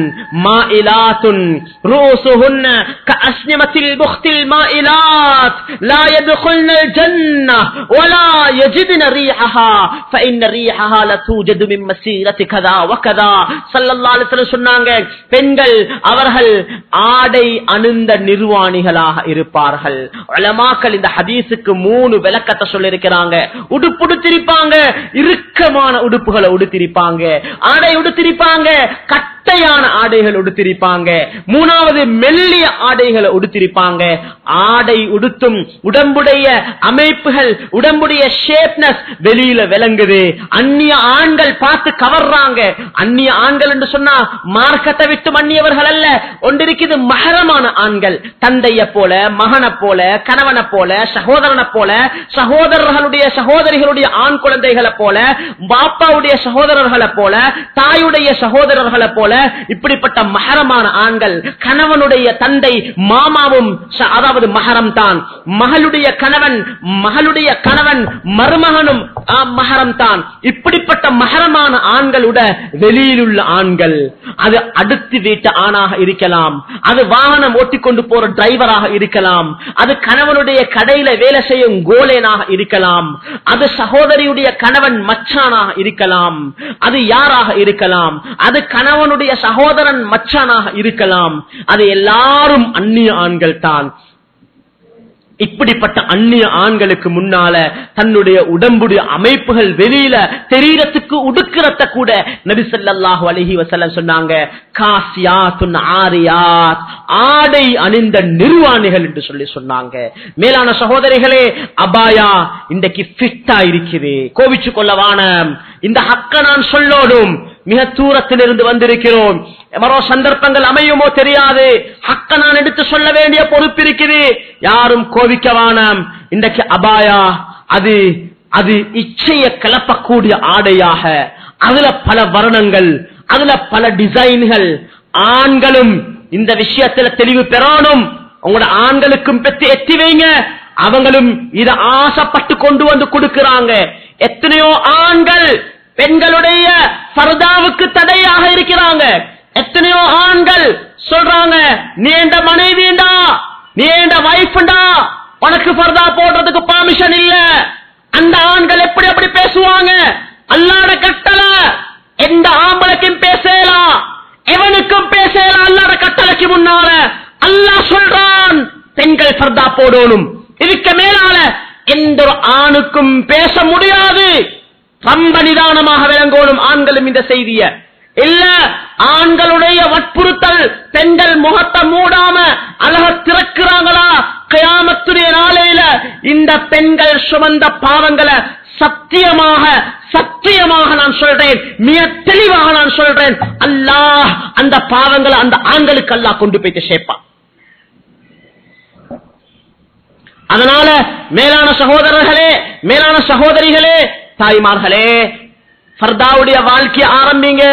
மாயிலாத்துன் ரூசுஹுன்ன கஅஸ்னிமத்தில் புக்தில் மாயிலாத் லா يدخلن الجنة ولا يجدن ريحها فإن ريحها لتوجد من مسيرة كذا وكذا صلى الله عليه وسلم சொன்னாங்க பெண்கள் அவர்கள் ஆடை அணிந்த நிர்வாணிகளாக இருப்பார்கள். வளமாக்கள் இந்த ஹதீஸுக்கு மூணு விளக்கத்தை சொல்லிருக்கிறாங்க உடுப்பு உடுத்திருப்பாங்க இறுக்கமான உடுப்புகளை உடுத்திருப்பாங்க. ஆடை உடுத்திருப்பாங்க. தட்டையான ஆடைகள் உடுத்திருப்பாங்க. மூணாவது மெல்லிய ஆடைகளை உடுத்திருப்பாங்க. ஆடை உடுத்தும் உடம்புடைய அமைப்புகள் உடம்புடைய ஷேப்னஸ் வெளியில விளங்குது. அந்நிய ஆண்கள் பார்த்து கவர்றாங்க. அந்நிய ஆண்கள் என்று சொன்னா மார்க்கத்தை விட்டு மன்னியவர்கள் அல்ல. ஒன்றிருக்கிறது மகரமான ஆண்கள். தந்தைய போல மகனை போல கணவனை போல சகோதரனை போல சகோதரர்களுடைய சகோதரிகளுடைய ஆண் குழந்தைகளை போல பாப்பாவுடைய சகோதரர்களை போல தாயுடைய சகோதரர்களை போல போல இப்படிப்பட்ட மகரமான ஆண்கள் கணவனுடைய தந்தை மாமாவும் அதாவது மகரம் தான். மகளுடைய கணவன் மகளுடைய கணவன் மருமகனும் மகரம் தான். இப்படிப்பட்ட மகரமான ஆண்களுட வெளியிலுள்ள ஆண்கள் அது அடுத்து வீட்டு ஆணாக இருக்கலாம். அது வாகனம் ஓட்டிக்கொண்டு போற டிரைவராக இருக்கலாம். அது கணவனுடைய கடையில வேலை செய்யும் கோலேனாக இருக்கலாம். அது சகோதரியுடைய கணவன் மச்சானாக இருக்கலாம். அது யாராக இருக்கலாம். அது கணவனுடைய தன்னுடைய சகோதரன் மச்சானாக இருக்கலாம். அது எல்லாரும் அந்நிய ஆண்கள் தான். இப்படிப்பட்ட அந்நிய ஆண்களுக்கு முன்னால தன்னுடைய உடம்புடைய அமைப்புகள் வெளியில தெரியறதுக்கு உடுக்கிறத கூட நபிசல்லாஹு ஸல்லல்லாஹு அலைஹி சொன்னாங்க. காசியாத்துன் ஆரியாத். ஆடை அணிந்த நிர்வாணிகள் என்று சொல்லி சொன்னாங்க. மேலான சகோதரிகளே அபாயா இன்றைக்கு ஃபிட்டா இருக்குது கோவிச்சு கொள்ளவான இந்த ஹக்க நான் சொல்லோடும். மிக தூரத்திலிருந்து வந்திருக்கிறோம். மரோ சந்தர்ப்பங்கள் அமையுமோ தெரியாது. ஹக்க நான் எடுத்து சொல்ல வேண்டிய பொறுப்பிருக்குது யாரும் யாரும் கோவிக்கவானாம் இன்றைக்கு அபாயா அது அது இச்சைய கலப்பக்கூடிய ஆடையாக. அதுல பல வர்ணங்கள் அதுல பல டிசைன்கள். ஆண்களும் இந்த விஷயத்துல தெளிவு பெறணும். உங்களோட ஆண்களுக்கும் பெற்று எத்தி வைங்க. அவங்களும் இதை ஆசைப்பட்டு கொண்டு வந்து கொடுக்கிறாங்க. எத்தனையோ ஆண்கள் பெண்களுடைய பரதாவுக்கு தடையாக இருக்கிறாங்க. எத்தனையோ ஆண்கள் சொல்றாங்க நீண்ட மனைவிண்டா நீண்ட வைஃப்டா உனக்கு பர்தா போடுறதுக்கு பர்மிஷன் இல்ல. அந்த ஆண்கள் எப்படி அப்படி பேசுவாங்க? அல்லாட கட்டளை. எந்த ஆம்பளைக்கும் பேசலாம் எவனுக்கும் பேசலாம் அல்லாட கட்டளைக்கு முன்னால? அல்லாஹ் சொல்றான் பெண்கள் பர்தா போடணும். இதுக்கு மேலால எந்த ஒரு ஆணுக்கும் பேச முடியாது. ரொம்ப நிதானமாக விளங்கோடும் ஆண்களும் இந்த செய்திய. இல்ல ஆண்களுடைய வற்புறுத்தல் பெண்கள் முகத்தை மூடாம அழக திறக்கிறாங்களா? கயாமத்துடைய நாளையில இந்த பெண்கள் சுமந்த பாவங்களை சத்தியமாக சத்தியமாக நான் சொல்றேன். மிக தெளிவாக நான் சொல்றேன். அல்லாஹ் அந்த பாவங்களை அந்த ஆண்களுக்கு அல்லாஹ் கொண்டு போயிட்டு சேர்ப்பான். அதனால மேலான சகோதரர்களே மேலான சகோதரிகளே தாய்மார்களே ஃபர்தாவுடைய வாழ்க்கையை ஆரம்பிங்க.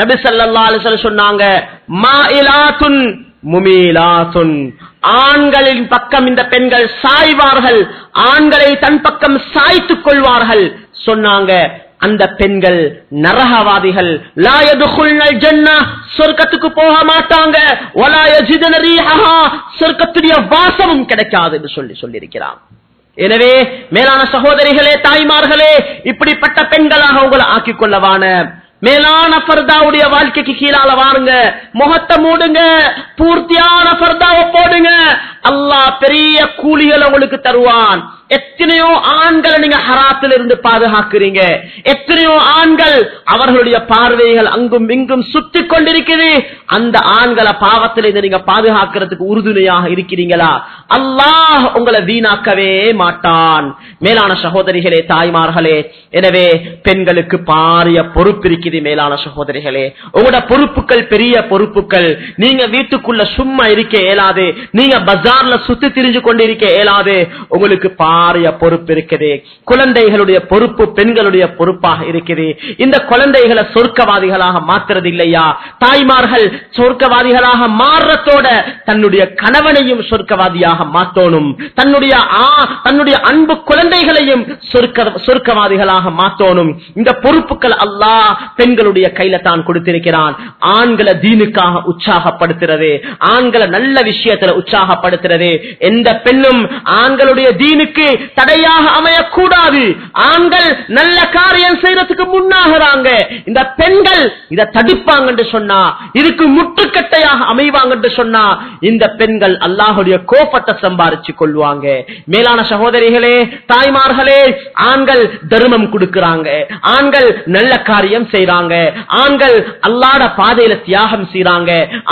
நபி ஸல்லல்லாஹு அலைஹி வஸல்லம் சொன்னாங்க மாயிலாத்துன் முமீலாத்துன். ஆண்களின் பக்கம் இந்த பெண்கள் சாய்வார்கள் ஆண்களை தன் பக்கம் சாய்த்துக் கொள்வார்கள். சொன்னாங்க அந்த பெண்கள் நரகவாதிகள். சொர்க்கத்துக்கு போக மாட்டாங்க. வலா யஜிதுன சொர்க்கத்துடைய வாசமும் கிடைக்காது என்று சொல்லி சொல்லியிருக்கிறான். எனவே மேலான சகோதரிகளே தாய்மார்களே இப்படிப்பட்ட பெண்களாக உங்களை ஆக்கிக் கொள்ளவான மேலான பர்தாவுடைய வாழ்க்கைக்கு கீழால வாருங்க. முகத்தை மூடுங்க. பூர்த்தியான பர்தாவை போடுங்க. அல்லாஹ் பெரிய கூலிகளை உங்களுக்கு தருவான். எத்தனையோ ஆண்களை நீங்க ஹராத்தில் இருந்து பாதுகாக்கிறீங்க. எத்தனையோ ஆண்கள் அவர்களுடைய பார்வைகள் அங்கும் இங்கும் சுத்தி கொண்டிருக்குது. அந்த ஆண்களை பாவத்தில் இருந்து நீங்க பாதுகாக்கிறதுக்கு உறுதுணையாக இருக்கிறீங்களா? அல்லாஹ் உங்களை வீணாக்கவே மாட்டான். மேலான சகோதரிகளே தாய்மார்களே எனவே பெண்களுக்கு பாரிய பொறுப்பு இருக்குது மேலான சகோதரிகளே. உங்களோட பொறுப்புகள் பெரிய பொறுப்புகள். நீங்க வீட்டுக்குள்ள சும்மா இருக்க இயலாது. நீங்க பஜார்ல சுத்தி திரிஞ்சு கொண்டிருக்க இயலாது உங்களுக்கு பாரிய பொறுப்பு இருக்குது. குழந்தைகளுடைய பொறுப்பு பெண்களுடைய பொறுப்பாக இருக்குது. இந்த குழந்தைகளை சொர்க்கவாதிகளாக மாத்துறது இல்லையா தாய்மார்கள் சொர்க்கவாதிகளாக மாறுறதோட தன்னுடைய கணவனையும் சொர்க்கவாதியாக மாத்தோனும் தன்னுடைய தன்னுடைய அன்பு குழந்தைகளையும் சொர்க்க சொர்க்கவாதிகளாக மாத்தோனும் இந்த பொறுப்புகள் அல்லாஹ் பெண்களுடைய கையில தான் கொடுத்திருக்கிறான். ஆண்களை தீனுக்காக உற்சாகப்படுத்துறது. ஆண்களை நல்ல விஷயத்துல உற்சாகப்படுத்துறது எந்த பெண்ணும் ஆண்களுடைய தீனுக்கு தடையாக அமையக்கூடாது. ஆண்கள் நல்ல காரியம் செய்யறதுக்கு முன்னாகிறாங்க இந்த பெண்கள் இதை தடுப்பாங்க என்று சொன்னா இதுக்கு முட்டுக்கட்டையாக அமைவாங்க என்று சொன்னா இந்த பெண்கள் அல்லாஹுடைய கோபத்தை சம்பாரிச்சு கொள்வாங்க. மேலான சகோதரிகளே தாய்மார்களே ஆண்கள் தர்மம் கொடுக்கிறாங்க. ஆண்கள் நல்ல காரியம் செய்யறாங்க ஆண்கள் அல்லாட பாதையில தியாகம் செய்யறாங்க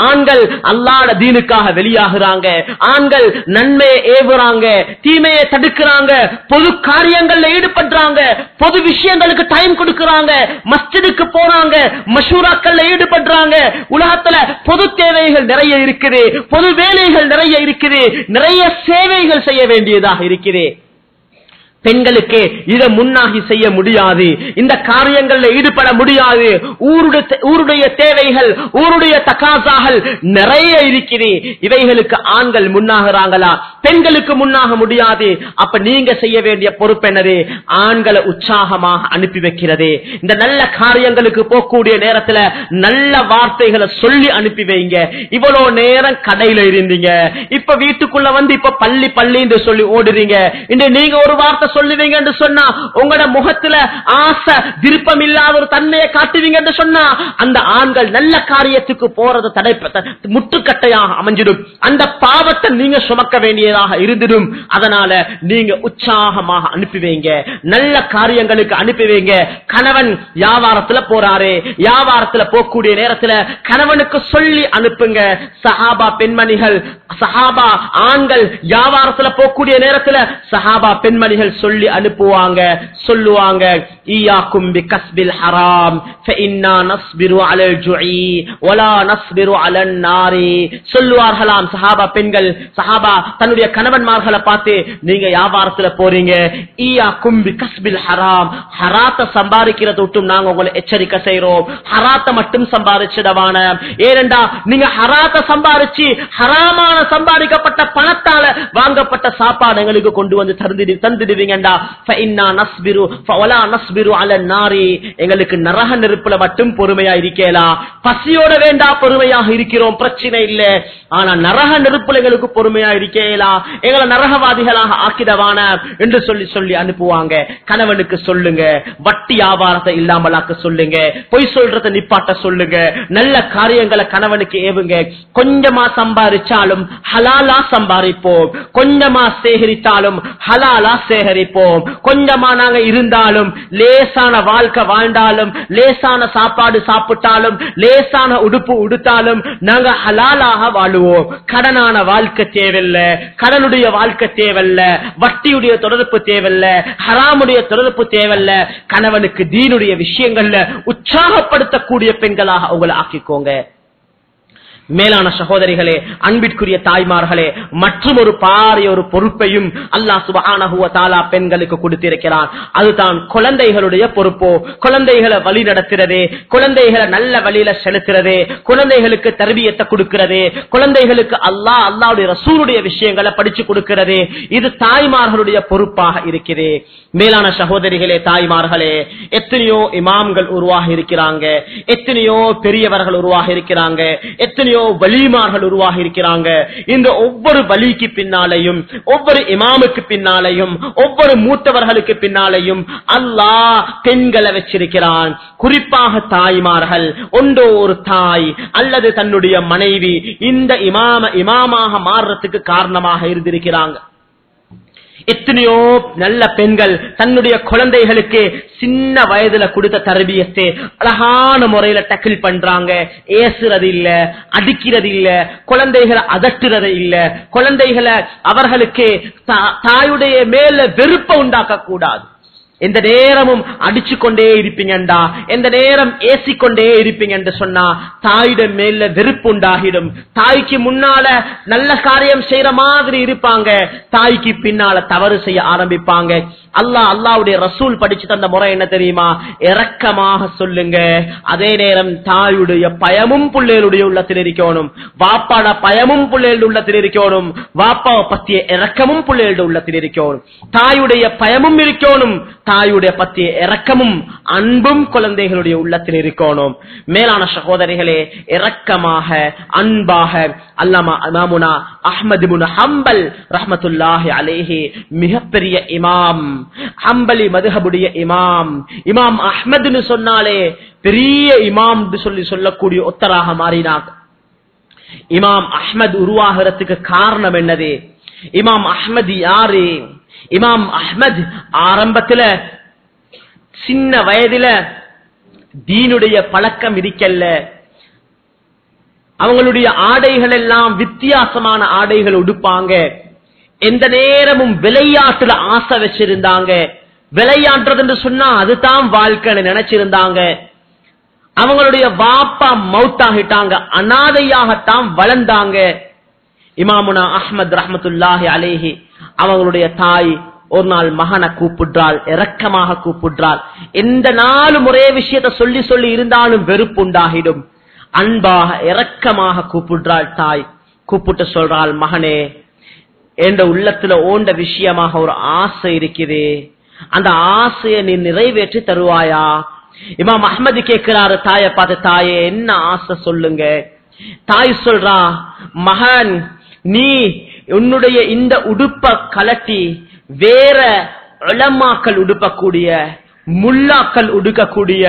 ஆண்கள் அல்லாட தீனுக்காக வெளியாகிறாங்க. ஆண்கள் நன்மையை ஏவுறாங்க தீமையை தடுக்கிறாங்க பொது காரியங்கள்ல ஈடுபடுறாங்க பொது விஷயங்களுக்கு டைம் கொடுக்கறாங்க மஸ்ஜிதுக்கு போறாங்க மஷூராக்கள்ல ஈடுபடுறாங்க. உலகத்துல பொது தேவைகள் நிறைய இருக்குது பொது வேலைகள் நிறைய இருக்குது நிறைய சேவைகள் செய்ய வேண்டியதாக இருக்குது. பெண்களுக்கு இதை முன்னாகி செய்ய முடியாது. இந்த காரியங்கள்ல ஈடுபட முடியாது. ஊருடைய தேவைகள் ஊருடைய தகாசாகள் நிறைய இருக்குது இவைகளுக்கு ஆண்கள் முன்னாகிறாங்களா? பெண்களுக்கு முன்னாக முடியாது. அப்ப நீங்க செய்ய வேண்டிய பொறுப்பு என்னது? ஆண்களை உற்சாகமாக அனுப்பி வைக்கிறது. இந்த நல்ல காரியங்களுக்கு போகக்கூடிய நேரத்துல நல்ல வார்த்தைகளை சொல்லி அனுப்பி வைங்க. இவ்வளவு நேரம் கடையில இருந்தீங்க. இப்ப வீட்டுக்குள்ள வந்து இப்ப பள்ளி பள்ளி என்று சொல்லி ஓடுறீங்க. இன்று நீங்க ஒரு வார்த்தை சொல்லுவீங்க என்று சொன்னா உங்களோட முகத்துல ஆசை விருப்பம் இல்லாத ஒரு தன்மையை காட்டுவீங்க என்று சொன்னா அந்த ஆண்கள் நல்ல காரியத்துக்கு போறது தடை முற்றுக்கட்டையாக அமைஞ்சிடும். அந்த பாவத்தை நீங்க சுமக்க வேண்டியதாக இருந்திடும். அதனால நீங்க உற்சாகமாக அனுப்புவீங்க. நல்ல காரியங்களுக்கு அனுப்புவீங்க. கணவன் வியாபாரத்துல போறாரு வியாபாரத்துல போகக்கூடிய நேரத்துல கணவனுக்கு சொல்லி அனுப்புங்க. சஹாபா பெண்மணிகள் சஹாபா ஆண்கள் வியாபாரத்துல போகக்கூடிய நேரத்துல சஹாபா பெண்மணிகள் சொல்லி அனுப்புவாங்க சொல்லுவாங்க ஈயாக்கும் பி கஸ்பில் ஹராம் ஃபஇன்னா நஸ்பிரு அலன் நாரி. சொல்லுவார்களாம் சஹாபா பெண்கள் சஹாபா தன்னுடைய கணவன்மார்களை பார்த்து நீங்க வியாபாரத்துல போறீங்க ஈயா கும்பி கஸ்பில் ஹராம் ஹராத்த சம்பாதிக்கிறத விட்டும் நாங்க உங்களை எச்சரிக்கை செய்யறோம் ஹராத்த மட்டும் சம்பாதிச்சிடவான. ஏனெண்டா நீங்க ஹராத்த சம்பாதிச்சு ஹராமான சம்பாதிக்கப்பட்ட பணத்தால வாங்கப்பட்ட சாப்பாடு எங்களுக்கு கொண்டு வந்து தந்துடுவீங்க. தந்துடுவீங்கடா ஃபஇன்னா நஸ்பிரு ஃபவலா நஸ்பிரு அல நாரி. எங்களுக்கு நரக நெருப்புல மட்டும் பொறுமையா இருக்கேலாம் பசியோட வேண்டா பொறுமையாக இருக்கிறோம் பிரச்சனை இல்ல. ஆனா நரக நெருப்புல எங்களுக்கு பொறுமையா இருக்கேலா. எங்களை நரகவாதிகளாக ஆக்கிடவான என்று சொல்லி சொல்லி அனுப்புவாங்க. கணவனுக்கு சொல்லுங்க வட்டி வியாபாரத்தை இல்லாமலாக்க சொல்லுங்க பொய் சொல்றத நிப்பாட்ட சொல்லுங்க நல்ல காரியங்களை கணவனுக்கு ஏவுங்க. கொஞ்சமா சம்பாதிச்சாலும் ஹலாலா சம்பாதிப்போம். கொஞ்சமா சேகரித்தாலும் ஹலாலா சேகரி நினைப்போம். கொஞ்சமா நாங்க இருந்தாலும் லேசான வாழ்க்கை வாழ்ந்தாலும் லேசான சாப்பாடு சாப்பிட்டாலும் லேசான உடுப்பு உடுத்தாலும் நாங்க ஹலாலாக வாழுவோம். கடனான வாழ்க்கை தேவையில்லை கடனுடைய வாழ்க்கை தேவையில்ல வட்டியுடைய தொடர்பு தேவையில்லை ஹராமுடைய தொடர்பு தேவையில்ல கணவனுக்கு தீனுடைய விஷயங்கள்ல உற்சாகப்படுத்தக்கூடிய பெண்களாக அவங்களை ஆக்கிக்கோங்க. மேலான சகோதரிகளே அன்பிற்குரிய தாய்மார்களே மற்றும் ஒரு பாரிய ஒரு பொறுப்பையும் அல்லா சுபானகுவ தாலா பெண்களுக்கு கொடுத்திருக்கிறான். அதுதான் குழந்தைகளுடைய பொறுப்போ. குழந்தைகளை வழி நடத்துறதே குழந்தைகளை நல்ல வழியில செலுத்துறதே குழந்தைகளுக்கு தருவியத்தை கொடுக்கிறதே குழந்தைகளுக்கு அல்லாஹ் அல்லாவுடைய ரசூருடைய விஷயங்களை படிச்சு கொடுக்கிறதே இது தாய்மார்களுடைய பொறுப்பாக இருக்கிறது மேலான சகோதரிகளே தாய்மார்களே எத்தனையோ இமாம்கள் உருவாக இருக்கிறாங்க. எத்தனையோ பெரியவர்கள் உருவாக இருக்கிறாங்க. எத்தனையோ எத்தனையோ வலிமார்கள் உருவாகி இருக்கிறாங்க இந்த ஒவ்வொரு வலிக்கு பின்னாலையும் ஒவ்வொரு இமாமுக்கு பின்னாலையும் ஒவ்வொரு மூத்தவர்களுக்கு பின்னாலையும் அல்லாஹ் பெண்களை வச்சிருக்கிறான். குறிப்பாக தாய்மார்கள் ஒன்றோ ஒரு தாய் அல்லது தன்னுடைய மனைவி இந்த இமாம இமாமாக மாறுறதுக்கு காரணமாக இருந்திருக்கிறாங்க. எத்தனையோ நல்ல பெண்கள் தன்னுடைய குழந்தைகளுக்கு சின்ன வயதுல கொடுத்த தரபியத்தை அழகான முறையில டக்கில் பண்றாங்க. ஏசுறது இல்ல அடிக்கிறது இல்ல குழந்தைகளை அதட்டுறது இல்ல குழந்தைகளை அவர்களுக்கு தா- தாயுடைய மேல வெறுப்ப உண்டாக்க கூடாது எந்த நேரமும் அடிச்சு கொண்டே இருப்பீங்கண்டா? எந்த நேரம் ஏசிக்கொண்டே இருப்பீங்க என்று சொன்னா தாயிடம் மேல வெறுப்பு உண்டாகிடும். தாய்க்கு முன்னால நல்ல காரியம் செய்யற மாதிரி இருப்பாங்க. தாய்க்கு பின்னால தவறு செய்ய ஆரம்பிப்பாங்க. அல்லாஹ் அல்லாவுடைய ரசூல் படிச்சு தந்த முறை என்ன தெரியுமா? இரக்கமாக சொல்லுங்க. அதே நேரம் தாயுடைய பயமும் பிள்ளைகளுடைய உள்ளத்தில் இருக்கணும். வாப்பாட பயமும் பிள்ளைகளுடைய உள்ளத்தில் இருக்கணும். வாப்பாவை பத்திய இறக்கமும் பிள்ளைகளுடைய உள்ளத்தில் இருக்கணும். தாயுடைய பயமும் இருக்கணும். தாயுடைய பத்திய இரக்கமும் அன்பும் குழந்தைகளுடைய உள்ளத்தில் இருக்கணும். மேலான சகோதரிகளே இரக்கமாக அன்பாக அல்லாமா இமாமுனா முன் ஹம்பல் ரஹமத்துல்லாஹி அலேஹி மிகப்பெரிய இமாம் ஹம்பலி மதுஹபுடைய இமாம். இமாம் அஹ்மதுன்னு சொன்னாலே பெரிய இமாம் சொல்லி சொல்லக்கூடிய ஒத்தராக மாறினார். இமாம் அஹ்மத் உருவாகிறதுக்கு காரணம் என்னது? இமாம் அஹ்மது யாரு? இமாம் அஹ்மத் ஆரம்பத்துல சின்ன வயதுல தீனுடைய பழக்கம் இருக்கல்ல. அவங்களுடைய ஆடைகள் எல்லாம் வித்தியாசமான ஆடைகள் உடுப்பாங்க. எந்த நேரமும் விளையாட்டுல ஆசை வச்சிருந்தாங்க. விளையாடுறதுன்னு சொன்னா அதுதான் வாழ்க்கைன்னு நினைச்சிருந்தாங்க. அவங்களுடைய வாப்பா மவுத்தாகிட்டாங்க. அனாதையாகத்தான் வளர்ந்தாங்க. இமாமுனா அஹ்மத் ரஹமத்துல்லாஹி அலேஹி அவங்களுடைய தாய் ஒரு நாள் மகனை கூப்பிடுறாள் இரக்கமாக கூப்பிடுறாள். எந்த நாளும் ஒரே விஷயத்த சொல்லி சொல்லி இருந்தாலும் வெறுப்பு உண்டாகிடும். அன்பாக இரக்கமாக கூப்பிடுறாள் தாய். கூப்பிட்டு சொல்றாள் மகனே என்ற உள்ளத்துல ஓண்ட விஷயமாக ஒரு ஆசை இருக்குது. அந்த ஆசையை நீ நிறைவேற்றி தருவாயா? இமாம் அஹ்மது கேட்கிறாரு தாயை பார்த்து தாயே என்ன ஆசை சொல்லுங்க? தாய் சொல்றா மகன் நீ உன்னுடைய இந்த உடுப்ப கலட்டி வேற இளமாக்கள் உடுப்பக்கூடிய முல்லாக்கள் உடுக்கக்கூடிய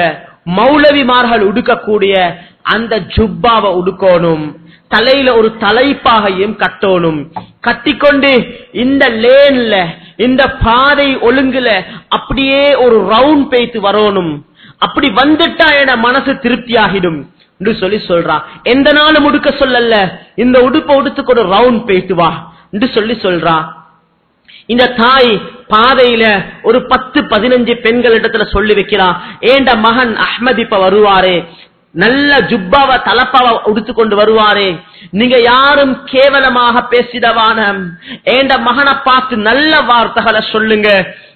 மௌலவிமார்கள் உடுக்கக்கூடிய அந்த ஜுப்பாவை உடுக்கணும். தலையில ஒரு தலைப்பாகையும் கட்டணும். கட்டிக்கொண்டு இந்த லேன்ல இந்த பாதை ஒழுங்குல அப்படியே ஒரு ரவுண்ட் பேய்த்து வரணும். அப்படி வந்துட்டா என மனசு திருப்தி ஆகிடும் என்று சொல்லி சொல்றா. எந்த நாளும் உடுக்க சொல்லல இந்த உடுப்பை உடுத்துக்கு ஒரு ரவுண்ட் போயிட்டு வா என்று சொல்லி சொல்றா. இந்த தாய் பாதையில ஒரு பத்து பதினஞ்சு பெண்கள் இடத்துல சொல்லி வைக்கிறா. ஏண்ட மகன் அஹ்மத் இப்ப வருவாரே? நல்ல ஜுப்பாவ தலப்பாவ உடுத்து கொண்டு வருவாரே. நீங்க யாரும் கேவலமாக பேசிடவான. ஏண்ட மகனை பார்த்து நல்ல வார்த்தைகளை சொல்லுங்க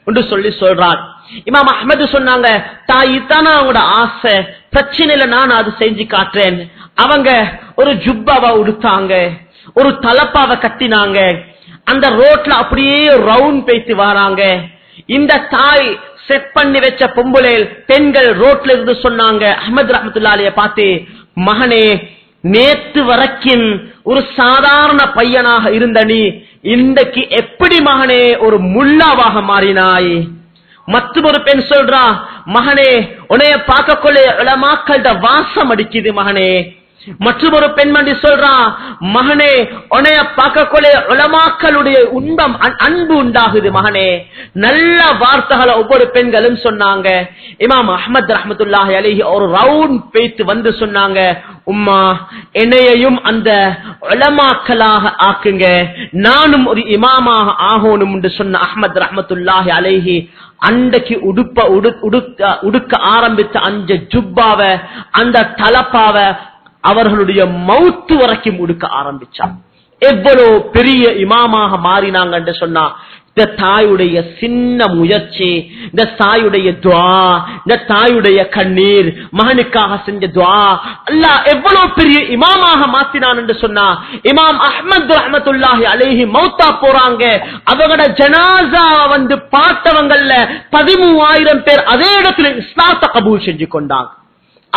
என்று சொல்லி சொல்றார். இமாம் அஹமது சொன்னாங்க தாய் இதானா அவங்களோட ஆசை? பிரச்சனையில நான் அது செஞ்சு காட்டுறேன். அவங்க ஒரு ஜுப்பாவ உடுத்தாங்க ஒரு தலப்பாவ கட்டினாங்க. அந்த ரோட்ல அப்படியே ரவுண்ட் பேசி வராங்க. இந்த தாய் செட் பண்ணி வச்ச பொம்புலேல் பெண்கள் ரோட்ல இருந்து சொன்னாங்க அஹமது ரஹமத்துல்லாலிய பார்த்து மகனே நேத்து வரைக்கும் ஒரு சாதாரண பையனாக இருந்த நீ இன்றைக்கு எப்படி மகனே ஒரு முல்லாவாக மாறினாய்? மற்றொரு பெண் சொல்றா மகனே உனைய பார்க்க கொள்ள வாசம் அடிக்குது மகனே மற்றொரு பெண்மணி சொல்றான் மகனே உனைய பார்க்கக்கூடிய உலமாக்களுடைய உண்பம் அன்பு உண்டாகுது மகனே. நல்ல வார்த்தைகளை ஒவ்வொரு பெண்களும் சொன்னாங்க. இமாம் அஹமத் ரஹமத்துல்லாஹி அலைஹி ஒரு ரவுண்ட் பேத்து வந்து சொன்னாங்க உம்மா என்னையையும் அந்த உலமாக்களாக ஆக்குங்க. நானும் ஒரு இமாமாக ஆகணும் என்று சொன்ன அஹமத் ரஹமத்துல்லாஹி அலைஹி அன்றைக்கு உடுப்ப உடு- உடுக்க உடுக்க ஆரம்பித்த அந்த ஜுப்பாவ அந்த தலப்பாவ அவர்களுடைய மவுத்து வரைக்கும் உடுக்க ஆரம்பிச்சான். எவ்வளவு பெரிய இமாமாக மாறினாங்க என்று சொன்னா இந்த தாயுடைய சின்ன முயற்சி இந்த தாயுடைய துவா இந்த தாயுடைய கண்ணீர் மகனுக்காக செஞ்ச துவா அல்லாஹ் எவ்வளவு பெரிய இமாமாக மாத்தினான் என்று சொன்னா இமாம் அஹமது ரஹமத்துல்லாஹி அலைஹி மௌத்தா போறாங்க. அவங்களோட ஜனாசா வந்து பார்த்தவங்கல்ல பதிமூவாயிரம் பேர் அதே இடத்துல இஸ்லாத்தை கபூல் செஞ்சு கொண்டாங்க.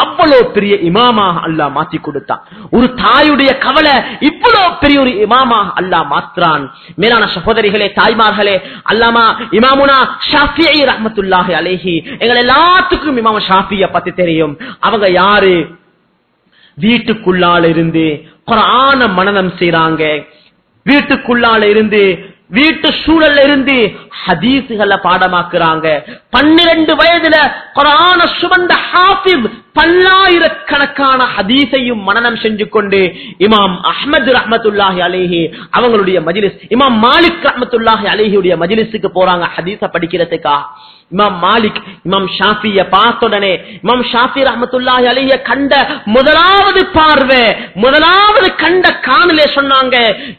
அவ்வளவு பெரிய இமாமாக அல்லாஹ் மாத்தி கொடுத்தான் ஒரு தாயுடைய கவலை இவ்வளவு பெரிய ஒரு இமாமாக அல்லாஹ் மாத்திரான் மேலான சகோதரிகளே தாய்மார்களே அல்லாமா இமாமுனா ஷாஃபியை ரஹமத்துல்லாஹி அலேஹி எங்கள் எல்லாத்துக்கும் இமாம ஷாஃபிய பத்தி தெரியும். அவங்க யாரு? வீட்டுக்குள்ளால இருந்து குரான மனநம் செய்றாங்க. வீட்டுக்குள்ளால இருந்து வீட்டு சூழல்ல இருந்து ஹதீசுகளை பாடமாக்குறாங்க. பன்னிரண்டு வயதுல கொரான சுமந்த ஹாஃபிஸ் பல்லாயிரக்கணக்கான ஹதீஸையும் மனனம் செஞ்சு கொண்டு இமாம் அஹ்மது ரஹமத்துல்லாஹி அலேஹி அவங்களுடைய மஜிலிஸ் இமாம் மாலிக் ரஹமத்துல்லாஹி அலேஹியுடைய மஜிலிஸுக்கு போறாங்க ஹதீஸ படிக்கிறதுக்கா. இமாம் மாலிக் இமாம் ஷாஃபிய பார்த்தோடனே இமாம் ஷாஃபி ரஹமத்துல்லாஹி அலிய கண்ட முதலாவது பார்வை முதலாவது கண்ட காணலே சொன்னாங்க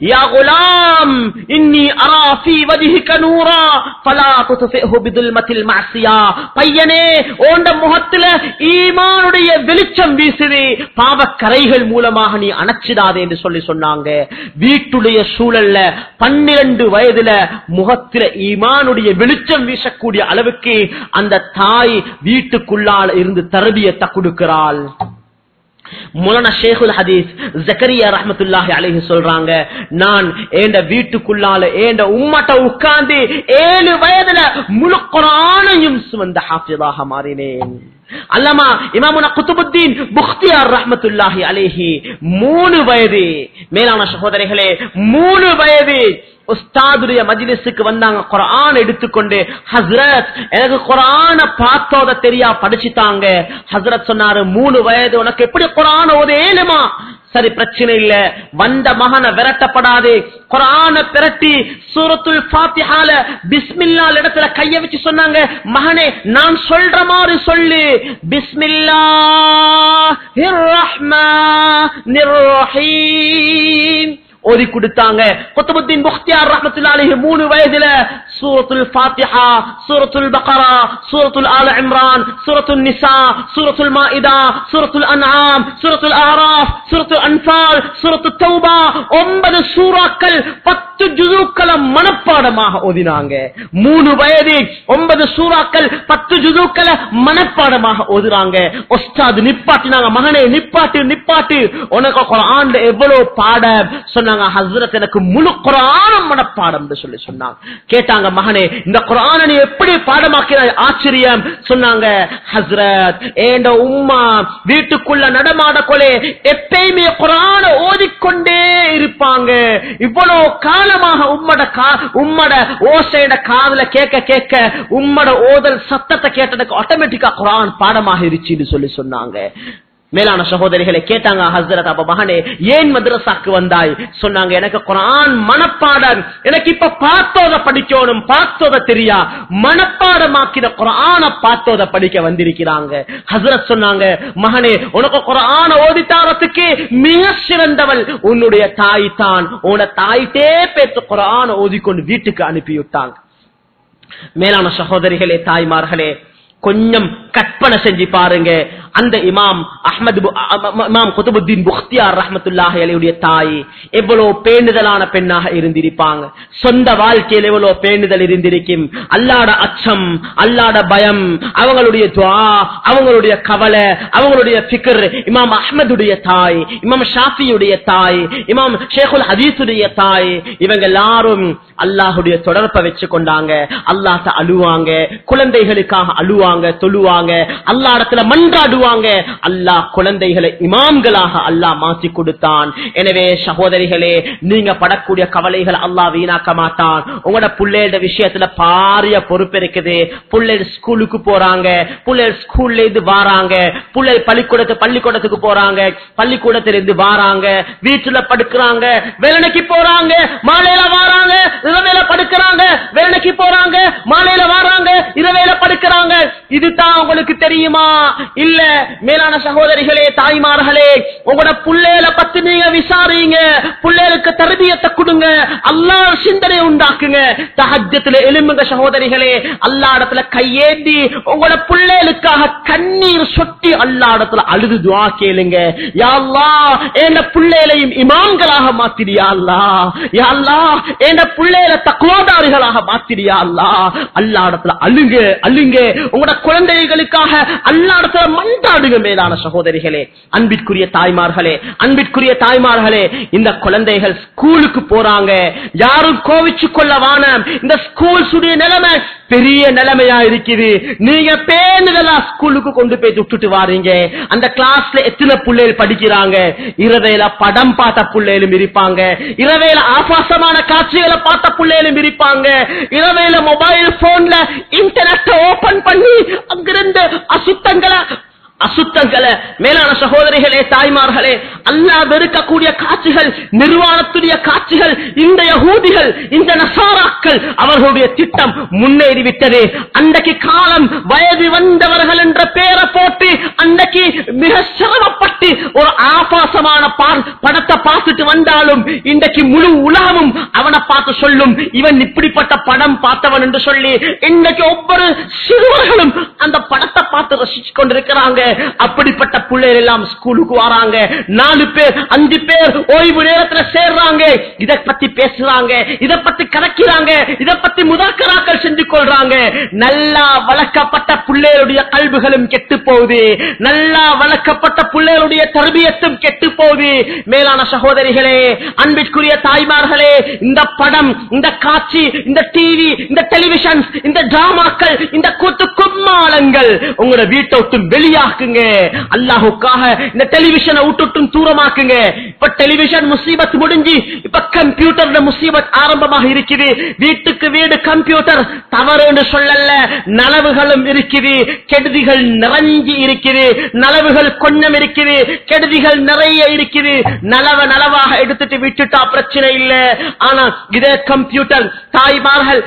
யா குலாம் இன்னி அரா ஃபீ வஜ்ஹிக நூரா ஃபலா துத்ஃபிஹு பிதுல்மத்தில் மஅசியா பையனே ஓண்ட முகத்துல ஈமானுடைய வெளிச்சம் வீசுது பாவக்கரைகள் மூலமாக நீ அணைச்சிடாதே என்று சொல்லி சொன்னாங்க. வீட்டுடைய சூழல்ல பன்னிரண்டு வயதுல முகத்துல ஈமானுடைய வெளிச்சம் வீசக்கூடிய அளவுக்கு அந்த தாய் வீட்டுக்குள்ளால் இருந்து தரபியத்தை கொடுக்கிறாள். முலன ஷேகுல் ஹதீஸ் ஜக்கரியா ரஹமத்துல்லாஹி அழகி சொல்றாங்க நான் ஏண்ட வீட்டுக்குள்ளால ஏண்ட உம்மட்ட உட்கார்ந்து ஏழு வயதுல முழு குரானையும் சுமந்த ஹாஃபிதாக மாறினேன். அல்லமா இமாமுனா குத்துபுத்தீன் புக்தியார் ரஹமத்துல்லாஹி அலேஹி. மூணு வயது. மேலான சகோதரிகளே மூணு வயது. உஸ்தாதுடைய வந்தாங்க. குரான் எடுத்துக்கொண்டு ஹஸ்ரத் எனக்கு குரான பார்த்தோத தெரியா படிச்சுட்டாங்க. ஹஸ்ரத் சொன்னாரு மூணு வயது உனக்கு எப்படி குரான ஓத ஏழுமா சரி பிரச்சனை இல்ல. வந்த மகனை விரட்டப்படாது. குரான பிரட்டி சூரத்துல் ஃபாத்திஹால பிஸ்மில்லால் இடத்துல கைய வச்சு சொன்னாங்க மகனே நான் சொல்ற மாதிரி சொல்லு. பிஸ்மில்லா ரஹீம் ஓதி கொடுத்தாங்க. குத்துபுத்தீன் முக்தியார் ரஹமத்துல்லாஹி மூணு வயதுல சூரத்துல் ஃபாத்திஹா சூரத்துல் பக்ரா சூரத்துல் ஆல இம்ரான் சூரத்துல் நிசா சூரத்துல் மாஇதா சூரத்துல் அன்ஆம் சூரத்துல் ஆராஃப் சூரத்துல் அன்ஃபால் சூரத்துல் தௌபா. ஒன்பது சூறாக்கள் பத்து ஜுதுக்களை மனப்பாடமாக ஓதினாங்க. மூணு வயது ஒன்பது சூறாக்கள் பத்து ஜுதுக்களை மனப்பாடமாக ஓதுறாங்க. ஒஸ்தாது நிப்பாட்டினாங்க. மகனே நிப்பாட்டு நிப்பாட்டு. உனக்கு ஆண்டு எவ்வளவு பாட சொன்ன சொன்னாங்க ஹஸ்ரத் எனக்கு முழு குரானம் மனப்பாடம் சொல்லி சொன்னாங்க. கேட்டாங்க மகனே இந்த குரான நீ எப்படி பாடமாக்கிறாய் ஆச்சரியம்? சொன்னாங்க ஹசரத் ஏண்ட உம்மா வீட்டுக்குள்ள நடமாட கொலை எப்பயுமே குரான ஓதிக்கொண்டே இருப்பாங்க. இவ்வளவு காலமாக உம்மட கா உம்மட ஓசையிட காதல கேட்க கேட்க உம்மட ஓதல் சத்தத்தை கேட்டதுக்கு ஆட்டோமேட்டிக்கா குரான் பாடமாக இருச்சுன்னு சொல்லி சொன்னாங்க. மேலான சகோதரிகளை கேட்டாங்க ஹசரத் அப்ப மகனே ஏன் மதரசாக்கு வந்தாய்? சொன்னாங்க எனக்கு குரான் மனப்பாடம் எனக்கு இப்ப பார்த்தோத படிக்கணும் பார்த்தோத தெரியா? மனப்பாடமாக்கிற குரான பார்த்தோத படிக்க வந்திருக்கிறாங்க. ஹசரத் சொன்னாங்க மகனே உனக்கு குரான ஓதித்தாரத்துக்கு மிக சிறந்தவள் உன்னுடைய தாய் தான். உன தாய்த்தே பேத்து குரான ஓதிக்கொண்டு வீட்டுக்கு அனுப்பிவிட்டாங்க மேலான சகோதரிகளே தாய்மார்களே கொஞ்சம் கற்பனை செஞ்சு பாருங்க. அந்த இமாம் அஹமது இமாம் குதுபுத்தீன் புக்தியார் ரஹமத்துல்லாஹ் அலையுடைய தாய் எவ்வளவு பேண்டுதலான பெண்ணாக இருந்திருப்பாங்க. சொந்த வாழ்க்கையில் எவ்வளவு பேணுதல் இருந்திருக்கும். அல்லாட அச்சம் அல்லாட பயம் அவங்களுடைய துவா அவங்களுடைய கவலை அவங்களுடைய பிக்கர் இமாம் அஹமதுடைய தாய் இமாம் ஷாஃபியுடைய தாய் இமாம் ஷேகுல் ஹதீசுடைய தாய் இவங்க எல்லாரும் அல்லாஹுடைய தொடர்பை வச்சு கொண்டாங்க அல்லாஹ அழுவாங்க குழந்தைகளுக்காக அழுவாங்க. அழுவாங்க தொழுவாங்க அல்லா இடத்துல மன்றாடுவாங்க. அல்லாஹ் குழந்தைகளை இமாம்களாக அல்லாஹ் மாற்றி கொடுத்தான். எனவே சகோதரிகளே நீங்க படக்கூடிய கவலைகள் அல்லாஹ் வீணாக்க மாட்டான். உங்களோட பிள்ளையோட விஷயத்துல பாரிய பொறுப்பு இருக்குது. பிள்ளைகள் ஸ்கூலுக்கு போறாங்க. பிள்ளைகள் ஸ்கூல்ல இருந்து வாராங்க. பிள்ளைகள் பள்ளிக்கூடத்து பள்ளிக்கூடத்துக்கு போறாங்க. பள்ளிக்கூடத்துல இருந்து வாராங்க. வீட்டுல படுக்கிறாங்க. வேலைக்கு போறாங்க. மாலையில வாராங்க. இரவேல படுக்கிறாங்க. வேலைக்கு போறாங்க. மாலையில வாராங்க. இரவேல படுக்கிறாங்க. இதுதான் உங்களுக்கு தெரியுமா? இல்ல மேலான சகோதரிகளே தாய்மார்களே உங்களோட புள்ளையில பத்தி நீங்க விசாரிங்க. புள்ளைகளுக்கு தருதியத்தை கொடுங்க. அல்லாஹ் சிந்தனை உண்டாக்குங்க. தகஜத்துல எலும்புங்க சகோதரிகளே. அல்லா இடத்துல கையேந்தி உங்களோட பிள்ளைகளுக்காக கண்ணீர் சொட்டி அல்லா இடத்துல அழுது துவா கேளுங்க. யாழ்லா அல்லாஹ் என் பிள்ளைகளையும் இமாம்களாக மாத்திரியா அல்லா யா அல்லாஹ் என் பிள்ளைகளை தக்குவாதாரிகளாக மாத்திரியா அல்லா அல்லா இடத்துல அழுங்க அழுங்க. உங்களோட குழந்தைகளுக்காக அல்லாடத்துல மண்டாடுங்க மேலான சகோதரிகளே. அன்பிற்குரிய தாய்மார்களே அன்பிற்குரிய தாய்மார்களே இந்த குழந்தைகள் ஸ்கூலுக்கு போறாங்க. யாரும் கோவிச்சு கொள்ள வானம். இந்த ஸ்கூல்ஸ் உடைய நிலைமை பெரிய நிலைமையா இருக்குது. நீங்க பேருதலா ஸ்கூலுக்கு கொண்டு போய் விட்டுட்டு வாரீங்க. அந்த கிளாஸ்ல எத்தனை பிள்ளைகள் படிக்கிறாங்க? இரவையில படம் பார்த்த பிள்ளைகளும் இருப்பாங்க. இரவையில ஆபாசமான காட்சிகளை பார்த்த பிள்ளைகளும் இருப்பாங்க. இரவையில மொபைல் போன்ல இன்டர்நெட் ஓபன் பண்ணி அங்கிருந்து அசுத்தங்களை அசுத்தங்களை மேலான சகோதரிகளே தாய்மார்களே அல்லா வெறுக்கக்கூடிய காட்சிகள் நிர்வாணத்துடைய காட்சிகள் இந்த யகூதிகள் இந்த நசாராக்கள் அவர்களுடைய திட்டம் முன்னேறிவிட்டது. அன்றைக்கு காலம் வயது வந்தவர்கள் என்ற பெயரை போட்டு அன்றைக்கு மிக சிரமப்பட்டு ஒரு ஆபாசமான படத்தை பார்த்துட்டு வந்தாலும் இன்றைக்கு முழு உலகமும் அவனை பார்த்து சொல்லும் இவன் இப்படிப்பட்ட படம் பார்த்தவன் என்று சொல்லி இன்றைக்கு ஒவ்வொரு சிறுவர்களும் அந்த படத்தை பார்த்து ரசிச்சு கொண்டிருக்கிறாங்க. அப்படிப்பட்ட பிள்ளைகள் எல்லாம் ஸ்கூலுக்கு வராங்க. நாலு பேர் அஞ்சு பேர் ஓய்வு நேரத்துல சேர்றாங்க. இத பத்தி பேசுறாங்க இத பத்தி கலக்கிறாங்க இத பத்தி முதற்கராக்கள் செஞ்சு கொள்றாங்க. நல்லா வளர்க்கப்பட்ட பிள்ளைகளுடைய கல்விகளும் கெட்டு போகுது. நல்லா வளர்க்கப்பட்ட பிள்ளைகளுடைய தர்பியத்தும் கெட்டு போகுது. மேலான சகோதரிகளே அன்பிற்குரிய தாய்மார்களே இந்த படம் இந்த காட்சி இந்த டிவி இந்த டெலிவிஷன் இந்த டிராமாக்கள் இந்த கூத்து கும்மாளங்கள் உங்களோட வீட்டை விட்டு வெளியாக தூரமாக்குங்க அல்லாஹுக்காக இந்த டெலிவிஷனை விட்டுட்டும் தூரமாக்குங்க. இப்ப டெலிவிஷன் முசீபத் முடிஞ்சு இப்ப கம்ப்யூட்டர் முசீபத் ஆரம்பமாக இருக்குது. வீட்டுக்கு வீடு கம்ப்யூட்டர் தவறு என்று சொல்லல. நலவுகளும் இருக்குது. கெடுதிகள் நிறைஞ்சி இருக்குது. நலவுகள் கொஞ்சம் இருக்குது. கெடுதிகள் நிறைய இருக்குது. நலவ நலவாக எடுத்துட்டு விட்டுட்டா பிரச்சனை இல்ல. ஆனா இதே கம்ப்யூட்டர் தாய்மார்கள்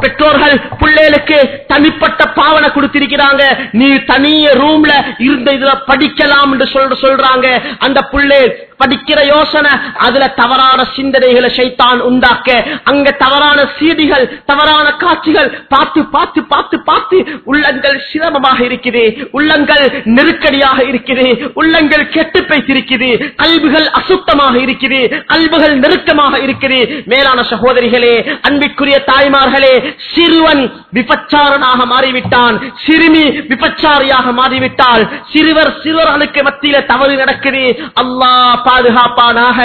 பெற்றோர்கள் பிள்ளைகளுக்கு தனிப்பட்ட பாவனை கொடுத்திருக்கிறாங்க. நீ தனிய ரூம்ல இருந்த இதுல படிக்கலாம் என்று சொல்ற சொல்றாங்க. அந்த பிள்ளை படிக்கிற யோசனை அதுல தவறான சிந்தனைகளை சைத்தான் உண்டாக்க அங்க தவறான சீடிகள் தவறான காட்சிகள் பார்த்து பார்த்து பார்த்து பார்த்து உள்ளங்கள் சிரமமாக இருக்குது உள்ளங்கள் நெருக்கடியாக இருக்குது உள்ளங்கள் கெட்டு பேசிருக்குது கல்விகள் அசுத்தமாக இருக்குது கல்விகள் நெருக்கமாக இருக்குது. மேலான சகோதரிகளே அன்பிற்குரிய தாய்மார்களே சிறுவன் விபச்சாரனாக மாறிவிட்டான் சிறுமி விபச்சாரியாக மாறிவிட்டால் சிறுவர் சிறுவர்களுக்கு மத்தியில தவறு நடக்குது. அல்லா பாதுகாப்பானாக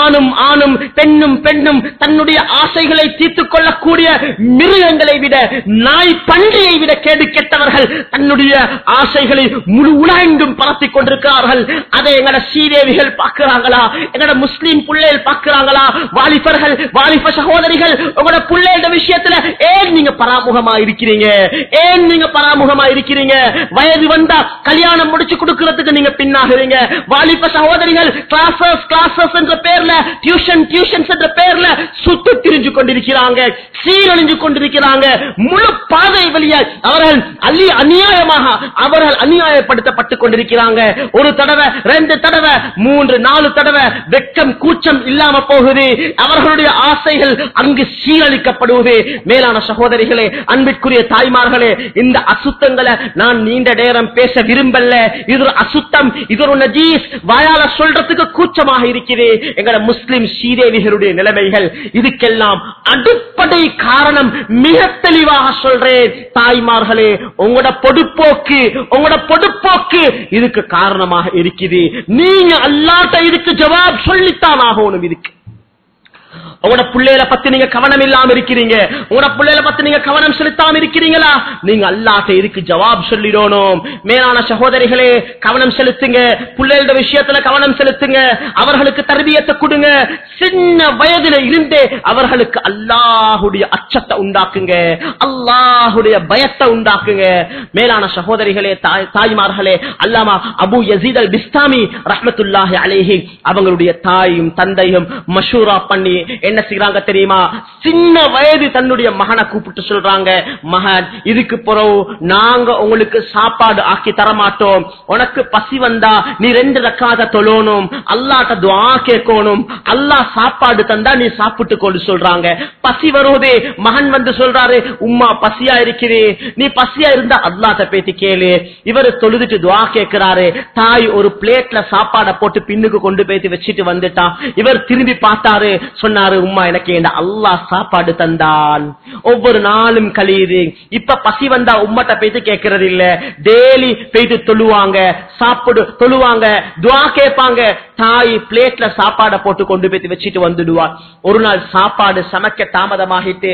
ஆணும் ஆணும் பெண்ணும் பெண்ணும் தன்னுடைய ஆசைகளை தீர்த்துக் கொள்ளக்கூடிய மிருகங்களை விட நாய் பன்றியை விட கேடு கெட்டவர்கள் தன்னுடைய ஆசைகளை முழு உலகெங்கும் பரத்திக் கொண்டிருக்கிறார்கள். அதை எங்கட சீதேவிகள் பார்க்கிறாங்களா? எங்கட முஸ்லீம் பிள்ளைகள் பார்க்கிறாங்களா? வாலிபர்கள் வாலிப சகோதரிகள் உங்களோட பிள்ளைகள விஷயத்துல ஏன் நீங்க பராமுகமா இருக்கிறீங்க ஏன் நீங்க பராமுகமா இருக்கிறீங்க வயது வந்தா கல்யாணம் முடிச்சு கொடுக்கறதுக்கு நீங்க பின்னாகிறீங்க. வாலிப சகோதரிகள் கிளாஸஸ் கிளாஸஸ் என்ற பேர்ல டியூஷன் டியூஷன்ஸ் என்ற பேர்ல சுத்து திரிஞ்சு கொண்டிருக்கிறாங்க சீரழிஞ்சு கொண்டிருக்கிறாங்க. முழு பாதை வழிய அவர்கள் அலி அநியாயமாக அவர்கள் அநியாயப்படுத்தப்பட்டுக் கொண்டிருக்கிறாங்க. ஒரு தடவை ரெண்டு தடவை மூன்று நாலு தடவை வெக்கம் கூச்சம் இல்லாம போகுது. அவர்களுடைய ஆசைகள் அங்கு சீரழிக்கப்படுவது. மேலான சகோதரிகளே அன்பிற்குரிய தாய்மார்களே இந்த அசுத்தங்களை நான் நீண்ட நேரம் பேச விரும்பல. இது ஒரு அசுத்தம் இது ஒரு நஜீஸ். வாயால சொல்றதுக்கு கூச்சமாக இருக்கிறது எங்கள முஸ்லிம் ஸ்ரீதேவிகளுடைய நிலைமைகள். இதுக்கெல்லாம் அடிப்படை காரணம் மிக தெளிவாக சொல்றேன். தாய்மார்களே உங்களோட பொடுப்போக்கு உங்களோட பொடுப்போக்கு இதுக்கு காரணமாக இருக்குது நீங்க அல்லாட்ட இதுக்கு ஜவாப் சொல்லித்தான் ஆகணும் இதுக்கு. உங்களோட பிள்ளையில பத்தி நீங்க கவனம் இல்லாம இருக்கிறீங்க. உங்களோட பிள்ளையில பத்தி நீங்க கவனம் செலுத்தாம இருக்கிறீங்களா? நீங்க அல்லாட்ட இதுக்கு ஜவாப் சொல்லிடணும்? மேலான சகோதரிகளே கவனம் செலுத்துங்க. பிள்ளைகளோட விஷயத்துல கவனம் செலுத்துங்க. அவர்களுக்கு தருவியத்தை கொடுங்க. சின்ன வயதுல இருந்தே அவர்களுக்கு அல்லாஹுடைய அச்சத்தை உண்டாக்குங்க. அல்லாஹுடைய பயத்தை உண்டாக்குங்க. மேலான சகோதரிகளே தாய்மார்களே அல்லாமா அபு யசீத் அல் பிஸ்தாமி ரஹமத்துல்லாஹி அலேஹி அவங்களுடைய தாயும் தந்தையும் மஷூரா பண்ணி என்ன செய்யறாங்க தெரியுமா? சின்ன வயது தன்னுடைய மகனை கூப்பிட்டு சொல்றாங்க மகன் இதுக்கு பிறகு நாங்க உங்களுக்கு சாப்பாடு ஆக்கி தரமாட்டோம். உனக்கு பசி வந்தா நீ ரெண்டு ரக்காத தொழணும். அல்லாட்ட துவா கேட்கணும். அல்லாஹ் சாப்பாடு தந்தா நீ சாப்பிட்டு கொண்டு சொல்றாங்க. பசி வருவதே மகன் வந்து சொல்றாரு உம்மா பசியா இருக்கிறே. நீ பசியா இருந்தா அல்லாட்ட பேத்தி கேளு. இவர் தொழுதுட்டு துவா கேட்கிறாரு. தாய் ஒரு பிளேட்ல சாப்பாடை போட்டு பின்னுக்கு கொண்டு போய் வச்சுட்டு வந்துட்டான் இவர் திரும்பி பார்த்தாரு சொன்னாரு உம்மா எனக்கு இந்த அல்லா சாப்பாடு தந்தான். ஒவ்வொரு நாளும் கழியுது இப்ப பசி வந்தா உம்மட்ட போயிட்டு கேட்கறது இல்ல. டெய்லி போயிட்டு தொழுவாங்க சாப்பிடு தொழுவாங்க துவா கேட்பாங்க. தாய் பிளேட்ல சாப்பாடை போட்டு கொண்டு போய் வச்சுட்டு வந்துடுவா. ஒரு நாள் சாப்பாடு சமைக்க தாமதமாகிட்டு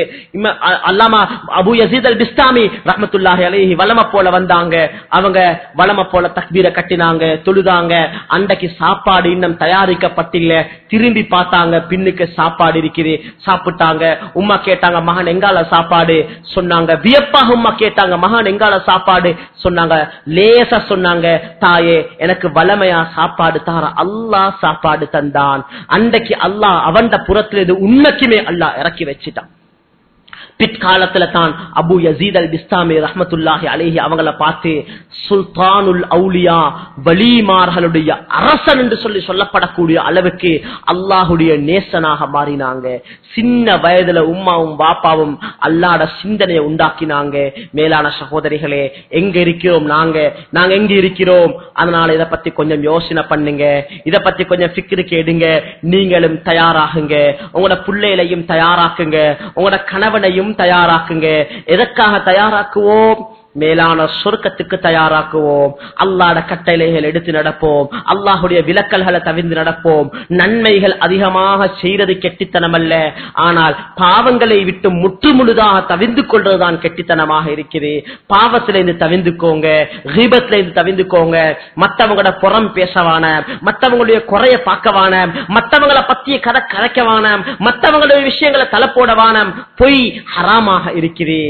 அல்லாமா அபு யசீத் அல் பிஸ்தாமி ரஹமத்துல்லாஹி அலஹி வளம போல வந்தாங்க. அவங்க வளம போல தக்பீரை கட்டினாங்க தொழுதாங்க. அன்றைக்கு சாப்பாடு இன்னும் தயாரிக்கப்பட்டில்ல. திரும்பி பார்த்தாங்க பின்னுக்கு சாப்பாடு இருக்குது. சாப்பிட்டாங்க. உமா கேட்டாங்க மகன் எங்கால சாப்பாடு? சொன்னாங்க. வியப்பாக உம்மா கேட்டாங்க மகன் எங்கால சாப்பாடு? சொன்னாங்க. லேசா சொன்னாங்க தாயே எனக்கு வளமையா சாப்பாடு தார அல்லாஹ் சாப்பாடு தந்தான். அன்றைக்கு அல்லாஹ் அவண்ட புறத்துல இது உண்மைக்குமே அல்லாஹ் இறக்கி வச்சிட்டான். பிற்காலத்துல தான் அபு யசீத் அல் பிஸ்தாமி ரஹமத்துல்லாஹி அலேஹி அவங்கள பார்த்து சுல்தானுல் அவுலியா வலிமார்களுடைய அரசன் என்று சொல்லி சொல்லப்படக்கூடிய அளவுக்கு அல்லாஹுடைய நேசனாக மாறினாங்க. சின்ன வயதுல உமாவும் பாப்பாவும் அல்லாட சிந்தனையை உண்டாக்கினாங்க. மேலான சகோதரிகளே எங்க இருக்கிறோம் நாங்க? நாங்க எங்க இருக்கிறோம்? அதனால இதை பத்தி கொஞ்சம் யோசனை பண்ணுங்க. இத பத்தி கொஞ்சம் ஃபிக்ருக்கு கேடுங்க. நீங்களும் தயாராகுங்க. உங்களோட பிள்ளைகளையும் தயாராக்குங்க. உங்களோட கணவனையும் தயாராக்குங்க. எதற்காக தயாராக்குவோம்? மேலான சொர்க்கத்துக்கு தயாராக்குவோம். அல்லாட கட்டளைகள் எடுத்து நடப்போம். அல்லாஹுடைய விலக்கல்களை தவிர்த்து நடப்போம். நன்மைகள் அதிகமாக செய்யறது கெட்டித்தனம் அல்ல. ஆனால் பாவங்களை விட்டு முற்று முழுதாக தவிர்ந்து கொள்றதுதான் கெட்டித்தனமாக இருக்குது. பாவத்தில இருந்து தவிர்ந்துக்கோங்க கீபத்துல இருந்து தவிர்ந்துக்கோங்க மத்தவங்களோட புறம் பேசவான மத்தவங்களுடைய குறைய பார்க்கவான மத்தவங்களை பத்திய கதை கதைக்கவான மத்தவங்களுடைய விஷயங்களை தலை போடவான பொய் ஹராமாக இருக்குது.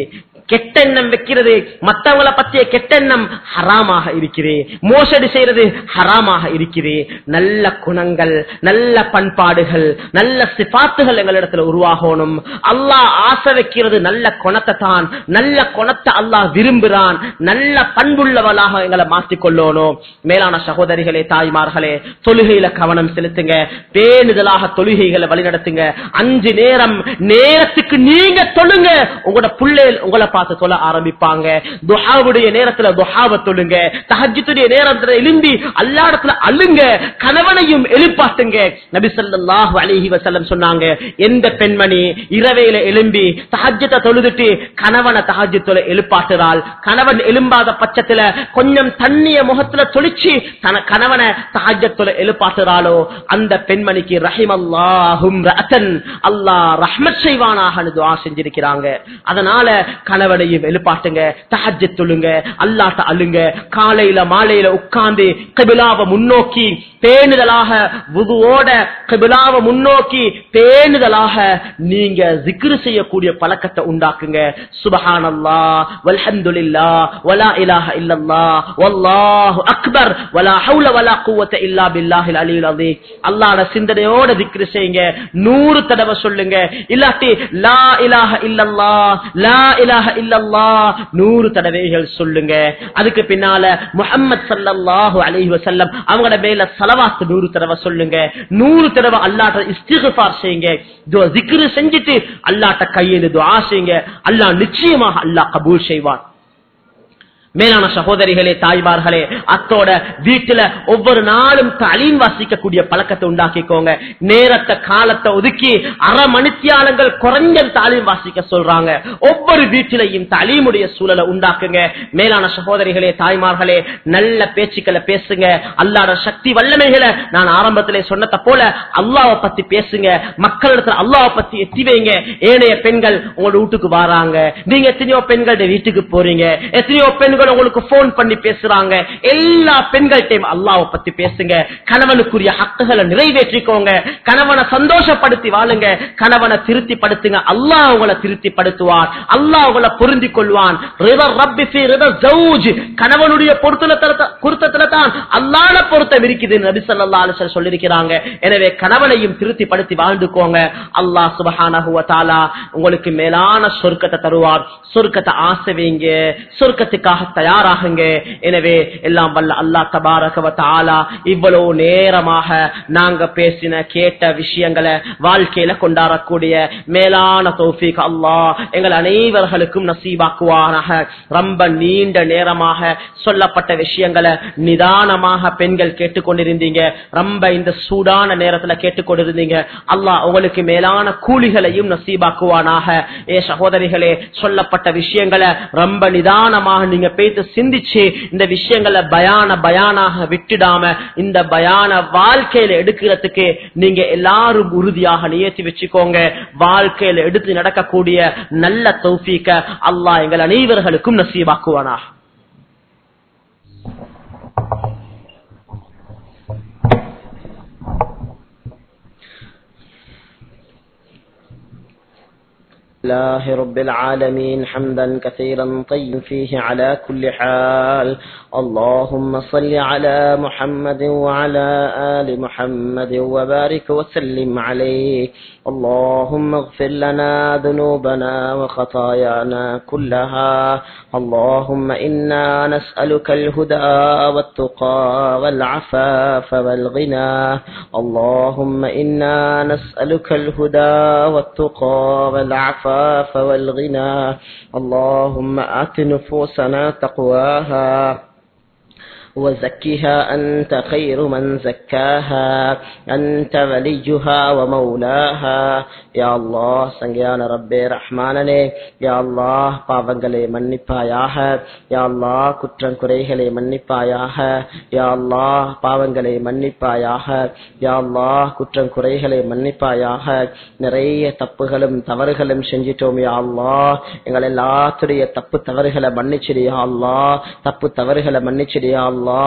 கெட்டெண்ணம் வைக்கிறது. மத்தவங்கள பத்திய கெட்டெண்ணம் ஹராமாக இருக்கிறே. மோசடி செய்யறது ஹராமாக இருக்கிறே. நல்ல குணங்கள் நல்ல பண்பாடுகள் நல்ல சிபாத்துகள் எங்களிடத்துல உருவாகணும். அல்லாஹ் ஆசை வைக்கிறது நல்ல குணத்தை தான். நல்ல குணத்தை அல்லாஹ் விரும்புறான். நல்ல பண்புள்ளவளாக எங்களை மாற்றிக்கொள்ளணும். மேலான சகோதரிகளே தாய்மார்களே தொழுகையில கவனம் செலுத்துங்க. பேணுதலாக தொழுகைகளை வழிநடத்துங்க. அஞ்சு நேரம் நேரத்துக்கு நீங்க தொழுங்க. உங்களோட புள்ளை உங்களை பார்த்து சொல்ல ஆரம்பிப்பாங்க. துஹாவுடைய நேரத்துல துஹாவை தொழுங்க. தஹஜ்ஜுடைய நேரத்துல எழும்பி அல்லாடத்துல அழுங்க. கணவனையும் எழுப்பாட்டுங்க நபிசல்லாஹு அலிஹி வசல்லம் சொன்னாங்க எந்த பெண்மணி இரவையில எழும்பி தஹஜத்தை தொழுதுட்டு கணவனை தஹஜ்ஜத்துல எழுப்பாட்டுறாள். கணவன் எழும்பாத பட்சத்துல கொஞ்சம் தண்ணிய முகத்துல தொளிச்சு தன கணவனை தஹஜத்துல எழுப்பாட்டுறாளோ? அந்த பெண்மணிக்கு ரஹிம் அல்லாஹும் அல்லாஹ் ரஹ்மத் செய்வானாக துஆ செஞ்சிருக்கிறாங்க. அதனால கணவன் கணவனையும் எழுப்பாட்டுங்க தஹஜ்ஜத் தொழுங்க அல்லாட்ட அழுங்க காலையில மாலையில உட்கார்ந்து கிபிலாவை முன்னோக்கி பேணுதலாக வுதுவோட கிபிலாவை முன்னோக்கி பேணுதலாக நீங்க ஜிக்ரு செய்யக்கூடிய பழக்கத்தை உண்டாக்குங்க. சுபஹானல்லா வல்ஹந்துல்லா வலா இலாஹ இல்லல்லா வல்லாஹு அக்பர் வலா ஹவுல வலா குவத்த இல்லா பில்லாஹில் அலியுல் அதீம் அல்லாட சிந்தனையோட திக்ரு செய்யுங்க நூறு தடவை சொல்லுங்க இல்லாட்டி லா இலாஹ இல்லல்லா லா இலாஹ இல்லல்லா நூறு தடவைகள் சொல்லுங்க. அதுக்கு பின்னால முஹம்மது சல்லாஹூ அலைஹி வசல்லம் அவங்களோட மேல சலவாத்து நூறு தடவை சொல்லுங்க. நூறு தடவை அல்லாட்ட இஸ்திகார் செய்யுங்க. செஞ்சுட்டு அல்லாட்ட கையெழுது ஆசைங்க செய்யுங்க. அல்லாஹ் நிச்சயமாக அல்லாஹ் கபூல் செய்வான். மேலான சகோதரிகளே தாய்மார்களே அத்தோட வீட்டுல ஒவ்வொரு நாளும் தலீம் வாசிக்கக்கூடிய பழக்கத்தை உண்டாக்கிக்கோங்க. நேரத்தை காலத்தை ஒதுக்கி அரை மணித்தியாலங்கள் குறைஞ்ச தாலீம் வாசிக்க சொல்றாங்க. ஒவ்வொரு வீட்டிலையும் தலீமுடைய சூழலை உண்டாக்குங்க. மேலான சகோதரிகளே தாய்மார்களே நல்ல பேச்சுக்களை பேசுங்க. அல்லாட சக்தி வல்லமைகளை நான் ஆரம்பத்திலே சொன்னதை போல அல்லாவை பத்தி பேசுங்க. மக்களிடத்துல அல்லாவை பத்தி எத்தி வைங்க. ஏனைய பெண்கள் உங்களோட வீட்டுக்கு வராங்க. நீங்க எத்தனையோ பெண்களுடைய வீட்டுக்கு போறீங்க. எத்தனையோ பெண்கள் உங்களுக்கு போன் பண்ணி பேசுறாங்க. எல்லா பெண்கள்டையும் அல்லாவை பத்தி பேசுங்க. கணவனுக்குரிய ஹக்குகளை நிறைவேற்றிக்கோங்க. கணவனை சந்தோஷப்படுத்தி வாழுங்க. கணவனை திருத்தி படுத்துங்க அல்லாஹ் உங்களை திருத்தி படுத்துவார் அல்லாஹ் உங்களை பொருந்தி கொள்வான். கணவனுடைய பொருத்தத்துல தான் அல்லாத பொருத்தம் இருக்குது நபி சொல்லா அலைஹி சொல்லியிருக்கிறாங்க. எனவே கணவனையும் திருத்தி படுத்தி வாழ்ந்துக்கோங்க. அல்லாஹ் சுப்ஹானஹு உங்களுக்கு மேலான சொர்க்கத்தை தருவார். சொர்க்கத்தை ஆசை வைங்க. சொர்க்கத்துக்காக தயாராகுங்க. எனவே எல்லாம் வல்ல அல்லா தபாரக வ இவ்வளவு நேரமாக நாங்க பேசின கேட்ட விஷயங்களை வாழ்க்கையில கொண்டாடக்கூடிய மேலான தோஃபிக் அல்லா எங்கள் அனைவர்களுக்கும் நசீபாக்குவானாக. ரொம்ப நீண்ட நேரமாக சொல்லப்பட்ட விஷயங்களை நிதானமாக பெண்கள் கேட்டுக்கொண்டிருந்தீங்க. ரொம்ப இந்த சூடான நேரத்துல கேட்டுக்கொண்டிருந்தீங்க. அல்லாஹ் உங்களுக்கு மேலான கூலிகளையும் நசீபாக்குவானாக. ஏ சகோதரிகளே சொல்லப்பட்ட விஷயங்களை ரொம்ப நிதானமாக நீங்க பேத்து சிந்திச்சு இந்த விஷயங்களை பயான பயானாக விட்டுடாம இந்த பயான வாழ்க்கையில எடுக்கிறதுக்கு நீங்க எல்லாரும் உறுதியாக நியத்தி வச்சுக்கோங்க. வாழ்க்கையில எடுத்து நடக்கக்கூடிய நல்ல தௌஃபீக்க அல்லா எங்கள் அனைவர்களுக்கும் நசீவாக்குவானா الله رب العالمين حمدا كثيرا طيب فيه على كل حال. اللهم صل على محمد وعلى آل محمد وبارك وسلم عليه. اللهم اغفر لنا ذنوبنا وخطايانا كلها. اللهم إنا نسألك الهدى والتقى والعفاف والغنى اللهم إنا نسألك الهدى والتقى والعفاف والغنى اللهم آت نفوسنا تقواها. وزكها أنت خير من زكاها أنت وليها ومولاها. யா அல்லாஹ் சங்கையான ரப்பே ரஹ்மானனே யா அல்லாஹ் பாவங்களை மன்னிப்பாயாக யா அல்லாஹ் குற்றம் குறைகளை மன்னிப்பாயாக யா அல்லாஹ் பாவங்களை மன்னிப்பாயாக யா அல்லாஹ் குற்றம் குறைகளை மன்னிப்பாயாக நிறைய தப்புகளும் தவறுகளும் செஞ்சிட்டோம் யா அல்லாஹ் எங்கள் எல்லாத்துடைய தப்பு தவறுகளை மன்னிச்சிடியா அல்லா தப்பு தவறுகளை மன்னிச்சிடியா அல்லா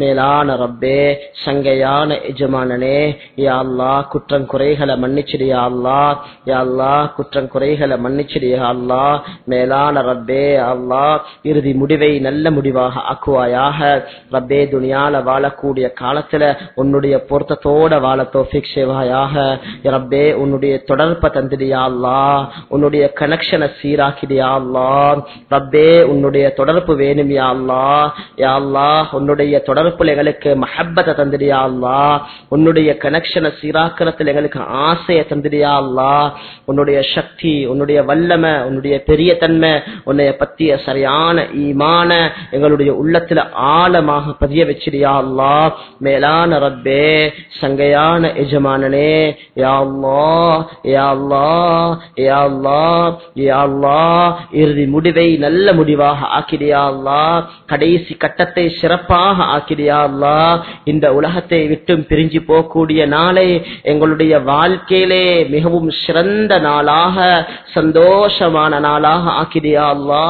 மேலான ரப்பே சங்கையான எஜமானனே யா அல்லா குற்றம் குறைகளை மன்னிச்சிடியா அல்லா யா அல்லாஹ் குற்றம் குறைகளை மன்னிச்சிடு யா அல்லாஹ் மேலான ரப்பே அல்லாஹ் இறுதி முடிவை நல்ல முடிவாக ஆக்குவாயாக. ரப்பே துனியால வாழக்கூடிய காலத்துல உன்னுடைய பொருத்தத்தோட வாழ தோஃபிக் ரப்பே உன்னுடைய தொடர்பை தந்துடியா அல்லாஹ் உன்னுடைய கனெக்ஷனை சீராக்கிடியா அல்லாஹ். ரப்பே உன்னுடைய தொடர்பு வேணும் யா அல்லாஹ். யா அல்லாஹ் உன்னுடைய தொடர்புல எங்களுக்கு மஹப்பத்தை தந்துடியா அல்லாஹ். உன்னுடைய கனெக்ஷனை சீராக்கிறதுல எங்களுக்கு ஆசையை தந்துடியா அல்லா உன்னுடைய சக்தி உன்னுடைய வல்லமை உன்னுடைய பெரிய தன்மை உன்னைய பத்திய சரியான ஈமான எங்களுடைய உள்ளத்துல ஆழமாக பதிய வச்சிருயா அல்லா மேலான ரப்பே சங்கையான எஜமானனே யா அல்லாஹ் யா அல்லாஹ் யா யா இறுதி முடிவை நல்ல முடிவாக ஆக்கிடியா அல்லா கடைசி கட்டத்தை சிறப்பாக ஆக்கிடியா அல்லா இந்த உலகத்தை விட்டும் பிரிஞ்சு போகக்கூடிய நாளை எங்களுடைய வாழ்க்கையிலே மிகவும் சிறந்த நாளாக சந்தோஷமான நாளாக ஆக்கிடியா அல்லா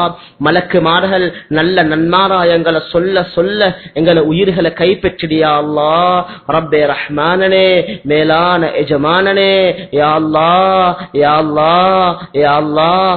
மலக்குமார்கள் நல்ல நன்மாராயங்களை சொல்ல சொல்ல எங்களை உயிர்களை கைப்பற்றிடியா அல்லா ரப்பே ரஹ்மானனே மேலான எஜமானனே யா அல்லாஹ் யா யா அல்லாஹ்.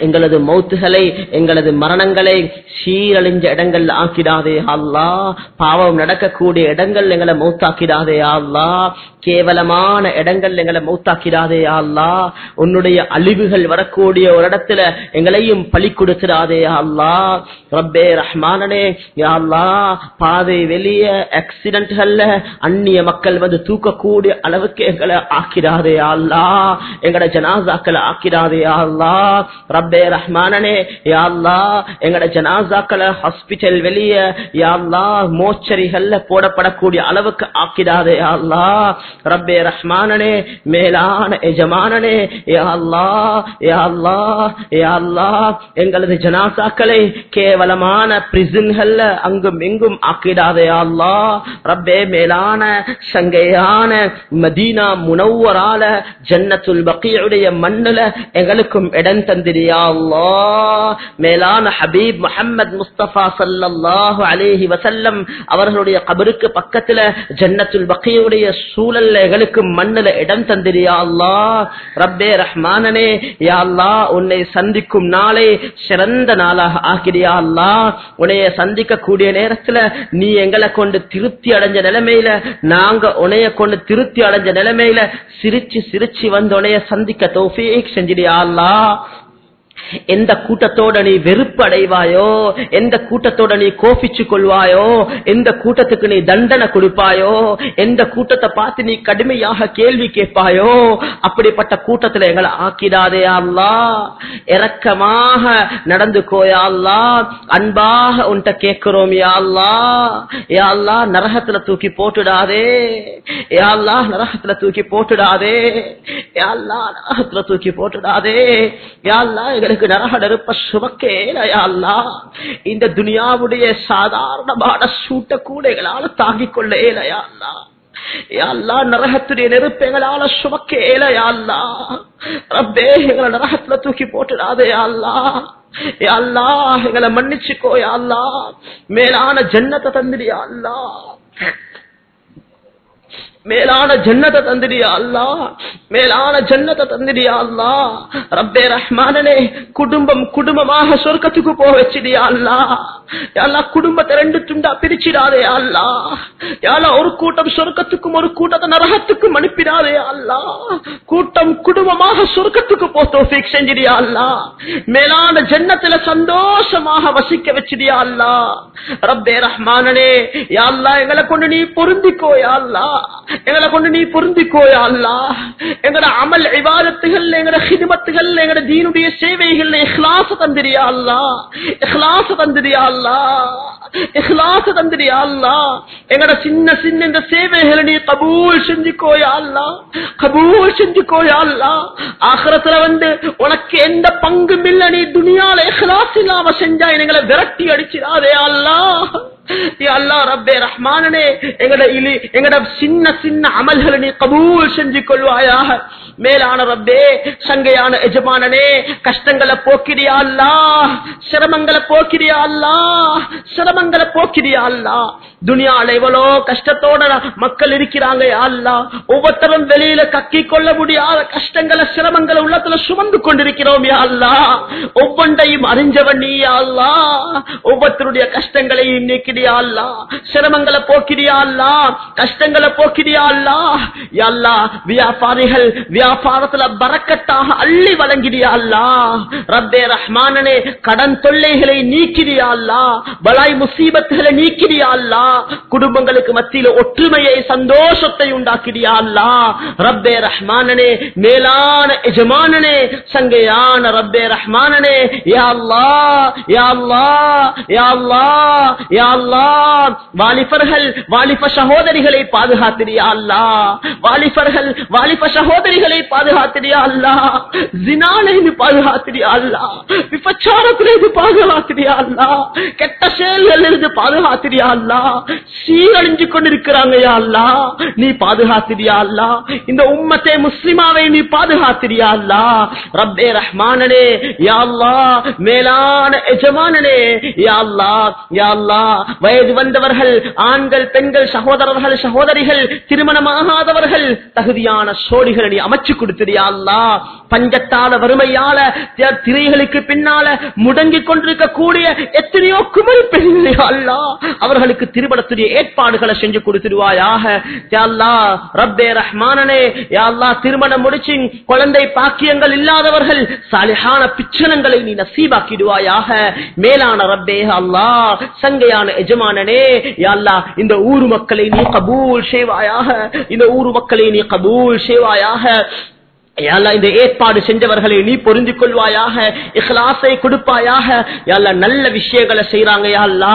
எங்களது மௌத்துகளை எங்களது மரணங்களை சீரழிஞ்ச இடங்கள்ல ஆக்கிடாதே அல்லா. பாவம் நடக்கக்கூடிய இடங்கள் எங்களை மௌத்தாக்கிடாதே அல்லா. கேவலமான இடங்கள் எங்களை மௌத்தாக்கிடாதே அல்லா. உன்னுடைய அழிவுகள் வரக்கூடிய ஒரு இடத்துல எங்களையும் பலி கொடுத்துடாதே அல்லா. ரப்பே ரஹ்மானனே யாழ்லா பாதை வெளிய ஆக்சிடென்ட்கள்ல அந்நிய மக்கள் வந்து தூக்கக்கூடிய அளவுக்கு எங்களை ஆக்கிடாதே அல்லா. எங்களை ஜனாசாக்களை ஆக்கிடாதே அல்லா. ரப்பே ரஹ்மானனே யாழ்லா எங்கட ஜனாசாக்களை ஹாஸ்பிட்டல் வெளிய யாழ்லா மோச்சரிகள்ல போடப்படக்கூடிய அளவுக்கு ஆக்கிடாதே யாழ்லா ரப்பே ரஹ்மானனே மேலான எஜமானனே யாழ்லா யாழ்லா யாழ்லா எங்களது ஜனாசாக்களை கேவலமான பிரிசன்கள்ல அங்கும் இங்கும் ஆக்கிடாதே யாழ்லா ரப்பே மேலான சங்கையான மதீனா முனவரால ஜன்னத்துல் பக்கியுடைய மண்ணுல எங்களுக்கும் இடம் தந்திரி மேலான ஹபீப் முஹம்மது முஸ்தபா சல்லல்லாஹு வசல்லம் அவர்களுடைய கபருக்கு பக்கத்துல ஜன்னத்துல் பக்கியுடைய சூழல்ல எங்களுக்கு மண்ணுல இடம் தந்திரியா அல்லாஹ். ரப்பே ரஹ்மானனே யா உன்னை சந்திக்கும் நாளை சிறந்த நாளாக ஆக்கிறியா அல்லாஹ். உன்னைய சந்திக்க கூடிய நேரத்துல நீ எங்களை கொண்டு திருப்தி அடைஞ்ச நிலைமையில நாங்க உனைய கொண்டு திருப்தி அடைஞ்ச நிலைமையில சிரிச்சு சிரிச்சு வந்து உனைய சந்திக்க தௌஃபீக் செஞ்சிடியா அல்லாஹ். எந்த கூட்டத்தோட நீ வெறுப்பு அடைவாயோ எந்த கூட்டத்தோட நீ கோபிச்சு கொள்வாயோ எந்த கூட்டத்துக்கு நீ தண்டனை கொடுப்பாயோ? எந்த கூட்டத்தை பார்த்து நீ கடுமையாக கேள்வி கேட்பாயோ? அப்படிப்பட்ட கூட்டத்துல எங்களை ஆக்கிடாதே அல்லா. இறக்கமாக நடந்து கோயாள்லா அன்பாக உன்ட்ட கேட்கிறோம் யாழ்லா யாழ்லா யா நரகத்துல தூக்கி போட்டுடாதே. யாழ்லா நரகத்துல தூக்கி போட்டுடாதே. யாழ்லா நரகத்துல தூக்கி போட்டுடாதே. யாழ்லா எங்களை எங்களுக்கு நரக நெருப்ப சுமக்கேலையா அல்லா இந்த துனியாவுடைய சாதாரணமான சூட்ட கூட எங்களால தாங்கிக் கொள்ள ஏலையா அல்லா நரகத்துடைய நெருப்பு எங்களால சுமக்க ஏலையா ரப்பே எங்களை நரகத்துல தூக்கி போட்டுடாதே அல்லா அல்லா எங்களை மன்னிச்சுக்கோ அல்லா மேலான ஜன்னத்தை தந்துடியா அல்லா மேலான ஜன்னத்தை தந்திரியா அல்லா? மேலான ஜன்னத்தை தந்திரியா அல்லா? ரப்பே ரஹ்மானனே குடும்பம் குடும்பமாக சொர்க்கத்துக்கு போக வச்சிடியா அல்லா? யாழ்லா குடும்பத்தை ரெண்டு துண்டா பிரிச்சிடாதே அல்லா? யாரா ஒரு கூட்டம் சொர்க்கத்துக்கும் ஒரு கூட்டத்தை நரகத்துக்கும் அனுப்பிடாதே அல்லா? கூட்டம் குடும்பமாக சொர்க்கத்துக்கு போத்தோ செஞ்சிடியா அல்லா? மேலான ஜன்னத்துல சந்தோஷமாக வசிக்க வச்சிடியா அல்லா? ரப்பே ரஹ்மானனே யாழ்லா எங்களை கொண்டு நீ பொருந்திக்கோ யாழ்லா எங்களை கொண்டு நீ பொருந்திக்கோயா அல்லா எங்கட அமல் விவாதத்துகள் எங்கட ஹிதிமத்துகள் எங்கட தீனுடைய சேவைகள் இஹ்லாச தந்திரியா அல்லா இஹ்லாச தந்திரியா அல்லா இஹ்லாச தந்திரியா அல்லா எங்கட சின்ன சின்ன இந்த சேவைகளை நீ கபூல் செஞ்சுக்கோயா அல்லா கபூல் செஞ்சுக்கோயா அல்லா ஆகரத்துல வந்து உனக்கு எந்த பங்கும் இல்ல நீ துணியால இஹ்லாஸ் இல்லாம செஞ்சா எங்களை விரட்டி அடிச்சிடாதே அல்லா அல்லா ரப்பே ரஹ்மானனே எங்கட இலி எங்கட சின்ன சின்ன அமல்களை நீ கபூல் செஞ்சு கொள்வாயாக மேலான ரப்பே சங்கையான எஜமானனே கஷ்டங்களை போக்கிறியா அல்லா சிரமங்களை போக்கிறியா அல்லா சிரமங்களை போக்கிறியா அல்லா துனியால எவ்வளோ கஷ்டத்தோட மக்கள் இருக்கிறாங்க அல்லா. ஒவ்வொருத்தரும் வெளியில கக்கி கொள்ள முடியாத கஷ்டங்களை சிரமங்களை உள்ளத்துல சுமந்து கொண்டிருக்கிறோம் அல்லா. ஒவ்வொன்றையும் அறிஞ்சவன் நீ அல்லா. ஒவ்வொருத்தருடைய கஷ்டங்களையும் நீக்கிறியா அல்லா. சிரமங்களை போக்கிறியா அல்லா. கஷ்டங்களை போக்கிறியா அல்லா. யா அல்லா வியாபாரிகள் வியாபாரத்துல பறக்கட்டாக அள்ளி வழங்கிறியா அல்லா. ரப்பே ரஹ்மானனே கடன் தொல்லைகளை நீக்கிறியா அல்லா. பலாய் முசீபத்துகளை நீக்கிறியா அல்லா. குடும்பங்களுக்கு மத்தியில ஒற்றுமையை சந்தோஷத்தை உண்டாக்கிடியா அல்லா? ரப்பே ரஹ்மானனே மேலான எஜமானனே சங்கையான ரப்பே ரஹ்மானனே யா அல்லா யா அல்லா வாலிபர்கள் வாலிப சகோதரிகளை பாதுகாத்திரியா அல்லா? வாலிபர்கள் வாலிப சகோதரிகளை பாதுகாத்திரியா அல்லா? ஜினாலைந்து பாதுகாத்திரியா அல்லா? விபச்சாரத்திலிருந்து பாதுகாத்திரியா அல்லா? கெட்ட செயல்கள் இருந்து பாதுகாத்திரியா அல்லா? சீரழிஞ்சு கொண்டிருக்கிறாங்க யாழ்லா நீ பாதுகாத்திரியா அல்லா. இந்த உம்மத்தை முஸ்லிமாவை நீ பாதுகாத்திரியா அல்லா. ரப்பே ரஹ்மானனே யாழ்லா மேலான எஜமானனே யாழ்லா யாழ்லா வயது வந்தவர்கள் ஆண்கள் பெண்கள் சகோதரர்கள் சகோதரிகள் திருமணமாகாதவர்கள் தகுதியான சோடிகளை நீ அமைச்சு கொடுத்திரியா அல்லா. பஞ்சத்தால வறுமையால திரைகளுக்கு பின்னால முடங்கிக் கொண்டிருக்க கூடிய எத்தனையோ குமரி பெண்கள் அல்லா. அவர்களுக்கு திருமணத்துடைய ஏற்பாடுகளை செஞ்சு கொடுத்துருவாயாக யா ரப்பே ரஹ்மானனே யாழ்லா திருமணம் முடிச்சு குழந்தை பாக்கியங்கள் இல்லாதவர்கள் சாலிஹான பிச்சனங்களை நீ நசீபாக்கிடுவாயாக. மேலான ரப்பே அல்லா சங்கையான எஜமானனே யாழ்லா இந்த ஊர் மக்களை நீ கபூல் சேவாயாக இந்த ஊர் மக்களை நீ கபூல் சேவாயாக இந்த ஏற்பாடு செஞ்சவர்களை நீ பொருந்திக் கொள்வாயாக இஹ்லாசை கொடுப்பாயாக. யாழ்லா நல்ல விஷயங்களை செய்யறாங்க யாழ்லா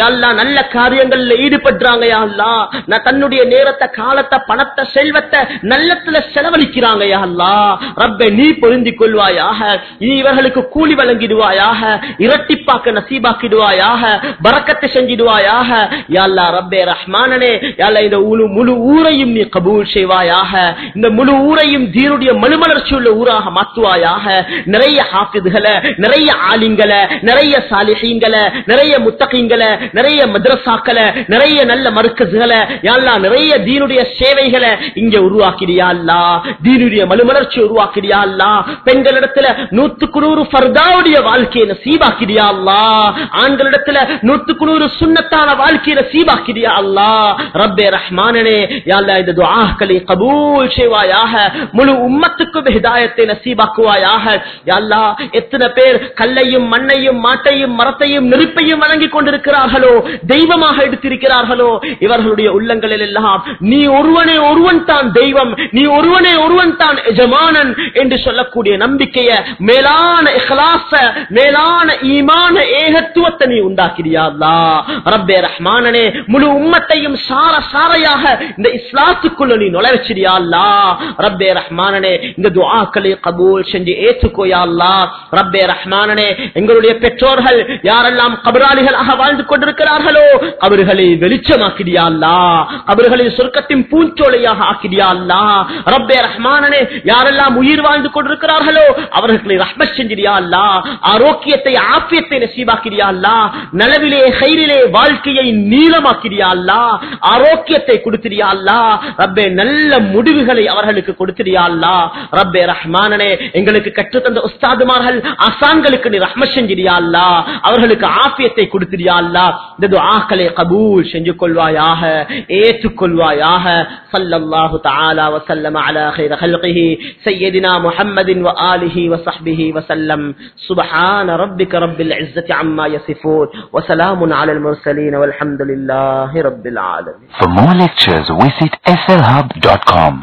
யாழ்லா நல்ல காரியங்கள்ல ஈடுபடுறாங்க யாழ்லா அல்லாஹ். நான் தன்னுடைய நேரத்தை காலத்தை பணத்தை செல்வத்தை நல்லத்துல செலவழிக்கிறாங்க யாழ்லா அல்லாஹ். ரப்பே நீ பொருந்திக் கொள்வாயாக. நீ இவர்களுக்கு கூலி வழங்கிடுவாயாக. இரட்டிப்பாக்க நசீபாக்கிடுவாயாக. பறக்கத்தை செஞ்சிடுவாயாக. யாழ்லா ரப்பே ரஹ்மானனே. யாழ்லா இந்த முழு முழு ஊரையும் நீ கபூல் செய்வாயாக. இந்த முழு ஊரையும் தீனுடைய மறுமலர்ச்சி உள்ள ஊராக மாற்றுவாயாக. நிறைய ஹாஃபிதுகளை நிறைய ஆலிங்களை நிறைய சாலிஹீங்களை நிறைய முத்தகங்களை நிறைய மதரசாக்களை நிறைய நல்ல மருக்கசுகளை யாழ்லா நிறைய தீனுடைய சேவைகளை இங்க உருவாக்கிறியா அல்லா தீனுடைய மறுமலர்ச்சி உருவாக்கிறியா அல்லா பெண்களிடத்துல நூத்துக்கு நூறு ஃபர்தாவுடைய வாழ்க்கையில சீபாக்கிறியா அல்லா ஆண்களிடத்துல நூத்துக்கு நூறு சுண்ணத்தான வாழ்க்கையில சீபாக்கிறியா அல்லா ரப்பே ரஹ்மானனே யாழ்லா இந்த துஆக்களை கபூல் செய்வாயாக. முழு உம்மத் உம்மத்துக்கும் ஹிதாயத்தை நசீபாக்குவாயாக யா எத்தனை பேர் கல்லையும் மண்ணையும் மாட்டையும் மரத்தையும் நெருப்பையும் வணங்கிக் கொண்டிருக்கிறார்களோ தெய்வமாக எடுத்திருக்கிறார்களோ இவர்களுடைய உள்ளங்களில் எல்லாம் நீ ஒருவனே ஒருவன் தான் தெய்வம் நீ ஒருவனே ஒருவன் தான் எஜமானன் என்று சொல்லக்கூடிய நம்பிக்கைய மேலான இஹ்லாஸ மேலான ஈமான ஏகத்துவத்தை நீ உண்டாக்கிறியா ரப்பே ரஹ்மானனே முழு உம்மத்தையும் சார சாரையாக இந்த இஸ்லாத்துக்குள்ள நீ நுழைவச்சிரியா ரப்பே ரஹ்மானனே இந்த துவாக்களை கபூல் செஞ்சு ஏற்றுக்கோயா அல்லா ரப்பே ரஹ்மானனே எங்களுடைய பெற்றோர்கள் யாரெல்லாம் கபராளிகளாக வாழ்ந்து கொண்டிருக்கிறார்களோ அவர்களை வெளிச்சமாக்கிறியாள்லா அவர்களை சொர்க்கத்தின் பூஞ்சோலையாக ஆக்கிறியாள்லா ரப்பே ரஹ்மானனே யாரெல்லாம் உயிர் வாழ்ந்து கொண்டிருக்கிறார்களோ அவர்களை ரஹ்மத் செஞ்சிரியாள்லா ஆரோக்கியத்தை ஆப்பியத்தை நசீபாக்கிறியாள்லா நலவிலே ஹைரிலே வாழ்க்கையை நீளமாக்கிறியாள்லா ஆரோக்கியத்தை கொடுத்திரியாள்லா ரப்பே நல்ல முடிவுகளை அவர்களுக்கு கொடுத்திரியாள்லா ரப்பே ரஹ்மானனே எங்களுக்கு கற்றுத்தந்த உஸ்தாதுமார்கள் அசான்களுக்கு நீ ரஹ்ம செஞ்சிரியா அல்லா அவர்களுக்கு ஆபியத்தை கொடுத்திரியா அல்லா இந்த துஆக்களை கபூல் செஞ்சு கொள்வாயாக ஏற்றுக்கொள்வாயாக ஸல்லல்லாஹு தஆலா வஸல்லம் அலா خير خلقه سيدنا محمد وآله وصحبه وسلم سبحان ربك رب العزة عما يصفون وسلام على المرسلين والحمد لله رب العالمين For more lectures, visit slhub.com.